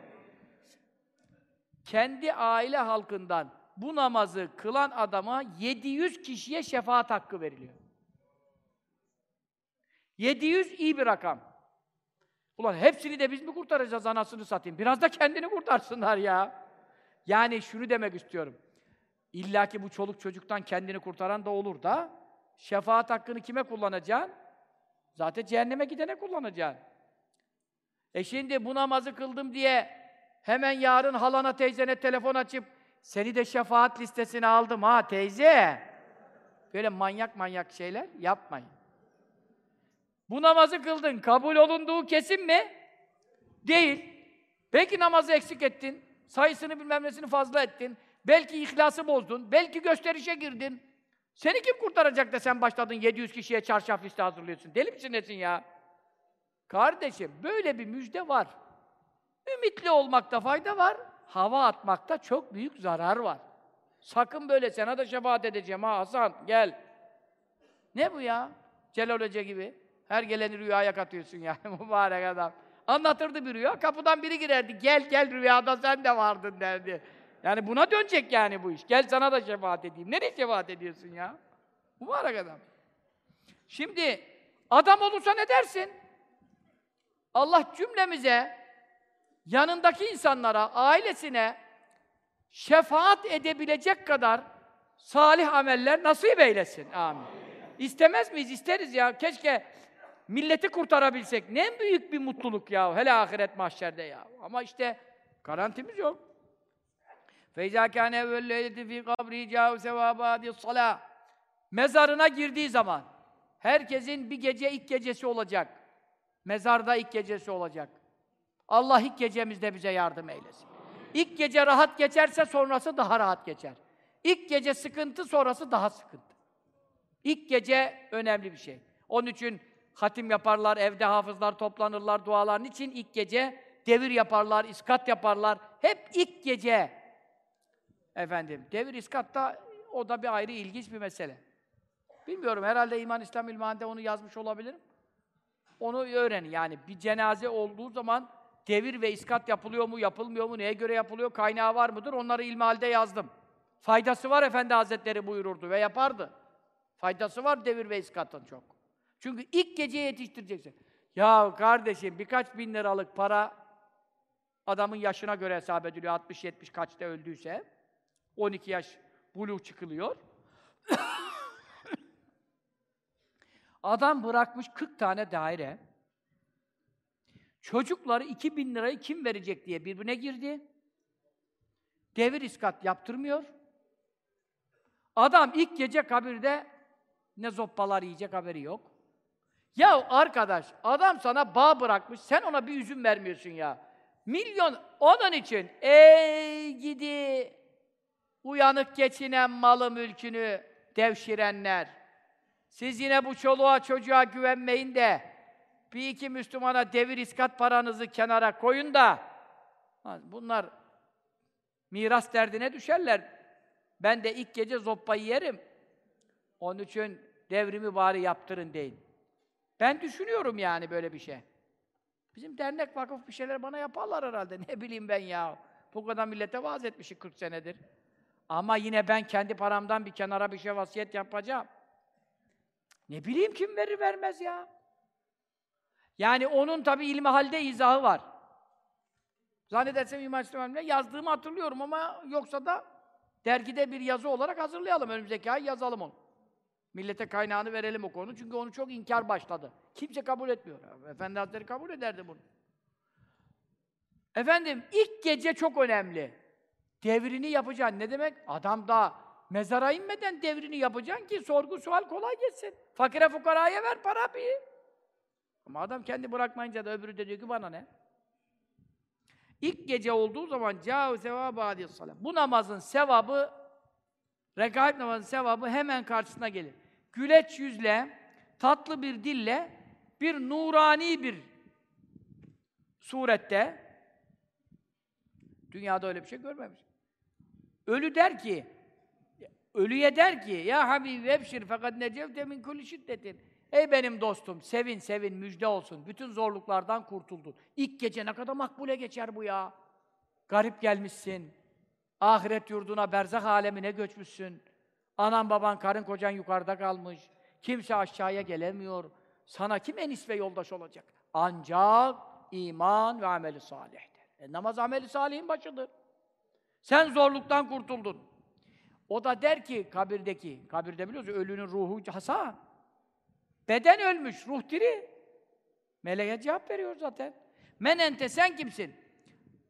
Kendi aile halkından bu namazı kılan adama 700 kişiye şefaat hakkı veriliyor. 700 iyi bir rakam. Ulan hepsini de biz mi kurtaracağız anasını satayım? Biraz da kendini kurtarsınlar ya. Yani şunu demek istiyorum. İlla ki bu çoluk çocuktan kendini kurtaran da olur da şefaat hakkını kime kullanacaksın? Zaten cehenneme gidene kullanacaksın. E şimdi bu namazı kıldım diye hemen yarın halana teyzene telefon açıp seni de şefaat listesine aldım ha teyze. Böyle manyak manyak şeyler yapmayın. Bu namazı kıldın, kabul olunduğu kesin mi? Değil. Belki namazı eksik ettin, sayısını bilmem nesini fazla ettin, belki ihlası bozdun, belki gösterişe girdin. Seni kim kurtaracak da sen başladın 700 kişiye çarşaf liste hazırlıyorsun? Deli misin nesin ya? Kardeşim, böyle bir müjde var. Ümitli olmakta fayda var, hava atmakta çok büyük zarar var. Sakın böyle sana da şefaat edeceğim ha Hasan, gel. Ne bu ya? Celal Hoca gibi. Her geleni rüyaya katıyorsun yani mübarek adam. Anlatırdı bir rüya, kapıdan biri girerdi. Gel gel rüyada sen de vardın derdi. Yani buna dönecek yani bu iş. Gel sana da şefaat edeyim. Nereye şefaat ediyorsun ya? Mübarek adam. Şimdi adam olursa ne dersin? Allah cümlemize, yanındaki insanlara, ailesine şefaat edebilecek kadar salih ameller nasip eylesin. Amin. İstemez miyiz? İsteriz ya. Keşke milleti kurtarabilsek. Ne büyük bir mutluluk ya. Hele ahiret mahşerde ya. Ama işte garantimiz yok. Feyza kâne evvelleydi fî kabri câhu sevâbâdi salâ. Mezarına girdiği zaman herkesin bir gece ilk gecesi olacak. Mezarda ilk gecesi olacak. Allah ilk gecemizde bize yardım eylesin. İlk gece rahat geçerse sonrası daha rahat geçer. İlk gece sıkıntı, sonrası daha sıkıntı. İlk gece önemli bir şey. Onun için hatim yaparlar, evde hafızlar toplanırlar duaların için ilk gece devir yaparlar, iskat yaparlar. Hep ilk gece. Efendim, devir iskat da o da bir ayrı ilginç bir mesele. Bilmiyorum, herhalde İman İslam İlmihan'da onu yazmış olabilirim. Onu öğrenin yani. Bir cenaze olduğu zaman devir ve iskat yapılıyor mu, yapılmıyor mu, neye göre yapılıyor, kaynağı var mıdır? Onları ilmihalde yazdım. Faydası var Efendi Hazretleri buyururdu ve yapardı. Faydası var devir ve iskatın çok. Çünkü ilk geceye yetiştireceksin. Ya kardeşim birkaç bin liralık para adamın yaşına göre hesap ediliyor. 60-70 kaçta öldüyse. 12 yaş buluğ çıkılıyor. Adam bırakmış 40 tane daire. Çocukları 2000 lirayı kim verecek diye birbirine girdi. Devir iskat yaptırmıyor. Adam ilk gece kabirde ne zoppalar yiyecek haberi yok. Ya arkadaş, adam sana bağ bırakmış, sen ona bir üzüm vermiyorsun ya. Milyon onun için, ey gidi uyanık geçinen malı mülkünü devşirenler. Siz yine bu çoluğa çocuğa güvenmeyin de bir iki Müslümana devir iskat paranızı kenara koyun da bunlar miras derdine düşerler. Ben de ilk gece zoppayı yerim. Onun için devrimi bari yaptırın deyin. Ben düşünüyorum yani böyle bir şey. Bizim dernek vakıf bir şeyler bana yaparlar herhalde. Ne bileyim ben ya. Bu kadar millete vaaz etmişim 40 senedir. Ama yine ben kendi paramdan bir kenara bir şey vasiyet yapacağım. Ne bileyim kim verir vermez ya. Yani onun tabi ilmi halde izahı var. Zannedersem İmam İslam'da yazdığımı hatırlıyorum ama yoksa da dergide bir yazı olarak hazırlayalım. Önümüzdeki ay yazalım onu. Millete kaynağını verelim o konu. Çünkü onu çok inkar başladı. Kimse kabul etmiyor. Efendi Hazretleri kabul ederdi bunu. Efendim, ilk gece çok önemli. Devrini yapacaksın. Ne demek? Adam da mezara inmeden devrini yapacaksın ki sorgu sual kolay geçsin. Fakire fukaraya ver para bir. Ama adam kendi bırakmayınca da öbürü de diyor ki bana ne? İlk gece olduğu zaman câhu sevâbı aleyhissalâm. Bu namazın sevabı, rekaib namazın sevabı hemen karşısına gelir. Güleç yüzle, tatlı bir dille, bir nurani bir surette, dünyada öyle bir şey görmemiş. Ölü der ki, ölüye der ki, ya Habibi ebşir fakat necevte min kulli şiddetin. Ey benim dostum, sevin sevin, müjde olsun. Bütün zorluklardan kurtuldun. İlk gece ne kadar makbule geçer bu ya. Garip gelmişsin. Ahiret yurduna, berzak alemine göçmüşsün. Anan baban, karın kocan yukarıda kalmış. Kimse aşağıya gelemiyor. Sana kim enis ve yoldaş olacak? Ancak iman ve ameli salihtir. E, namaz ameli salihin başıdır. Sen zorluktan kurtuldun. O da der ki kabirdeki, kabirde biliyorsun ölünün ruhu hasa. Beden ölmüş, ruh diri. Meleğe cevap veriyor zaten. Men ente sen kimsin?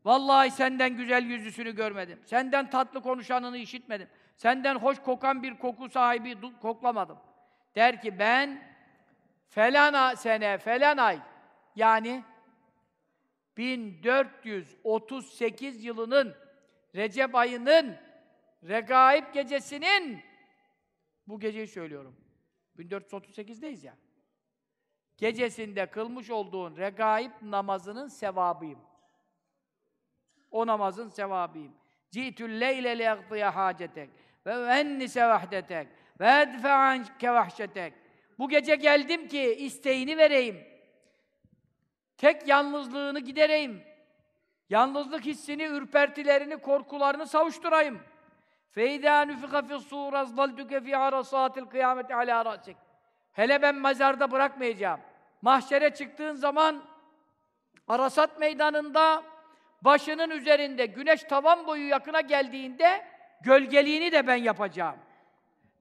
Vallahi senden güzel yüzüsünü görmedim. Senden tatlı konuşanını işitmedim. Senden hoş kokan bir koku sahibi koklamadım. Der ki ben felana sene, falan ay yani 1438 yılının Recep ayının Regaib gecesinin bu geceyi söylüyorum. 1438'deyiz ya. Gecesinde kılmış olduğun regaib namazının sevabıyım. O namazın sevabıyım. Citül leyle liyaghdiya hacetek ve ennise vahdetek ve edfe anke. Bu gece geldim ki isteğini vereyim. Tek yalnızlığını gidereyim. Yalnızlık hissini, ürpertilerini, korkularını savuşturayım. Feyda nüfika fi sur azlaltuke fi arasatil kıyamet ala rasik. Hele ben mezarda bırakmayacağım. Mahşere çıktığın zaman Arasat meydanında başının üzerinde güneş tavan boyu yakına geldiğinde gölgeliğini de ben yapacağım.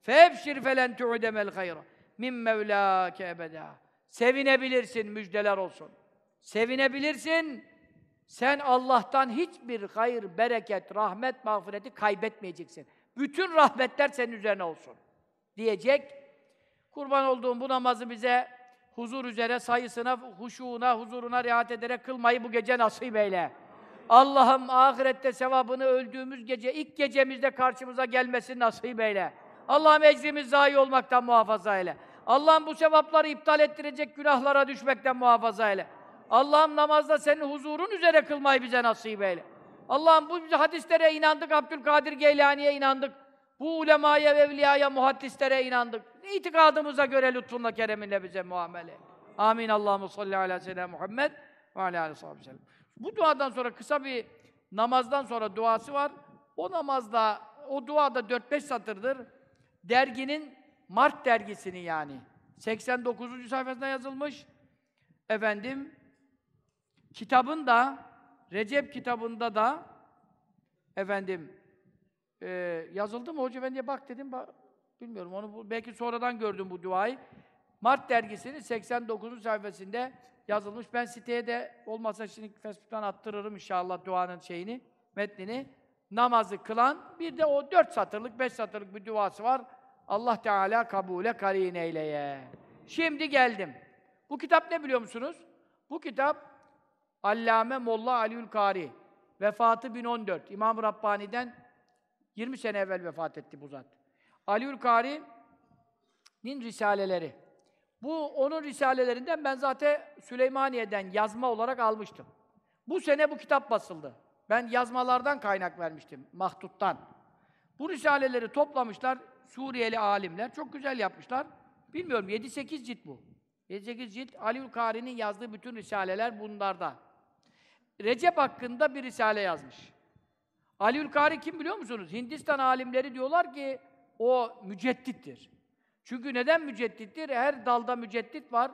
Febşir felen tu'demel hayra min mevlâke ebedâ. Sevinebilirsin, müjdeler olsun. Sevinebilirsin, sen Allah'tan hiçbir hayır, bereket, rahmet, mağfireti kaybetmeyeceksin. Bütün rahmetler senin üzerine olsun. Diyecek. Kurban olduğum bu namazı bize huzur üzere sayısına, huşuğuna, huzuruna riayet ederek kılmayı bu gece nasip eyle. Allah'ım ahirette sevabını öldüğümüz gece, ilk gecemizde karşımıza gelmesini nasip eyle. Allah'ım ecrimiz zayi olmaktan muhafaza eyle. Allah'ım bu sevapları iptal ettirecek günahlara düşmekten muhafaza eyle. Allah'ım namazda senin huzurun üzere kılmayı bize nasip eyle. Allah'ım bu hadislere inandık, Abdülkadir Geylani'ye inandık. Bu ulemaya evliyaya, muhaddislere inandık. İtikadımıza göre lütfunla, kereminle bize muamele. Amin. Allahu salli ala seyyidina Muhammed ve ala aleyhi ve sellem. Bu duadan sonra kısa bir namazdan sonra duası var. O namazda, o duada 4-5 satırdır. Derginin, Mart dergisinin yani. 89. sayfasında yazılmış. Efendim, kitabın da, Recep kitabında da efendim e, yazıldı mı hoca ben diye bak dedim bak, bilmiyorum onu belki sonradan gördüm bu duayı. Mart dergisinin 89. sayfasında yazılmış. Ben siteye de olmasa şimdi Facebook'tan attırırım inşallah duanın şeyini, metnini. Namazı kılan, bir de o dört satırlık, beş satırlık bir duası var. Allah Teala kabule karin eyleye. Şimdi geldim. Bu kitap ne biliyor musunuz? Bu kitap Allame Molla Aliül Kari. Vefatı 1014. İmam Rabbani'den 20 sene evvel vefat etti bu zat. Aliül Kari'nin risaleleri. Bu onun risalelerinden ben zaten Süleymaniye'den yazma olarak almıştım. Bu sene bu kitap basıldı. Ben yazmalardan kaynak vermiştim, mahduttan. Bu risaleleri toplamışlar Suriyeli alimler. Çok güzel yapmışlar. Bilmiyorum 7-8 cilt bu. 7-8 cilt Aliül Kari'nin yazdığı bütün risaleler bunlarda. Recep hakkında bir risale yazmış. Aliül Kari kim biliyor musunuz? Hindistan alimleri diyorlar ki o müceddittir. Çünkü neden müceddittir? Her dalda müceddit var.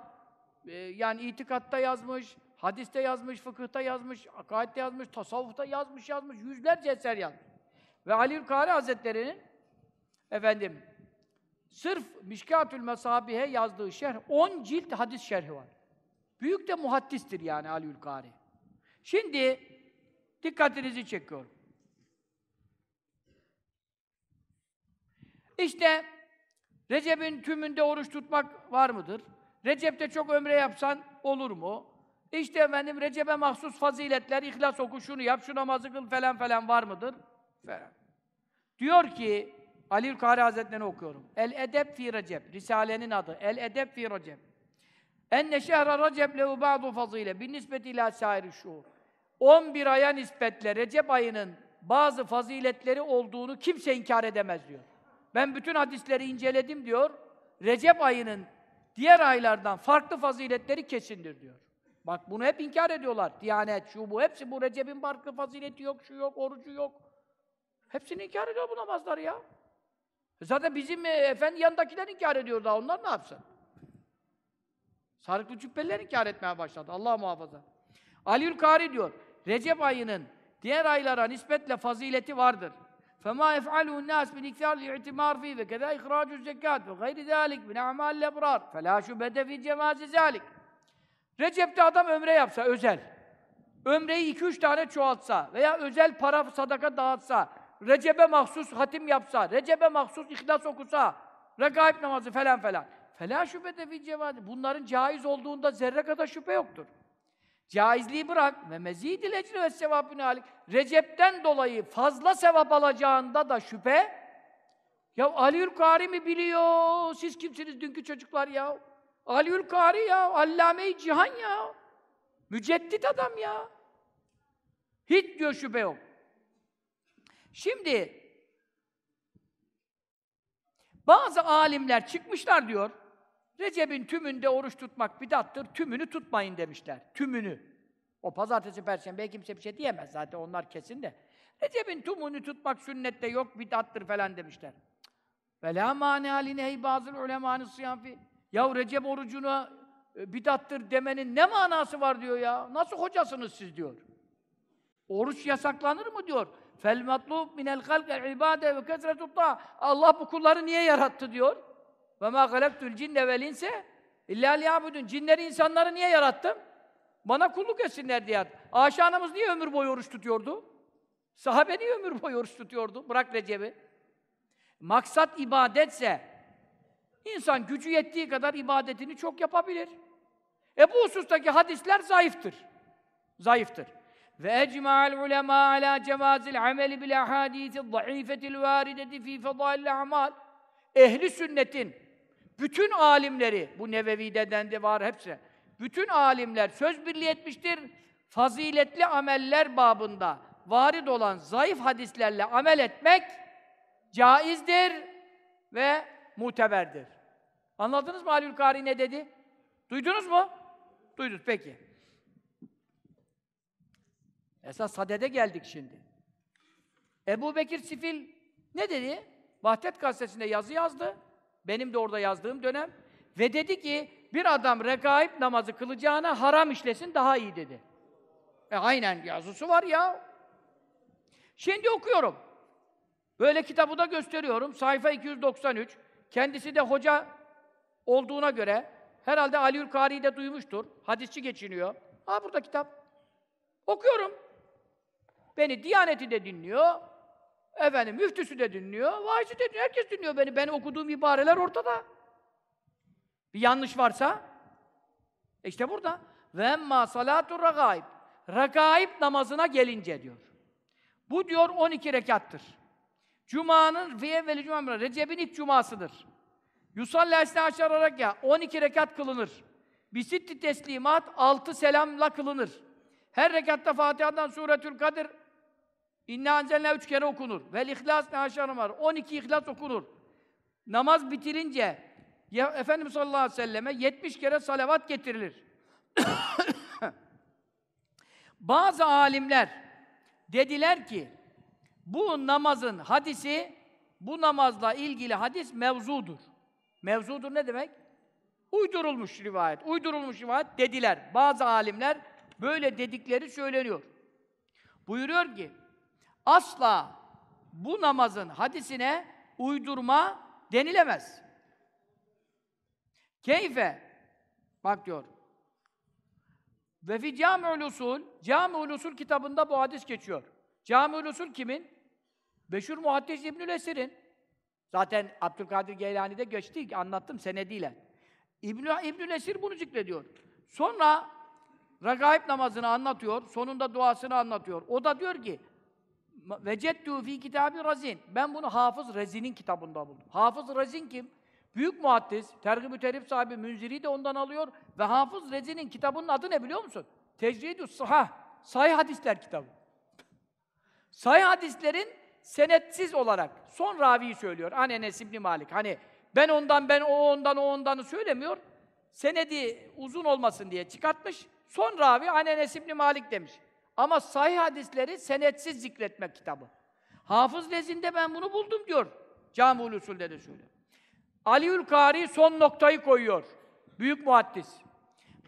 Ee, yani itikatta yazmış, hadiste yazmış, fıkıhta yazmış, akaidde yazmış, tasavvufta yazmış, yazmış, yüzlerce eser yazmış. Ve Aliül Kari Hazretleri'nin efendim sırf Mişkatül Mesabihe yazdığı şerh 10 cilt hadis şerhi var. Büyük de muhaddistir yani Aliül Kari. Şimdi dikkatinizi çekiyorum. İşte Recep'in tümünde oruç tutmak var mıdır? Recep'te çok ömre yapsan olur mu? İşte efendim Recep'e mahsus faziletler, ihlas oku, şunu yap, şu namazı kıl falan falan var mıdır? Falan. Diyor ki, Ali Kari Hazretleri'ni okuyorum. El Edeb fi Recep, Risalenin adı. El Edeb fi Recep. Enne şehre Recep lehu ba'du fazile bin nispeti ila sairi şuur. 11 aya nispetle Recep ayının bazı faziletleri olduğunu kimse inkar edemez diyor. Ben bütün hadisleri inceledim diyor. Recep ayının diğer aylardan farklı faziletleri kesindir diyor. Bak bunu hep inkar ediyorlar. Diyanet, şu bu, hepsi bu Recep'in farklı fazileti yok, şu yok, orucu yok. Hepsini inkar ediyor bu namazlar ya. Zaten bizim e, efendi yanındakiler inkar ediyor daha, onlar ne yapsın? Sarıklı cübbeliler inkar etmeye başladı, Allah muhafaza. Aliül Kari diyor, Recep ayının diğer aylara nispetle fazileti vardır. فَمَا يَفْعَلُهُ النَّاسِ بِالْاِكْتَارِ لِاِعْتِمَارِ ف۪يهِ وَكَذَا اِخْرَاجُ الزَّكَّاتِ وَغَيْرِ ذَٰلِكِ مِنْ اَعْمَالِ الْاَبْرَارِ فَلَا شُبَةَ ف۪ي جَمَازِ ذَٰلِكِ Recep'te adam ömre yapsa, özel. Ömreyi iki üç tane çoğaltsa veya özel para sadaka dağıtsa, Recep'e mahsus hatim yapsa, Recep'e mahsus ihlas okusa, regaib namazı falan falan. Fela şüphete fi cevadi. Bunların caiz olduğunda zerre kadar şüphe yoktur. Caizliği bırak ve mezidil ecri ve sevabını alik. Recep'ten dolayı fazla sevap alacağında da şüphe. Ya Aliül Kari mi biliyor? Siz kimsiniz dünkü çocuklar ya? Aliül Kari ya, Allame-i Cihan ya. Müceddit adam ya. Hiç diyor şüphe yok. Şimdi bazı alimler çıkmışlar diyor. Recep'in tümünde oruç tutmak bidattır, tümünü tutmayın demişler. Tümünü. O pazartesi, perşembe kimse bir şey diyemez zaten onlar kesin de. Recep'in tümünü tutmak sünnette yok, bidattır falan demişler. Ve la mâne alineyhi bazıl ulemâni sıyafi. Ya Recep orucuna e, bidattır demenin ne manası var diyor ya. Nasıl hocasınız siz diyor. Oruç yasaklanır mı diyor. Fel matlub minel halqe ibade ve kesretut Allah bu kulları niye yarattı diyor. Ve ma halaktul cinne vel inse illa liyabudun. Cinleri insanları niye yarattım? Bana kulluk etsinler diye. Ayşe anamız niye ömür boyu oruç tutuyordu? Sahabe niye ömür boyu oruç tutuyordu? Bırak Recep'i. Maksat ibadetse insan gücü yettiği kadar ibadetini çok yapabilir. E bu husustaki hadisler zayıftır. Zayıftır. Ve ecma'al ulema ala cevazil ameli bil ahadisi zayıfetil varideti fi fadail a'mal. Ehli sünnetin bütün alimleri, bu Nevevi'den de var hepsi. Bütün alimler söz birliği etmiştir. Faziletli ameller babında varid olan zayıf hadislerle amel etmek caizdir ve muteberdir. Anladınız mı Halil Kari ne dedi? Duydunuz mu? Duydunuz peki. Esas sadede geldik şimdi. Ebu Bekir Sifil ne dedi? Vahdet gazetesinde yazı yazdı. Benim de orada yazdığım dönem. Ve dedi ki, bir adam rekaib namazı kılacağına haram işlesin daha iyi dedi. E aynen yazısı var ya. Şimdi okuyorum. Böyle kitabı da gösteriyorum. Sayfa 293. Kendisi de hoca olduğuna göre herhalde Aliül Kari'yi de duymuştur. Hadisçi geçiniyor. Ha burada kitap. Okuyorum. Beni Diyaneti de dinliyor. Efendim müftüsü de dinliyor. Vaizi de dinliyor. Herkes dinliyor beni. Benim okuduğum ibareler ortada. Bir yanlış varsa e işte burada. Ve emma salatu ragaib. Ragaib namazına gelince diyor. Bu diyor 12 rekattır. Cuma'nın fi evveli cuma Recep'in ilk cumasıdır. Yusalli esne aşar ya 12 rekat kılınır. Bisitti teslimat 6 selamla kılınır. Her rekatta Fatiha'dan Suretül Kadir İnna enzelne üç kere okunur. Vel ihlas ne aşağı var. 12 ihlas okunur. Namaz bitirince ya Efendimiz sallallahu aleyhi ve selleme 70 kere salavat getirilir. Bazı alimler dediler ki bu namazın hadisi bu namazla ilgili hadis mevzudur. Mevzudur ne demek? Uydurulmuş rivayet. Uydurulmuş rivayet dediler. Bazı alimler böyle dedikleri söyleniyor. Buyuruyor ki asla bu namazın hadisine uydurma denilemez. Keyfe bak diyor. Ve fi Cami'ül Usul, Cami'ül Usul kitabında bu hadis geçiyor. Cami'ül Usul kimin? Beşur Muhaddis İbnül Esir'in. Zaten Abdülkadir Geylani'de geçti, anlattım senediyle. İbnü, İbnül Esir bunu zikrediyor. Sonra Regaib namazını anlatıyor, sonunda duasını anlatıyor. O da diyor ki, Vecettu fi kitabı Razin. Ben bunu Hafız Rezin'in kitabında buldum. Hafız Rezin kim? Büyük muhaddis, tergib-ü terif sahibi Münziri de ondan alıyor ve Hafız Rezin'in kitabının adı ne biliyor musun? Tecrid-ü Sahah, Sahih Hadisler kitabı. Sahih hadislerin senetsiz olarak son raviyi söylüyor. Hani Enes İbni Malik. Hani ben ondan, ben o ondan, o ondanı söylemiyor. senedi uzun olmasın diye çıkartmış. Son ravi an Enes İbni Malik demiş. Ama sahih hadisleri senetsiz zikretmek kitabı. Hafız nezinde ben bunu buldum diyor. Cami-ül Usul'de de söylüyor. Aliül Kari son noktayı koyuyor. Büyük muhaddis.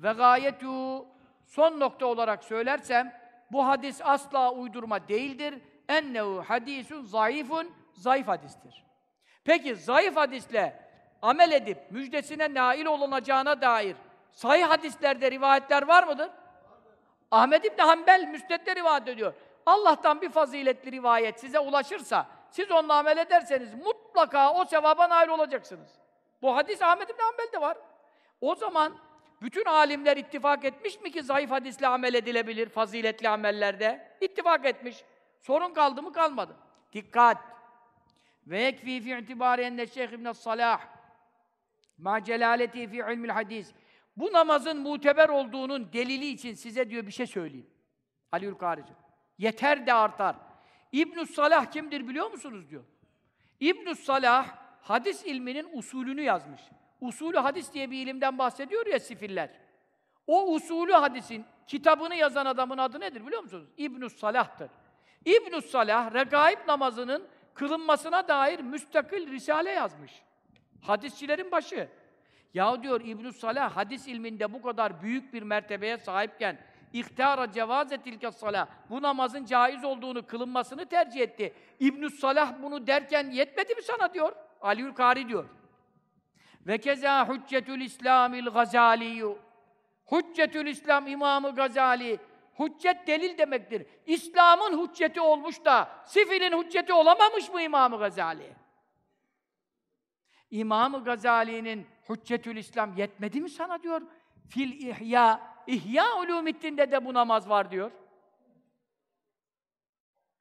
Ve gayetu son nokta olarak söylersem bu hadis asla uydurma değildir. Ennehu hadisun zayıfun zayıf hadistir. Peki zayıf hadisle amel edip müjdesine nail olunacağına dair sahih hadislerde rivayetler var mıdır? Ahmed İbni Hanbel müsnedde rivayet ediyor. Allah'tan bir faziletli rivayet size ulaşırsa, siz onunla amel ederseniz mutlaka o sevaba nail olacaksınız. Bu hadis Ahmed İbni Hanbel'de var. O zaman bütün alimler ittifak etmiş mi ki zayıf hadisle amel edilebilir faziletli amellerde? İttifak etmiş. Sorun kaldı mı kalmadı. Dikkat! Ve yekfî fi itibari enne Şeyh İbn Salah ma celaleti fi ilmil hadis. Bu namazın muteber olduğunun delili için size diyor bir şey söyleyeyim. Aliül Karici. Yeter de artar. İbn Salah kimdir biliyor musunuz diyor. İbn Salah hadis ilminin usulünü yazmış. Usulü hadis diye bir ilimden bahsediyor ya sifiller. O usulü hadisin kitabını yazan adamın adı nedir biliyor musunuz? İbn Salah'tır. İbn Salah regaib namazının kılınmasına dair müstakil risale yazmış. Hadisçilerin başı. Ya diyor İbn Salah hadis ilminde bu kadar büyük bir mertebeye sahipken ihtara cevazetilke salah bu namazın caiz olduğunu kılınmasını tercih etti. İbn Salah bunu derken yetmedi mi sana diyor. Aliül Kari diyor. Ve keza Hüccetül İslamil Gazaliyu. Hüccetül İslam İmamı Gazali hüccet delil demektir. İslam'ın hücceti olmuş da sifilin hücceti olamamış mı İmamı Gazali? İmam-ı Gazali'nin Hüccetül İslam yetmedi mi sana diyor? Fil İhya, İhya Ulumiddin'de de bu namaz var diyor.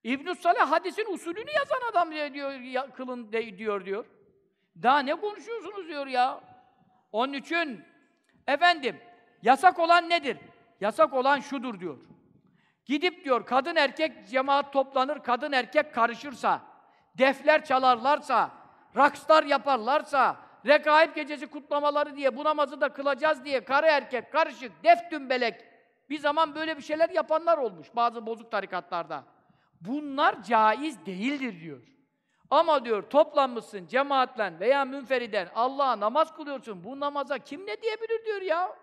İbn-i Salah hadisin usulünü yazan adam diyor, ya, kılın de, diyor diyor. Daha ne konuşuyorsunuz diyor ya. Onun için efendim yasak olan nedir? Yasak olan şudur diyor. Gidip diyor kadın erkek cemaat toplanır, kadın erkek karışırsa, defler çalarlarsa, rakslar yaparlarsa, rekaip gecesi kutlamaları diye bu namazı da kılacağız diye karı erkek karışık, def dümbelek bir zaman böyle bir şeyler yapanlar olmuş bazı bozuk tarikatlarda. Bunlar caiz değildir diyor. Ama diyor toplanmışsın cemaatle veya münferiden Allah'a namaz kılıyorsun. Bu namaza kim ne diyebilir diyor ya.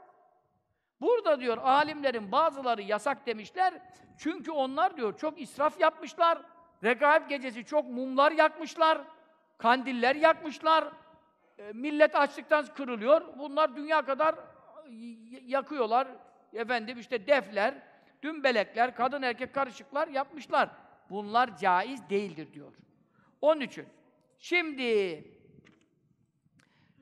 Burada diyor alimlerin bazıları yasak demişler. Çünkü onlar diyor çok israf yapmışlar. Regaib gecesi çok mumlar yakmışlar. Kandiller yakmışlar. E, millet açlıktan kırılıyor. Bunlar dünya kadar yakıyorlar. Efendim işte defler, dümbelekler, kadın erkek karışıklar yapmışlar. Bunlar caiz değildir diyor. Onun için şimdi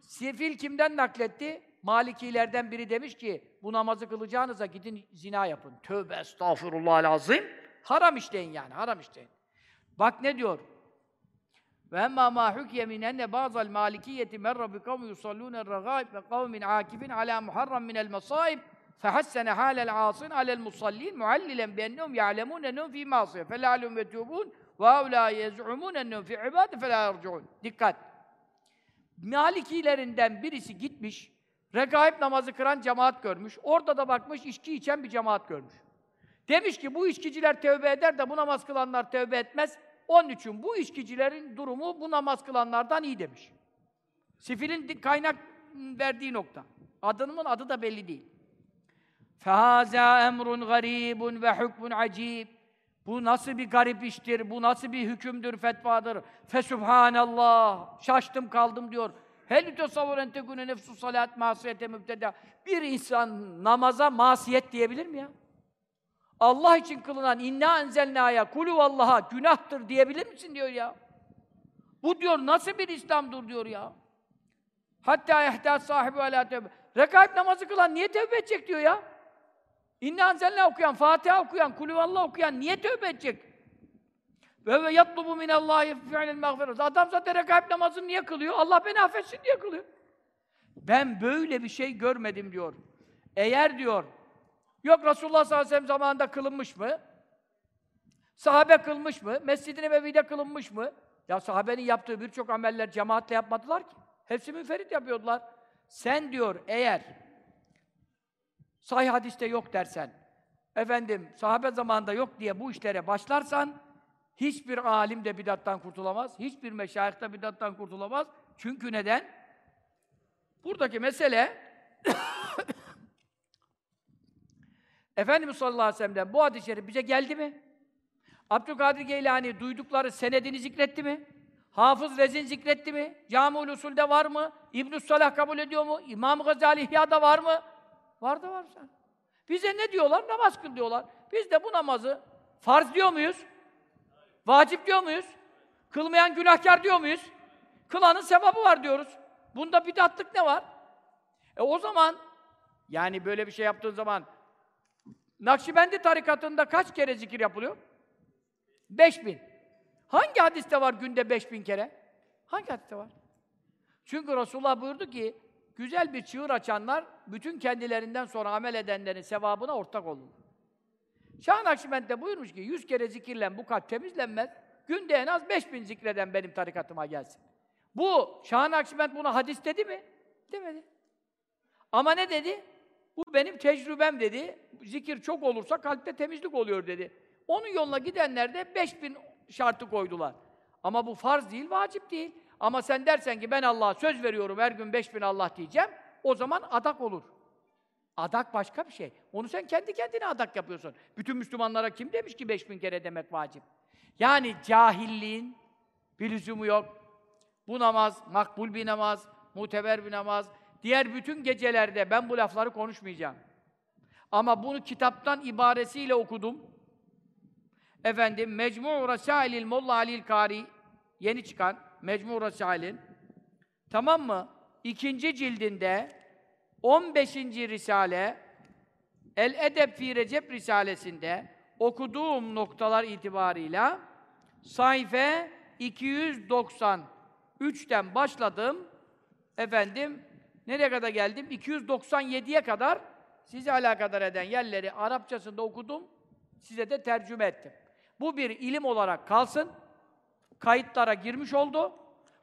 Sefil kimden nakletti? Malikilerden biri demiş ki bu namazı kılacağınıza gidin zina yapın. Tövbe estağfurullah azim. Haram işleyin yani, haram işleyin. Bak ne diyor? Ve emma ma hukye min enne bazı'l malikiyeti merra bi kavmi yusallun er-ragaib ve kavmin akifin ala muharram min el-masaib فحسن حال العاصين على المصلين معللا بأنهم يعلمون أنهم في معصية فلا لهم يتوبون وهؤلاء يزعمون أنهم في عبادة فلا يرجعون Dikkat! Malikilerinden birisi gitmiş, regaib namazı kıran cemaat görmüş. Orada da bakmış, içki içen bir cemaat görmüş. Demiş ki bu içkiciler tövbe eder de bu namaz kılanlar tövbe etmez. Onun için bu içkicilerin durumu bu namaz kılanlardan iyi demiş. Sifilin kaynak verdiği nokta. Adının adı da belli değil. فَهَذَا اَمْرٌ غَرِيبٌ وَحُكْمٌ عَجِيبٌ Bu nasıl bir garip iştir, bu nasıl bir hükümdür, fetvadır. Fesubhanallah, şaştım kaldım diyor. Hel tesavvur en tekune nefsu salat masiyete mübteda. Bir insan namaza masiyet diyebilir mi ya? Allah için kılınan inna enzelnaya kulu vallaha günahtır diyebilir misin diyor ya. Bu diyor nasıl bir İslam'dır diyor ya. Hatta ihtas sahibi ala tevbe. Rekaip namazı kılan niye tevbe edecek diyor ya. İnna enzelna okuyan, Fatiha okuyan, kulüvallah okuyan niye tövbe edecek? Ve ve yatlubu minallahi fi'lel mağfiret. Adam zaten rekaip namazını niye kılıyor? Allah beni affetsin diye kılıyor. Ben böyle bir şey görmedim diyor. Eğer diyor, yok Resulullah sallallahu aleyhi ve sellem zamanında kılınmış mı? Sahabe kılmış mı? Mescid-i Nebevi'de kılınmış mı? Ya sahabenin yaptığı birçok ameller cemaatle yapmadılar ki. Hepsi münferit yapıyordular. Sen diyor eğer sahih hadiste yok dersen, efendim sahabe zamanında yok diye bu işlere başlarsan, hiçbir alim de bidattan kurtulamaz, hiçbir meşayih de bidattan kurtulamaz. Çünkü neden? Buradaki mesele Efendimiz sallallahu aleyhi ve sellem'den bu hadis-i şerif bize geldi mi? Abdülkadir Geylani duydukları senedini zikretti mi? Hafız Rezin zikretti mi? Cami-ül Usul'de var mı? İbn-i Salah kabul ediyor mu? İmam Gazali İhya'da var mı? Var da var sen. Bize ne diyorlar? Namaz kıl diyorlar. Biz de bu namazı farz diyor muyuz? Vacip diyor muyuz? Kılmayan günahkar diyor muyuz? Kılanın sevabı var diyoruz. Bunda bidatlık ne var? E o zaman yani böyle bir şey yaptığın zaman Nakşibendi tarikatında kaç kere zikir yapılıyor? 5000. Hangi hadiste var günde 5000 kere? Hangi hadiste var? Çünkü Resulullah buyurdu ki güzel bir çığır açanlar bütün kendilerinden sonra amel edenlerin sevabına ortak olur. Şah Nakşibend de buyurmuş ki 100 kere zikirlen bu kalp temizlenmez. Günde en az 5000 zikreden benim tarikatıma gelsin. Bu Şah Nakşibend buna hadis dedi mi? Demedi. Ama ne dedi? Bu benim tecrübem dedi. Zikir çok olursa kalpte temizlik oluyor dedi. Onun yoluna gidenler de 5000 şartı koydular. Ama bu farz değil, vacip değil. Ama sen dersen ki ben Allah'a söz veriyorum her gün 5000 Allah diyeceğim, o zaman adak olur. Adak başka bir şey. Onu sen kendi kendine adak yapıyorsun. Bütün Müslümanlara kim demiş ki 5000 kere demek vacip? Yani cahilliğin bir lüzumu yok. Bu namaz makbul bir namaz, muteber bir namaz. Diğer bütün gecelerde ben bu lafları konuşmayacağım. Ama bunu kitaptan ibaresiyle okudum. Efendim Mecmu' Rasailil Molla Ali'l Kari yeni çıkan Mecmu' Rasail'in tamam mı? İkinci cildinde 15. risale El Edeb fi Recep risalesinde okuduğum noktalar itibarıyla sayfa 293'ten başladım. Efendim nereye kadar geldim? 297'ye kadar sizi alakadar eden yerleri Arapçasında okudum. Size de tercüme ettim. Bu bir ilim olarak kalsın. Kayıtlara girmiş oldu.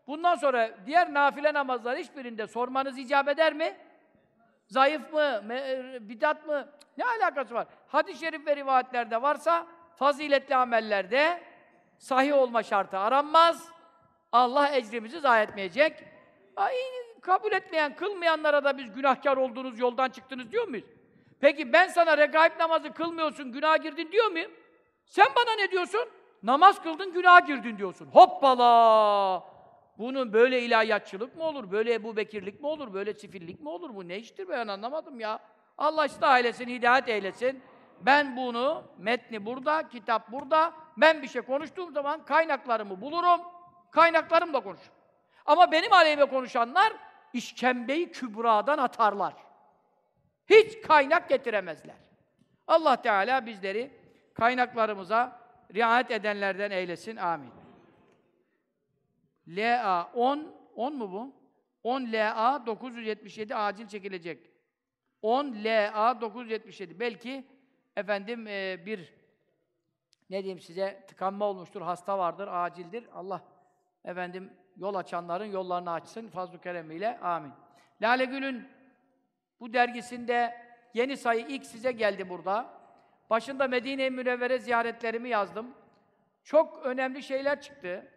Bundan sonra diğer nafile namazlar hiçbirinde sormanız icap eder mi? Zayıf mı? Bidat mı? Ne alakası var? Hadis-i şerif ve rivayetlerde varsa faziletli amellerde sahih olma şartı aranmaz. Allah ecrimizi zayi etmeyecek. Kabul etmeyen, kılmayanlara da biz günahkar olduğunuz yoldan çıktınız diyor muyuz? Peki ben sana regaib namazı kılmıyorsun, günah girdin diyor muyum? Sen bana ne diyorsun? Namaz kıldın, günah girdin diyorsun. Hoppala! Bunun böyle ilahiyatçılık mı olur? Böyle Ebu Bekirlik mi olur? Böyle sifillik mi olur? Bu ne iştir ben anlamadım ya. Allah ıslah eylesin, hidayet eylesin. Ben bunu, metni burada, kitap burada. Ben bir şey konuştuğum zaman kaynaklarımı bulurum. Kaynaklarımla konuşurum. Ama benim aleyhime konuşanlar işkembeyi kübradan atarlar. Hiç kaynak getiremezler. Allah Teala bizleri kaynaklarımıza riayet edenlerden eylesin. Amin. LA 10, 10 mu bu? 10 LA 977 acil çekilecek. 10 LA 977. Belki efendim e, bir ne diyeyim size tıkanma olmuştur, hasta vardır, acildir. Allah efendim yol açanların yollarını açsın fazl-ı keremiyle. Amin. Lale Gül'ün bu dergisinde yeni sayı ilk size geldi burada. Başında Medine-i Münevvere ziyaretlerimi yazdım. Çok önemli şeyler çıktı.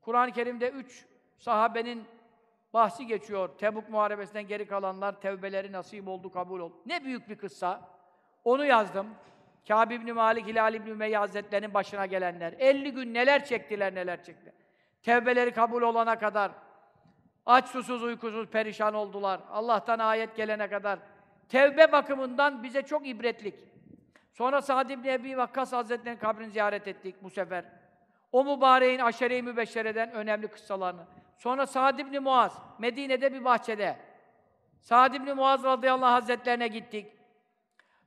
Kur'an-ı Kerim'de üç sahabenin bahsi geçiyor. Tebuk Muharebesi'nden geri kalanlar tevbeleri nasip oldu, kabul oldu. Ne büyük bir kıssa. Onu yazdım. Kâb ibn Malik, Hilal ibn Ümeyye Hazretleri'nin başına gelenler. 50 gün neler çektiler, neler çektiler. Tevbeleri kabul olana kadar aç, susuz, uykusuz, perişan oldular. Allah'tan ayet gelene kadar. Tevbe bakımından bize çok ibretlik. Sonra Sa'd ibn Ebi Vakkas Hazretleri'nin kabrini ziyaret ettik bu sefer. O mübareğin aşere-i mübeşşereden önemli kıssalarını. Sonra Sa'd ibn Muaz, Medine'de bir bahçede. Sa'd ibn Muaz radıyallahu hazretlerine gittik.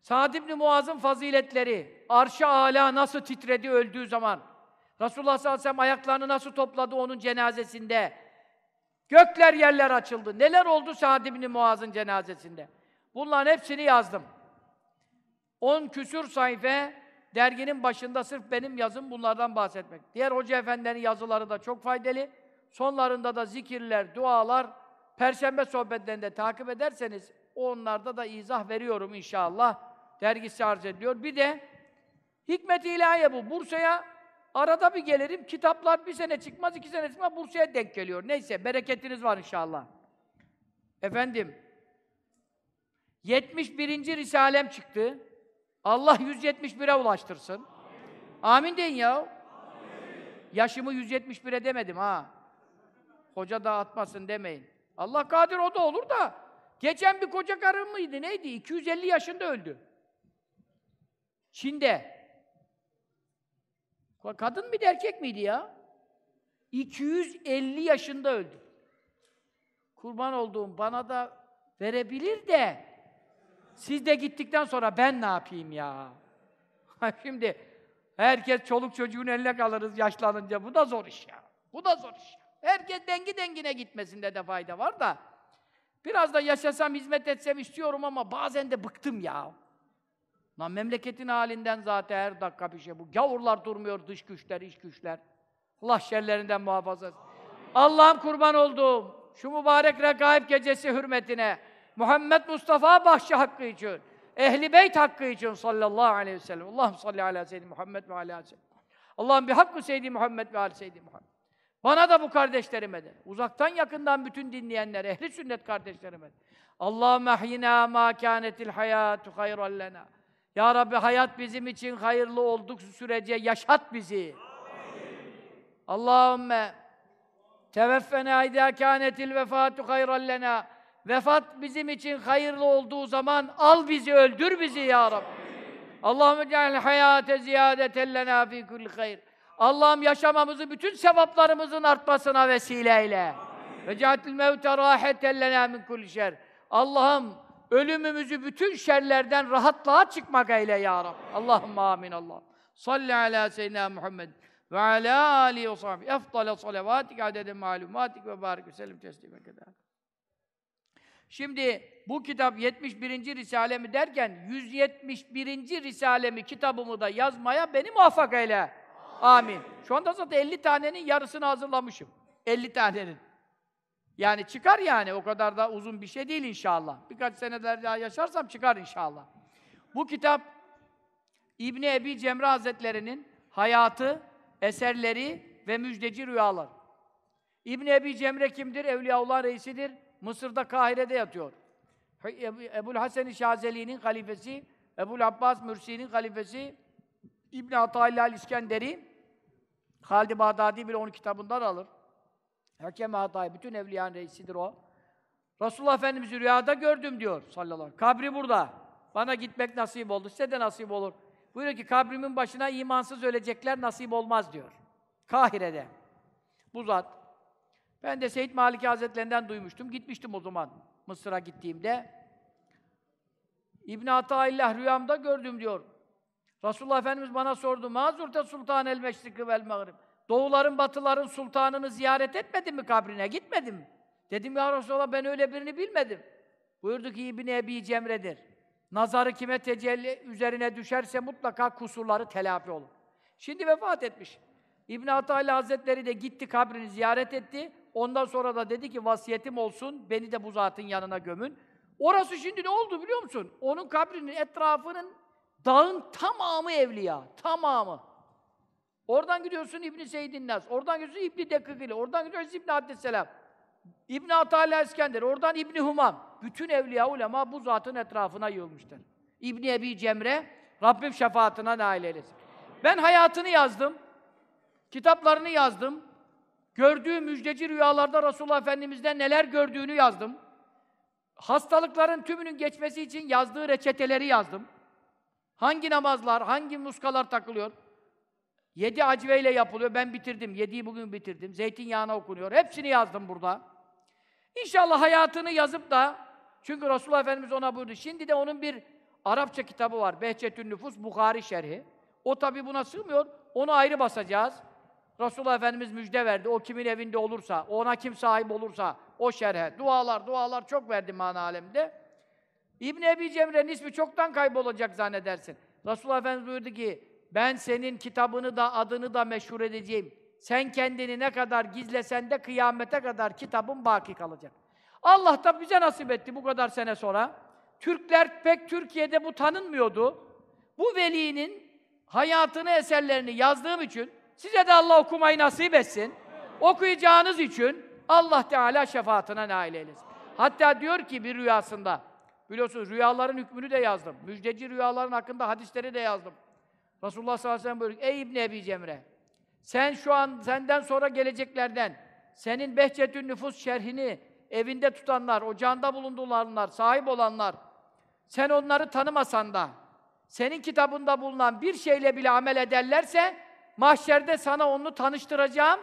Sa'd ibn Muaz'ın faziletleri, arş-ı nasıl titredi öldüğü zaman, Resulullah sallallahu aleyhi ve sellem ayaklarını nasıl topladı onun cenazesinde, gökler yerler açıldı. Neler oldu Sa'd ibn Muaz'ın cenazesinde? Bunların hepsini yazdım. 10 küsür sayfa derginin başında sırf benim yazım bunlardan bahsetmek. Diğer hoca efendilerin yazıları da çok faydalı. Sonlarında da zikirler, dualar, perşembe sohbetlerinde takip ederseniz Onlarda da izah veriyorum inşallah. Dergisi arz ediliyor. Bir de hikmet-i ilahiye bu. Bursa'ya arada bir gelirim. Kitaplar bir sene çıkmaz, iki sene çıkmaz. Bursa'ya denk geliyor. Neyse, bereketiniz var inşallah. Efendim, 71. Risalem çıktı. Allah 171'e ulaştırsın. Amin deyin ya. Yaşımı 171'e demedim ha. Hoca da atmasın demeyin. Allah kadir o da olur da. Geçen bir koca karım mıydı neydi? 250 yaşında öldü. Çin'de. Kadın mıydı erkek miydi ya? 250 yaşında öldü. Kurban olduğum bana da verebilir de siz de gittikten sonra ben ne yapayım ya? Şimdi herkes çoluk çocuğun eline kalırız yaşlanınca. Bu da zor iş ya. Bu da zor iş. Herkes dengi dengine gitmesinde de fayda var da. Biraz da yaşasam, hizmet etsem istiyorum ama bazen de bıktım ya. Lan memleketin halinden zaten her dakika bir şey bu. Gavurlar durmuyor, dış güçler, iç güçler. Allah şerlerinden muhafaza etsin. Allah'ım kurban olduğum şu mübarek regaib gecesi hürmetine Muhammed Mustafa bahşi hakkı için, ehli beyt hakkı için sallallahu aleyhi ve sellem. Allah'ım salli ala seyyidi Muhammed ve ala seyyidi. Allah'ım bir hakkı seyyidi Muhammed ve ala seyyidi Muhammed. Bana da bu kardeşlerime de, uzaktan yakından bütün dinleyenler, ehli sünnet kardeşlerime de. Allahümme ahyina ma kânetil hayâtu hayran lena. Ya Rabbi hayat bizim için hayırlı olduk sürece yaşat bizi. Allahümme teveffena idâ kânetil vefâtu hayran lena. Vefat bizim için hayırlı olduğu zaman al bizi, öldür bizi ya Rabbi. Allahümme ceal hayâte ziyâdeten lenâ fî kulli hayr. Allah'ım yaşamamızı bütün sevaplarımızın artmasına vesile eyle. Ve ceatil mevte râheten lenâ min kulli şer. Allah'ım ölümümüzü bütün şerlerden rahatlığa çıkmak eyle ya Rabbi. Allahümme amin Allah. Salli ala seyyidina Muhammed ve ala alihi ve sahbihi. Efdale salavatik adede malumatik ve barik ve sellem teslime kadar. Şimdi bu kitap 71. Risalemi derken 171. Risalemi kitabımı da yazmaya beni muvaffak eyle. Amin. Şu anda zaten 50 tanenin yarısını hazırlamışım. 50 tanenin. Yani çıkar yani, o kadar da uzun bir şey değil inşallah. Birkaç seneler daha yaşarsam çıkar inşallah. Bu kitap İbni Ebi Cemre Hazretleri'nin hayatı, eserleri ve müjdeci rüyalar. İbni Ebi Cemre kimdir? Evliyaullah reisidir. Mısır'da Kahire'de yatıyor. Ebul Hasan-ı Şazeli'nin halifesi, Ebul Abbas Mürsi'nin halifesi, İbn Atayla İskenderi, Halid-i Bağdadi bile onun kitabından alır. Hakem Hatay, bütün evliyanın reisidir o. Resulullah Efendimiz'i rüyada gördüm diyor sallallahu aleyhi. Kabri burada. Bana gitmek nasip oldu, size de nasip olur. Buyuruyor ki kabrimin başına imansız ölecekler nasip olmaz diyor. Kahire'de. Bu zat. Ben de Seyyid Maliki Hazretlerinden duymuştum. Gitmiştim o zaman Mısır'a gittiğimde. İbn Ataillah rüyamda gördüm diyor. Resulullah Efendimiz bana sordu. Mazurte Sultan el Meşriki vel Mağrib. Doğuların, batıların sultanını ziyaret etmedin mi kabrine? Gitmedim? Dedim ya Resulallah ben öyle birini bilmedim. Buyurdu ki İbni Ebi Cemre'dir. Nazarı kime tecelli üzerine düşerse mutlaka kusurları telafi olur. Şimdi vefat etmiş. İbn Atayla Hazretleri de gitti kabrini ziyaret etti. Ondan sonra da dedi ki vasiyetim olsun, beni de bu zatın yanına gömün. Orası şimdi ne oldu biliyor musun? Onun kabrinin etrafının dağın tamamı evliya, tamamı. Oradan gidiyorsun İbn Seyyidin Nas, oradan gidiyorsun İbn Dekikili, oradan gidiyorsun İbn Abdüsselam, İbn Atala İskender, oradan İbn Humam. Bütün evliya ulema bu zatın etrafına yığılmışlar. İbn Ebi Cemre Rabbim şefaatine nail eylesin. Ben hayatını yazdım. Kitaplarını yazdım. Gördüğü müjdeci rüyalarda Resulullah Efendimiz'den neler gördüğünü yazdım. Hastalıkların tümünün geçmesi için yazdığı reçeteleri yazdım. Hangi namazlar, hangi muskalar takılıyor? Yedi acveyle yapılıyor. Ben bitirdim. Yediği bugün bitirdim. Zeytinyağına okunuyor. Hepsini yazdım burada. İnşallah hayatını yazıp da çünkü Resulullah Efendimiz ona buyurdu. Şimdi de onun bir Arapça kitabı var. Behçetün Nüfus Bukhari şerhi. O tabi buna sığmıyor. Onu ayrı basacağız. Resulullah Efendimiz müjde verdi. O kimin evinde olursa, ona kim sahip olursa o şerhe. Dualar, dualar çok verdi mana alemde. İbn Ebi Cemre'nin ismi çoktan kaybolacak zannedersin. Resulullah Efendimiz buyurdu ki, ben senin kitabını da adını da meşhur edeceğim. Sen kendini ne kadar gizlesen de kıyamete kadar kitabın baki kalacak. Allah da bize nasip etti bu kadar sene sonra. Türkler pek Türkiye'de bu tanınmıyordu. Bu velinin hayatını, eserlerini yazdığım için size de Allah okumayı nasip etsin. Okuyacağınız için Allah Teala şefaatine nail eylesin. Hatta diyor ki bir rüyasında, biliyorsunuz rüyaların hükmünü de yazdım. Müjdeci rüyaların hakkında hadisleri de yazdım. Resulullah sallallahu aleyhi ve sellem buyuruyor, Ey İbni Ebi Cemre, sen şu an senden sonra geleceklerden, senin Behçetün Nüfus şerhini evinde tutanlar, ocağında bulundulanlar, sahip olanlar, sen onları tanımasan da, senin kitabında bulunan bir şeyle bile amel ederlerse, mahşerde sana onu tanıştıracağım,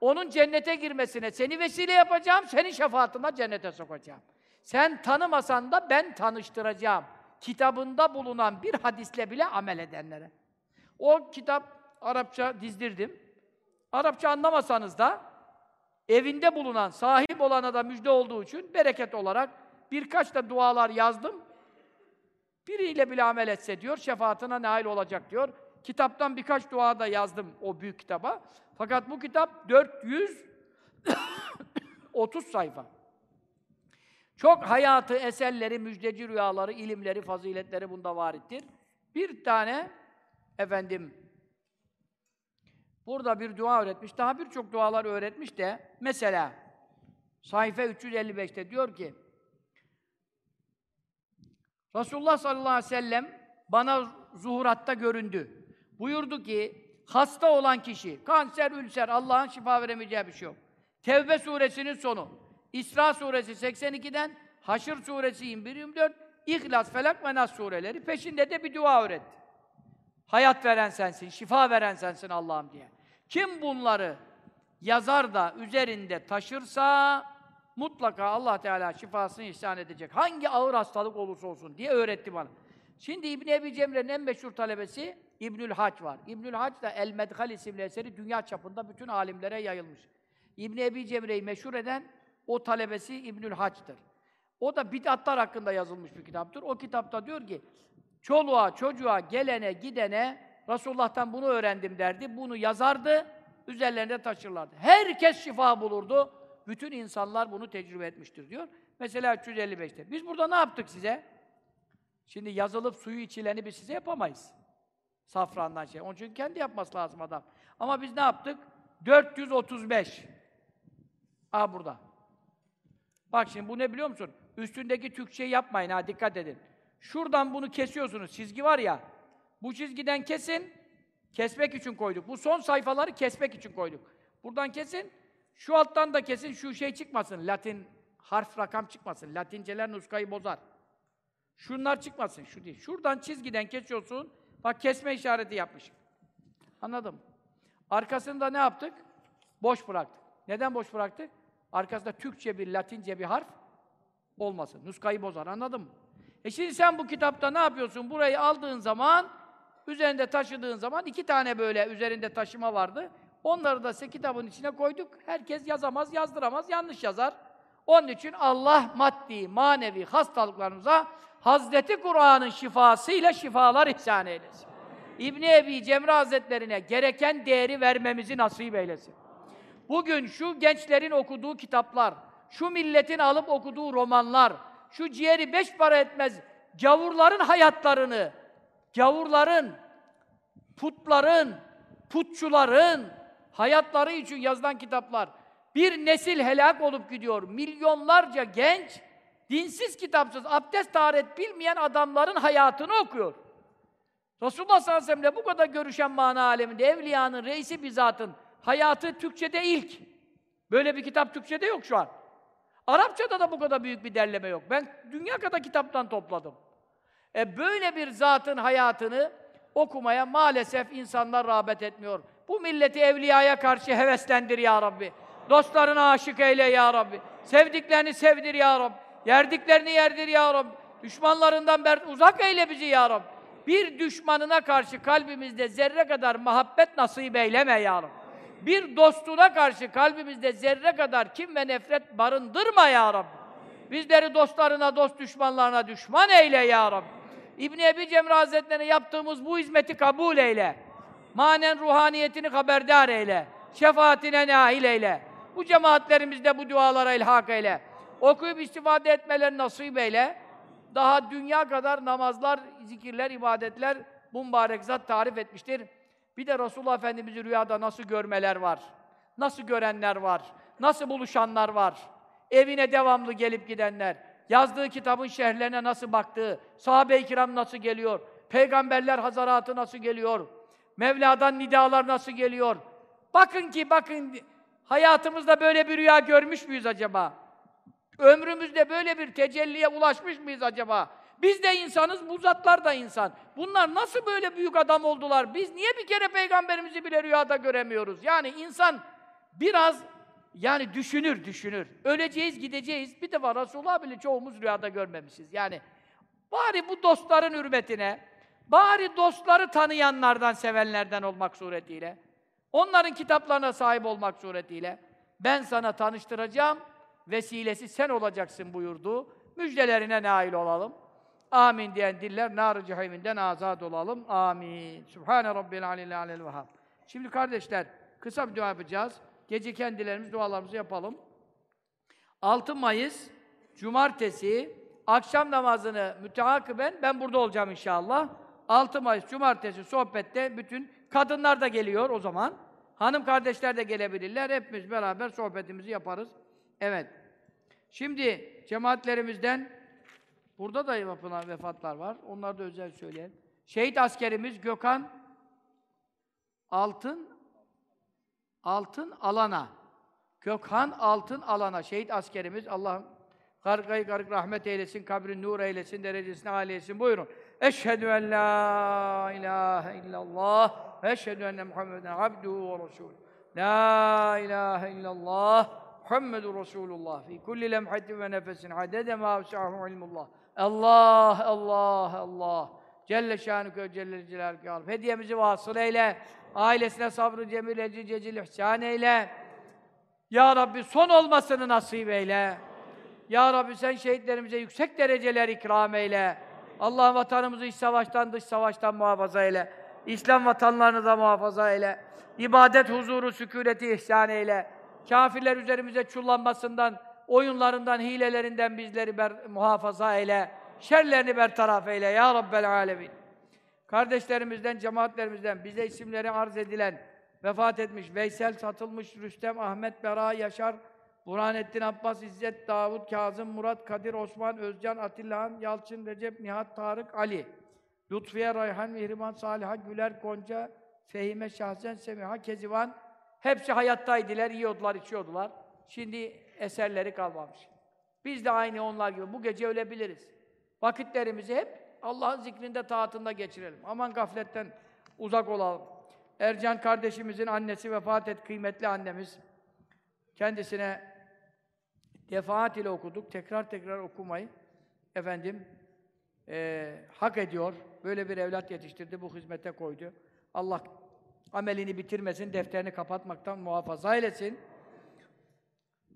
onun cennete girmesine seni vesile yapacağım, senin şefaatine cennete sokacağım. Sen tanımasan da ben tanıştıracağım. Kitabında bulunan bir hadisle bile amel edenlere. O kitap Arapça dizdirdim. Arapça anlamasanız da evinde bulunan, sahip olana da müjde olduğu için bereket olarak birkaç da dualar yazdım. Biriyle bile amel etse diyor, şefaatine nail olacak diyor. Kitaptan birkaç dua da yazdım o büyük kitaba. Fakat bu kitap 430 sayfa. Çok hayatı, eserleri, müjdeci rüyaları, ilimleri, faziletleri bunda varittir. Bir tane efendim burada bir dua öğretmiş. Daha birçok dualar öğretmiş de mesela sayfa 355'te diyor ki Resulullah sallallahu aleyhi ve sellem bana zuhuratta göründü. Buyurdu ki hasta olan kişi, kanser, ülser, Allah'ın şifa veremeyeceği bir şey yok. Tevbe suresinin sonu. İsra suresi 82'den, Haşr suresi 21-24, İhlas, Felak ve Nas sureleri. Peşinde de bir dua öğretti. Hayat veren sensin, şifa veren sensin Allah'ım diye. Kim bunları yazar da üzerinde taşırsa mutlaka Allah Teala şifasını ihsan edecek. Hangi ağır hastalık olursa olsun diye öğretti bana. Şimdi İbn Ebi Cemre'nin en meşhur talebesi İbnül Hac var. İbnül Hac da El Medhal isimli eseri dünya çapında bütün alimlere yayılmış. İbn Ebi Cemre'yi meşhur eden o talebesi İbnül Hac'tır. O da bid'atlar hakkında yazılmış bir kitaptır. O kitapta diyor ki, çoluğa, çocuğa, gelene, gidene Resulullah'tan bunu öğrendim derdi. Bunu yazardı, üzerlerinde taşırlardı. Herkes şifa bulurdu. Bütün insanlar bunu tecrübe etmiştir diyor. Mesela 355'te. Biz burada ne yaptık size? Şimdi yazılıp suyu içileni biz size yapamayız. Safrandan şey. Onun için kendi yapması lazım adam. Ama biz ne yaptık? 435. Aa burada. Bak şimdi bu ne biliyor musun? Üstündeki Türkçeyi yapmayın ha dikkat edin. Şuradan bunu kesiyorsunuz. Çizgi var ya. Bu çizgiden kesin. Kesmek için koyduk. Bu son sayfaları kesmek için koyduk. Buradan kesin. Şu alttan da kesin şu şey çıkmasın. Latin harf rakam çıkmasın. Latinceler nuskayı bozar. Şunlar çıkmasın. Şu değil. Şuradan çizgiden kesiyorsun. Bak kesme işareti yapmışım. Anladım. Arkasında ne yaptık? Boş bıraktık. Neden boş bıraktık? Arkasında Türkçe bir, Latince bir harf olmasın. Nuskayı bozar. Anladın mı? E şimdi sen bu kitapta ne yapıyorsun? Burayı aldığın zaman, üzerinde taşıdığın zaman iki tane böyle üzerinde taşıma vardı. Onları da kitabın içine koyduk. Herkes yazamaz, yazdıramaz, yanlış yazar. Onun için Allah maddi, manevi hastalıklarımıza Hazreti Kur'an'ın şifasıyla şifalar ihsan eylesin. İbni Ebi Cemre Hazretlerine gereken değeri vermemizi nasip eylesin. Bugün şu gençlerin okuduğu kitaplar, şu milletin alıp okuduğu romanlar, şu ciğeri beş para etmez gavurların hayatlarını, gavurların, putların, putçuların hayatları için yazılan kitaplar, bir nesil helak olup gidiyor. Milyonlarca genç, dinsiz kitapsız, abdest taharet bilmeyen adamların hayatını okuyor. Resulullah sallallahu aleyhi ve sellem'le bu kadar görüşen mana aleminde evliyanın reisi bizatın hayatı Türkçe'de ilk. Böyle bir kitap Türkçe'de yok şu an. Arapçada da bu kadar büyük bir derleme yok. Ben dünya kadar kitaptan topladım. E böyle bir zatın hayatını okumaya maalesef insanlar rağbet etmiyor. Bu milleti evliyaya karşı heveslendir ya Rabbi. Dostlarına aşık eyle ya Rabbi. Sevdiklerini sevdir ya Rabbi. Yerdiklerini yerdir ya Rabbi. Düşmanlarından uzak eyle bizi ya Rabbi. Bir düşmanına karşı kalbimizde zerre kadar muhabbet nasip eyleme ya Rabbi. Bir dostuna karşı kalbimizde zerre kadar kim ve nefret barındırma ya Rabbi. Bizleri dostlarına, dost düşmanlarına düşman eyle ya Rabbi. İbn Ebi Cemre Hazretleri'ne yaptığımız bu hizmeti kabul eyle. Manen ruhaniyetini haberdar eyle. Şefaatine nail eyle. Bu cemaatlerimizde bu dualara ilhak eyle. Okuyup istifade etmeleri nasip eyle. Daha dünya kadar namazlar, zikirler, ibadetler bu mübarek zat tarif etmiştir. Bir de Resulullah Efendimiz'i rüyada nasıl görmeler var. Nasıl görenler var. Nasıl buluşanlar var. Evine devamlı gelip gidenler. Yazdığı kitabın şerhlerine nasıl baktığı, sahabe-i kiram nasıl geliyor, peygamberler hazaratı nasıl geliyor, Mevla'dan nidalar nasıl geliyor. Bakın ki bakın hayatımızda böyle bir rüya görmüş müyüz acaba? Ömrümüzde böyle bir tecelliye ulaşmış mıyız acaba? Biz de insanız, bu zatlar da insan. Bunlar nasıl böyle büyük adam oldular? Biz niye bir kere peygamberimizi bile rüyada göremiyoruz? Yani insan biraz yani düşünür, düşünür. Öleceğiz, gideceğiz. Bir de var Resulullah bile çoğumuz rüyada görmemişiz. Yani bari bu dostların hürmetine, bari dostları tanıyanlardan, sevenlerden olmak suretiyle, onların kitaplarına sahip olmak suretiyle ben sana tanıştıracağım, vesilesi sen olacaksın buyurdu. Müjdelerine nail olalım. Amin diyen diller nar-ı cehiminden azad olalım. Amin. Sübhane Rabbil aleyhi aleyhi vehhab. Şimdi kardeşler, kısa bir dua yapacağız. Gece kendilerimiz dualarımızı yapalım. 6 Mayıs Cumartesi akşam namazını müteakiben ben burada olacağım inşallah. 6 Mayıs Cumartesi sohbette bütün kadınlar da geliyor o zaman. Hanım kardeşler de gelebilirler. Hepimiz beraber sohbetimizi yaparız. Evet. Şimdi cemaatlerimizden burada da yapılan vefatlar var. Onları da özel söyleyelim. Şehit askerimiz Gökhan Altın Altın Alana. Gökhan Altın Alana. Şehit askerimiz Allah gargayı garg rahmet eylesin, kabrin nur eylesin, derecesini âli eylesin. Buyurun. Eşhedü en la ilahe illallah ve eşhedü enne Muhammeden abduhu ve resulü. La ilahe illallah Muhammedur Resulullah fi kulli lemhatin ve nefesin adede ma vesi'ahu ilmullah. Allah, Allah, Allah. Celle şanüke celle celaluke Rabbi. Hediyemizi vasıl eyle. Ailesine sabrı cemil ecil cecil ihsan eyle. Ya Rabbi son olmasını nasip eyle. Ya Rabbi sen şehitlerimize yüksek dereceler ikram eyle. Allah vatanımızı iç savaştan dış savaştan muhafaza eyle. İslam vatanlarını da muhafaza eyle. İbadet huzuru, sükuneti ihsan eyle. Kafirler üzerimize çullanmasından, oyunlarından, hilelerinden bizleri ber, muhafaza eyle. Şerlerini bertaraf eyle ya Rabbel alemin. Kardeşlerimizden, cemaatlerimizden bize isimleri arz edilen, vefat etmiş, Veysel Satılmış, Rüstem, Ahmet, Bera, Yaşar, Burhanettin Abbas, İzzet, Davud, Kazım, Murat, Kadir, Osman, Özcan, Atilla'han, Yalçın, Recep, Nihat, Tarık, Ali, Lütfiye, Rayhan, Mihriman, Saliha, Güler, Gonca, Fehime, Şahsen, Semiha, Kezivan, hepsi hayattaydılar, yiyordular, içiyordular. Şimdi eserleri kalmamış. Biz de aynı onlar gibi bu gece ölebiliriz. Vakitlerimizi hep Allah'ın zikrinde, taatında geçirelim. Aman gafletten uzak olalım. Ercan kardeşimizin annesi vefat et, kıymetli annemiz. Kendisine defaat ile okuduk, tekrar tekrar okumayı efendim e, hak ediyor. Böyle bir evlat yetiştirdi, bu hizmete koydu. Allah amelini bitirmesin, defterini kapatmaktan muhafaza eylesin.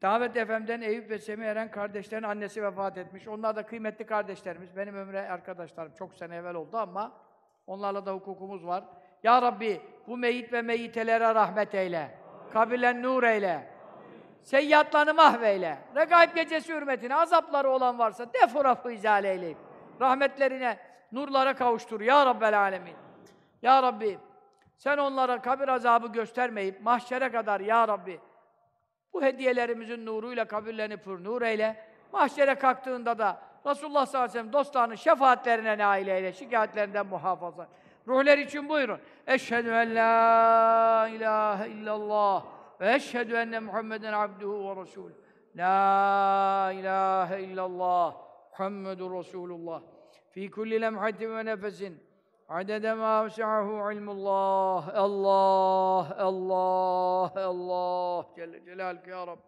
Davet FM'den Eyüp ve Semih Eren kardeşlerin annesi vefat etmiş. Onlar da kıymetli kardeşlerimiz, benim ömre arkadaşlarım. Çok sene evvel oldu ama onlarla da hukukumuz var. Ya Rabbi bu meyit ve meyitelere rahmet eyle. Kabilen nur eyle. Seyyatlarını mahveyle. Regaib gecesi hürmetine azapları olan varsa defurafı izale eyleyip. Rahmetlerine, nurlara kavuştur ya Rabbel alemin. Ya Rabbi sen onlara kabir azabı göstermeyip mahşere kadar ya Rabbi bu hediyelerimizin nuruyla kabirlerini pür eyle. Mahşere kalktığında da Resulullah sallallahu aleyhi ve sellem dostlarının şefaatlerine nail eyle, şikayetlerinden muhafaza. Ruhlar için buyurun. Eşhedü en la ilahe illallah ve eşhedü enne Muhammeden abduhu ve resulü. La ilahe illallah Muhammedur Resulullah. Fi kulli lemhatin ve nefesin adede ma vesi'ahu ilmullah. Allah, Allah, Allah. Celle Celaluhu ya Rabbi.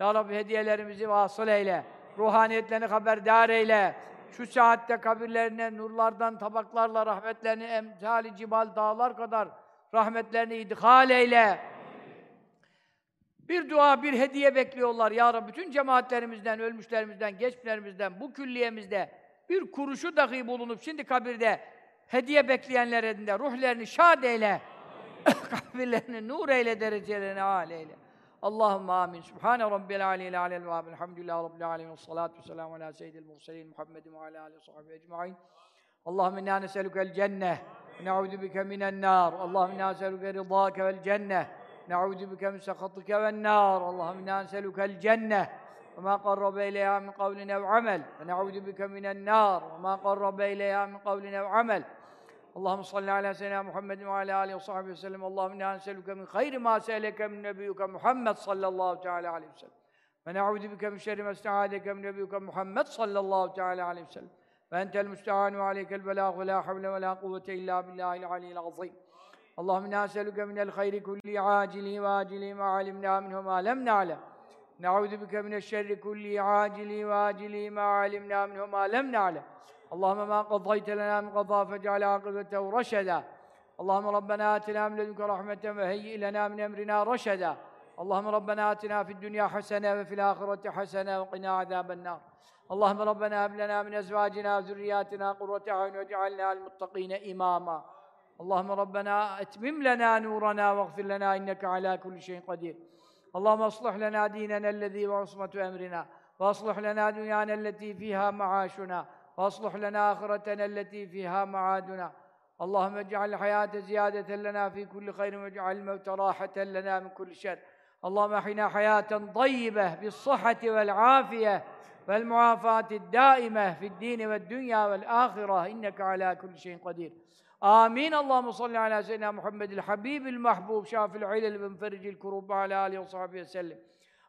Ya Rabbi hediyelerimizi vasıl eyle. Ruhaniyetlerini haberdar eyle. Şu saatte kabirlerine nurlardan, tabaklarla rahmetlerini emsali cibal dağlar kadar rahmetlerini idhal eyle. Bir dua, bir hediye bekliyorlar ya Rabbi. Bütün cemaatlerimizden, ölmüşlerimizden, geçmişlerimizden, bu külliyemizde bir kuruşu dahi bulunup şimdi kabirde hediye bekleyenlerin de ruhlerini şad eyle. Kalbilerini nur eyle, derecelerini âl eyle. اللهم امين سبحان رب العلي العلي الوهاب الحمد لله رب العالمين والصلاه والسلام على سيد المرسلين محمد وعلى اله وصحبه اجمعين اللهم أنا نسالك الجنه نعوذ بك من النار اللهم أنا نسالك رضاك والجنه نعوذ بك من سخطك والنار اللهم أنا نسالك الجنه وما قرب اليها من قول أو عمل نعوذ بك من النار وما قرب اليها من قول أو عمل اللهم صل على سيدنا محمد وعلى آله وصحبه وسلم. اللهم إنا نسألك من خير ما سألك من نبيك محمد صلى الله تعالى عليه وسلم. ونعوذ بك من شر ما استعاذك من نبيك محمد صلى الله تعالى عليه وسلم. فأنت المستعان وعليك البلاغ. ولا حول ولا قوة إلا بالله العلي العظيم. اللهم إنا نسألك من الخير كل عاجله وآجله ما علمنا منه ما لم نعلم. نعوذ بك من الشر كل عاجله وآجله ما علمنا منه ما لم نعلم. اللهم ما قضيت لنا من قضاء فاجعل عاقبته رشدا. اللهم ربنا آتنا من لدنك رحمة وهيئ لنا من أمرنا رشدا. اللهم ربنا آتنا في الدنيا حسنة وفي الآخرة حسنة وقنا عذاب النار. اللهم ربنا هب لنا من أزواجنا وذرياتنا قرة أعين واجعلنا للمتقين إماما. اللهم ربنا أتمم لنا نورنا واغفر لنا إنك على كل شيء قدير. اللهم اصلح لنا ديننا الذي هو عصمة أمرنا. وأصلح لنا دنيانا التي فيها معاشنا. واصلح لنا آخرتنا التي فيها معادنا. اللهم اجعل الحياة زيادة لنا في كل خير واجعل الموت راحة لنا من كل شر. اللهم إحنا حياة طيبة بالصحة والعافية والمعافاة الدائمة في الدين والدنيا والآخرة. إنك على كل شيء قدير. آمين. اللهم صل على سيدنا محمد الحبيب المحبوب شاف العلل ومفرج الكروب وعلى آله وصحبه وسلم.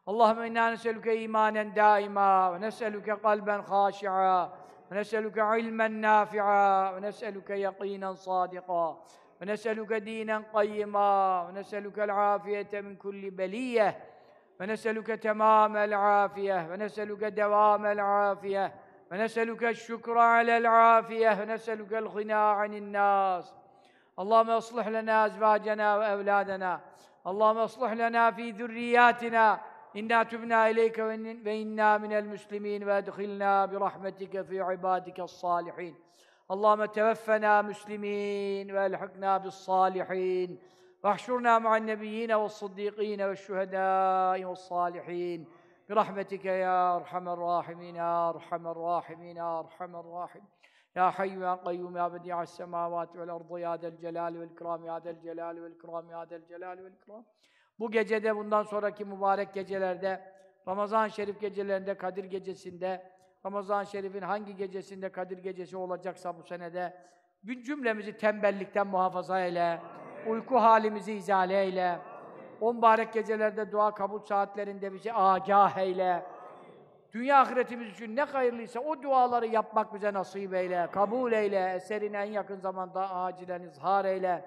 اللهم إنا نسألك إيمانا دائما ونسألك قلبا خاشعا. ونسألك علما نافعا ونسألك يقينا صادقا ونسألك دينا قيما ونسألك العافية من كل بلية ونسألك تمام العافية ونسألك دوام العافية ونسألك الشكر على العافية ونسألك الغنى عن الناس. اللهم اصلح لنا أزواجنا وأولادنا. اللهم اصلح لنا في ذرياتنا. إنا تبنا إليك وإن- وإنا من المسلمين وأدخلنا برحمتك في عبادك الصالحين. اللهم توفنا مسلمين وألحقنا بالصالحين. واحشرنا مع النبيين والصديقين والشهداء والصالحين. برحمتك يا أرحم الراحمين يا أرحم الراحمين يا أرحم الراحمين. يا حي يا قيوم يا بديع السماوات والأرض يا ذا الجلال والإكرام يا ذا الجلال والإكرام يا ذا الجلال والإكرام. Bu gecede bundan sonraki mübarek gecelerde Ramazan-ı Şerif gecelerinde Kadir gecesinde Ramazan-ı Şerif'in hangi gecesinde Kadir gecesi olacaksa bu senede bütün cümlemizi tembellikten muhafaza eyle. Uyku halimizi izale eyle. O mübarek gecelerde dua kabul saatlerinde bizi agah eyle. Dünya ahiretimiz için ne hayırlıysa o duaları yapmak bize nasip eyle. Kabul eyle. Eserini en yakın zamanda acilen izhar eyle.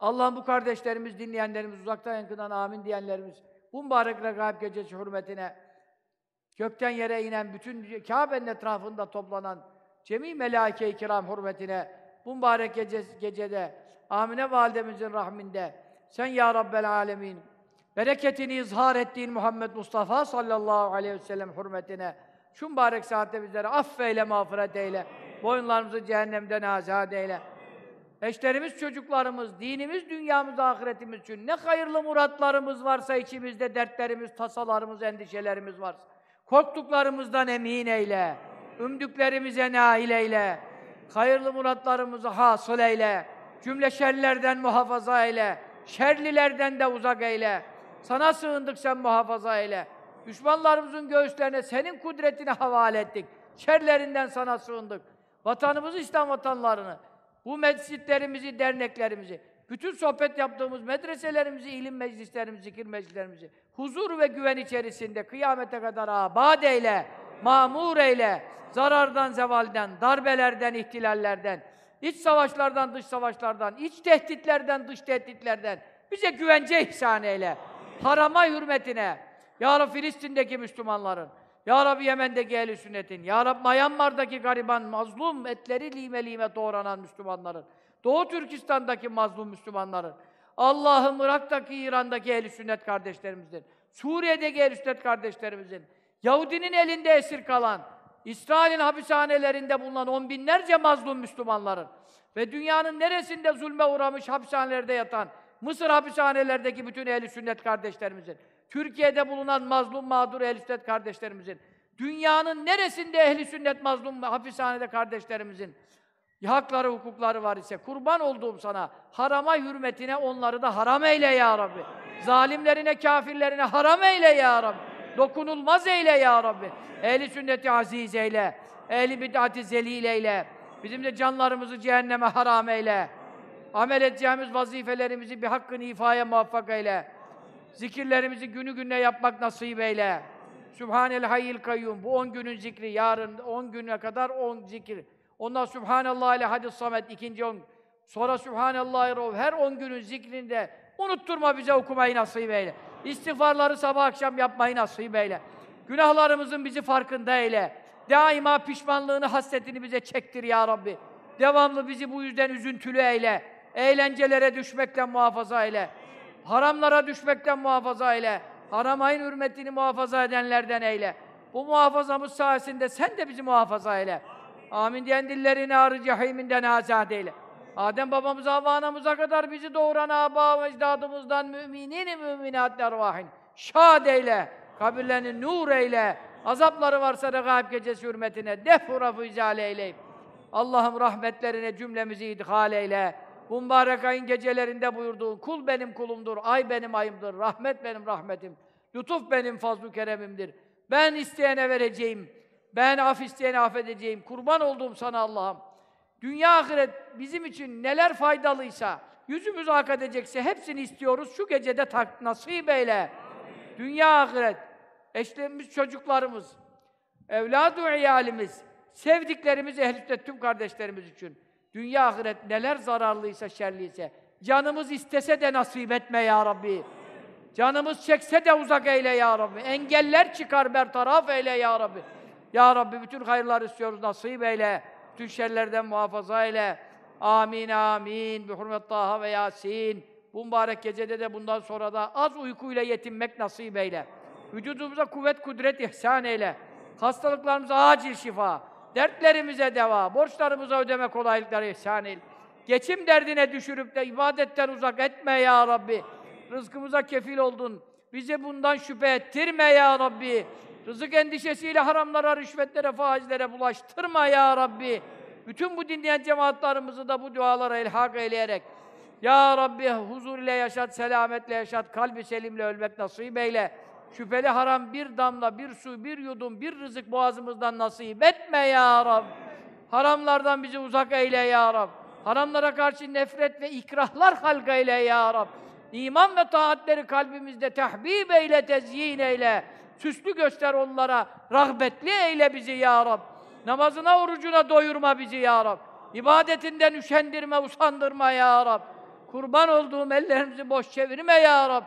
Allah'ım bu kardeşlerimiz, dinleyenlerimiz, uzaktan yakından amin diyenlerimiz, bu mübarek regaib gecesi hürmetine, gökten yere inen bütün Kabe'nin etrafında toplanan cemi melaike-i kiram hürmetine, bu mübarek gece, gecede, Amine validemizin rahminde, sen ya Rabbel alemin, bereketini izhar ettiğin Muhammed Mustafa sallallahu aleyhi ve sellem hürmetine, şu mübarek saatte bizlere affeyle, mağfiret eyle, boyunlarımızı cehennemden azad eyle, Eşlerimiz, çocuklarımız, dinimiz, dünyamız, ahiretimiz için ne hayırlı muratlarımız varsa içimizde dertlerimiz, tasalarımız, endişelerimiz varsa korktuklarımızdan emin eyle. Ümdüklerimize nail eyle. Hayırlı muratlarımızı hasıl eyle. Cümle şerlerden muhafaza eyle. Şerlilerden de uzak eyle. Sana sığındık sen muhafaza eyle. Düşmanlarımızın göğüslerine senin kudretine havale ettik. Şerlerinden sana sığındık. Vatanımızı, İslam vatanlarını, bu mescitlerimizi, derneklerimizi, bütün sohbet yaptığımız medreselerimizi, ilim meclislerimizi, zikir meclislerimizi huzur ve güven içerisinde kıyamete kadar abad eyle, mamur eyle, zarardan, zevalden, darbelerden, ihtilallerden, iç savaşlardan, dış savaşlardan, iç tehditlerden, dış tehditlerden bize güvence ihsan eyle. Harama hürmetine, Ya Rabbi Filistin'deki Müslümanların, Ya Rabbi Yemen'deki ehl sünnetin, Ya Rabbi Myanmar'daki gariban, mazlum, etleri lime lime doğranan Müslümanların, Doğu Türkistan'daki mazlum Müslümanların, Allah'ım Irak'taki, İran'daki ehl sünnet kardeşlerimizin, Suriye'deki ehl sünnet kardeşlerimizin, Yahudinin elinde esir kalan, İsrail'in hapishanelerinde bulunan on binlerce mazlum Müslümanların ve dünyanın neresinde zulme uğramış hapishanelerde yatan Mısır hapishanelerdeki bütün ehli sünnet kardeşlerimizin, Türkiye'de bulunan mazlum mağdur ehli sünnet kardeşlerimizin, dünyanın neresinde ehli sünnet mazlum hapishanede kardeşlerimizin hakları, hukukları var ise kurban olduğum sana harama hürmetine onları da haram eyle ya Rabbi. Zalimlerine, kafirlerine haram eyle ya Rabbi. Dokunulmaz eyle ya Rabbi. Ehli sünneti aziz eyle. Ehli bid'ati zelil eyle. Bizim de canlarımızı cehenneme haram eyle. Amel edeceğimiz vazifelerimizi bir hakkını ifaya muvaffak eyle. Zikirlerimizi günü gününe yapmak nasip eyle. Sübhanel hayyil kayyum. Bu 10 günün zikri. Yarın 10 güne kadar 10 zikir. Ondan Sübhanallah ile hadis samet ikinci 10. Sonra Sübhanallah rov. Her 10 günün zikrinde unutturma bize okumayı nasip eyle. İstiğfarları sabah akşam yapmayı nasip eyle. Günahlarımızın bizi farkında eyle. Daima pişmanlığını, hasretini bize çektir ya Rabbi. Devamlı bizi bu yüzden üzüntülü eyle. Eğlencelere düşmekten muhafaza eyle. Haramlara düşmekten muhafaza eyle. Haramayın hürmetini muhafaza edenlerden eyle. Bu muhafazamız sayesinde sen de bizi muhafaza eyle. Amin diyen dillerini arı cehiminden azad eyle. Adem babamıza, Havva anamıza kadar bizi doğuran âbâ ve ecdadımızdan müminin müminat ervahin. Şad eyle, kabirlerini nur eyle. Azapları varsa regaib gecesi hürmetine defura izale eyle. Allah'ım rahmetlerine cümlemizi idhal eyle. Bu mübarek ayın gecelerinde buyurduğun kul benim kulumdur, ay benim ayımdır, rahmet benim rahmetim, lütuf benim fazl-ı keremimdir. Ben isteyene vereceğim, ben af isteyene affedeceğim. Kurban olduğum sana Allah'ım. Dünya ahiret bizim için neler faydalıysa, yüzümüz ak edecekse hepsini istiyoruz. Şu gecede tak, nasip eyle. Dünya ahiret, eşlerimiz, çocuklarımız, evladu iyalimiz, sevdiklerimiz, ehl tüm kardeşlerimiz için. Dünya ahiret neler zararlıysa, şerliyse, canımız istese de nasip etme ya Rabbi. Canımız çekse de uzak eyle ya Rabbi. Engeller çıkar bertaraf eyle ya Rabbi. Ya Rabbi bütün hayırlar istiyoruz, nasip eyle. Bütün şerlerden muhafaza eyle. Amin, amin. Bi hurmet Taha ve Yasin. Bu mübarek gecede de bundan sonra da az uykuyla yetinmek nasip eyle. Vücudumuza kuvvet, kudret ihsan eyle. Hastalıklarımıza acil şifa. Dertlerimize deva, borçlarımıza ödeme kolaylıkları ihsan eyle. Geçim derdine düşürüp de ibadetten uzak etme ya Rabbi. Rızkımıza kefil oldun. Bize bundan şüphe ettirme ya Rabbi. Rızık endişesiyle haramlara, rüşvetlere, faizlere bulaştırma ya Rabbi. Bütün bu dinleyen cemaatlarımızı da bu dualara ilhak eyleyerek Ya Rabbi huzur ile yaşat, selametle yaşat, kalbi selimle ölmek nasip eyle. Şüpheli haram bir damla, bir su, bir yudum, bir rızık boğazımızdan nasip etme ya Rab. Haramlardan bizi uzak eyle ya Rab. Haramlara karşı nefret ve ikrahlar halk eyle ya Rab. İman ve taatleri kalbimizde tahbib eyle, tezyin eyle. Süslü göster onlara, rahbetli eyle bizi ya Rab. Namazına, orucuna doyurma bizi ya Rab. İbadetinden üşendirme, usandırma ya Rab. Kurban olduğum ellerimizi boş çevirme ya Rab.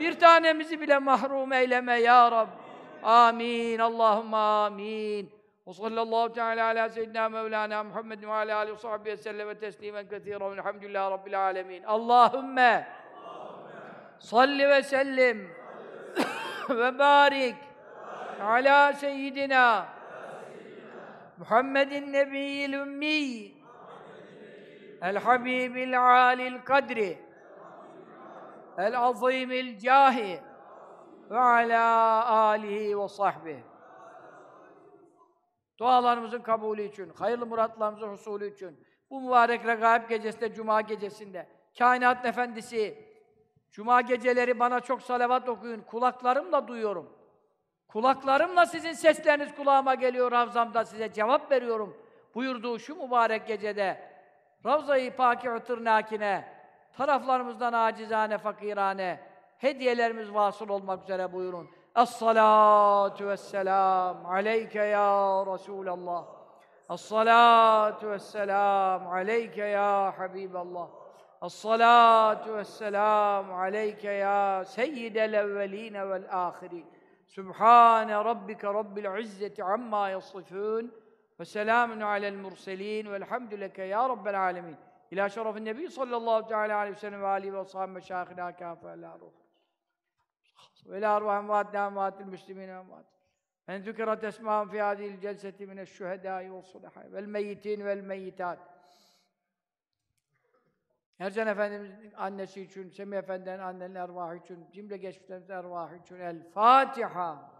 Bir tanemizi bile mahrum eyleme ya Rab. Amin. Allahümme amin. Ve sallallahu teala ala seyyidina Mevlana Muhammed ve ala alihi ve sahbihi sellem ve teslimen kethiren. Elhamdülillahi Rabbil alemin. Allahümme salli ve sellim ve barik ala seyyidina Muhammedin nebiyyil ümmi el habibil alil kadri el azimil cahi ve ala alihi ve sahbihi dualarımızın kabulü için, hayırlı muratlarımızın husulü için, bu mübarek regaib gecesinde, cuma gecesinde, kainat efendisi, cuma geceleri bana çok salavat okuyun, kulaklarımla duyuyorum. Kulaklarımla sizin sesleriniz kulağıma geliyor, Ravzamda size cevap veriyorum. Buyurduğu şu mübarek gecede, Ravza-i Pâki tırnakine, taraflarımızdan acizane, fakirane, hediyelerimiz vasıl olmak üzere buyurun. Es-salatu vesselam aleyke ya Resulallah. Es-salatu vesselam aleyke ya Habiballah. Es-salatu vesselam aleyke ya seyyidel evveline vel ahirin. Sübhane rabbike rabbil izzeti amma yasifun. Ve selamun alel murselin velhamdüleke ya rabbel alemin. İlâ şerefin nebi sallallahu teala aleyhi ve sellem ve aleyhi ve sahibi meşâhına kâfe la ruh. Ve la arvah emvâtna emvâtil müslimîne emvât. En zükrat esmâhum fî hâzîl celseti mineşşühedâi ve sulahâ vel meyyitin vel meyyitât. Ercan Efendimiz'in annesi için, Semih Efendi'nin annenin ervahı için, cimri geçmişlerimizin ervahı için. El Fatiha.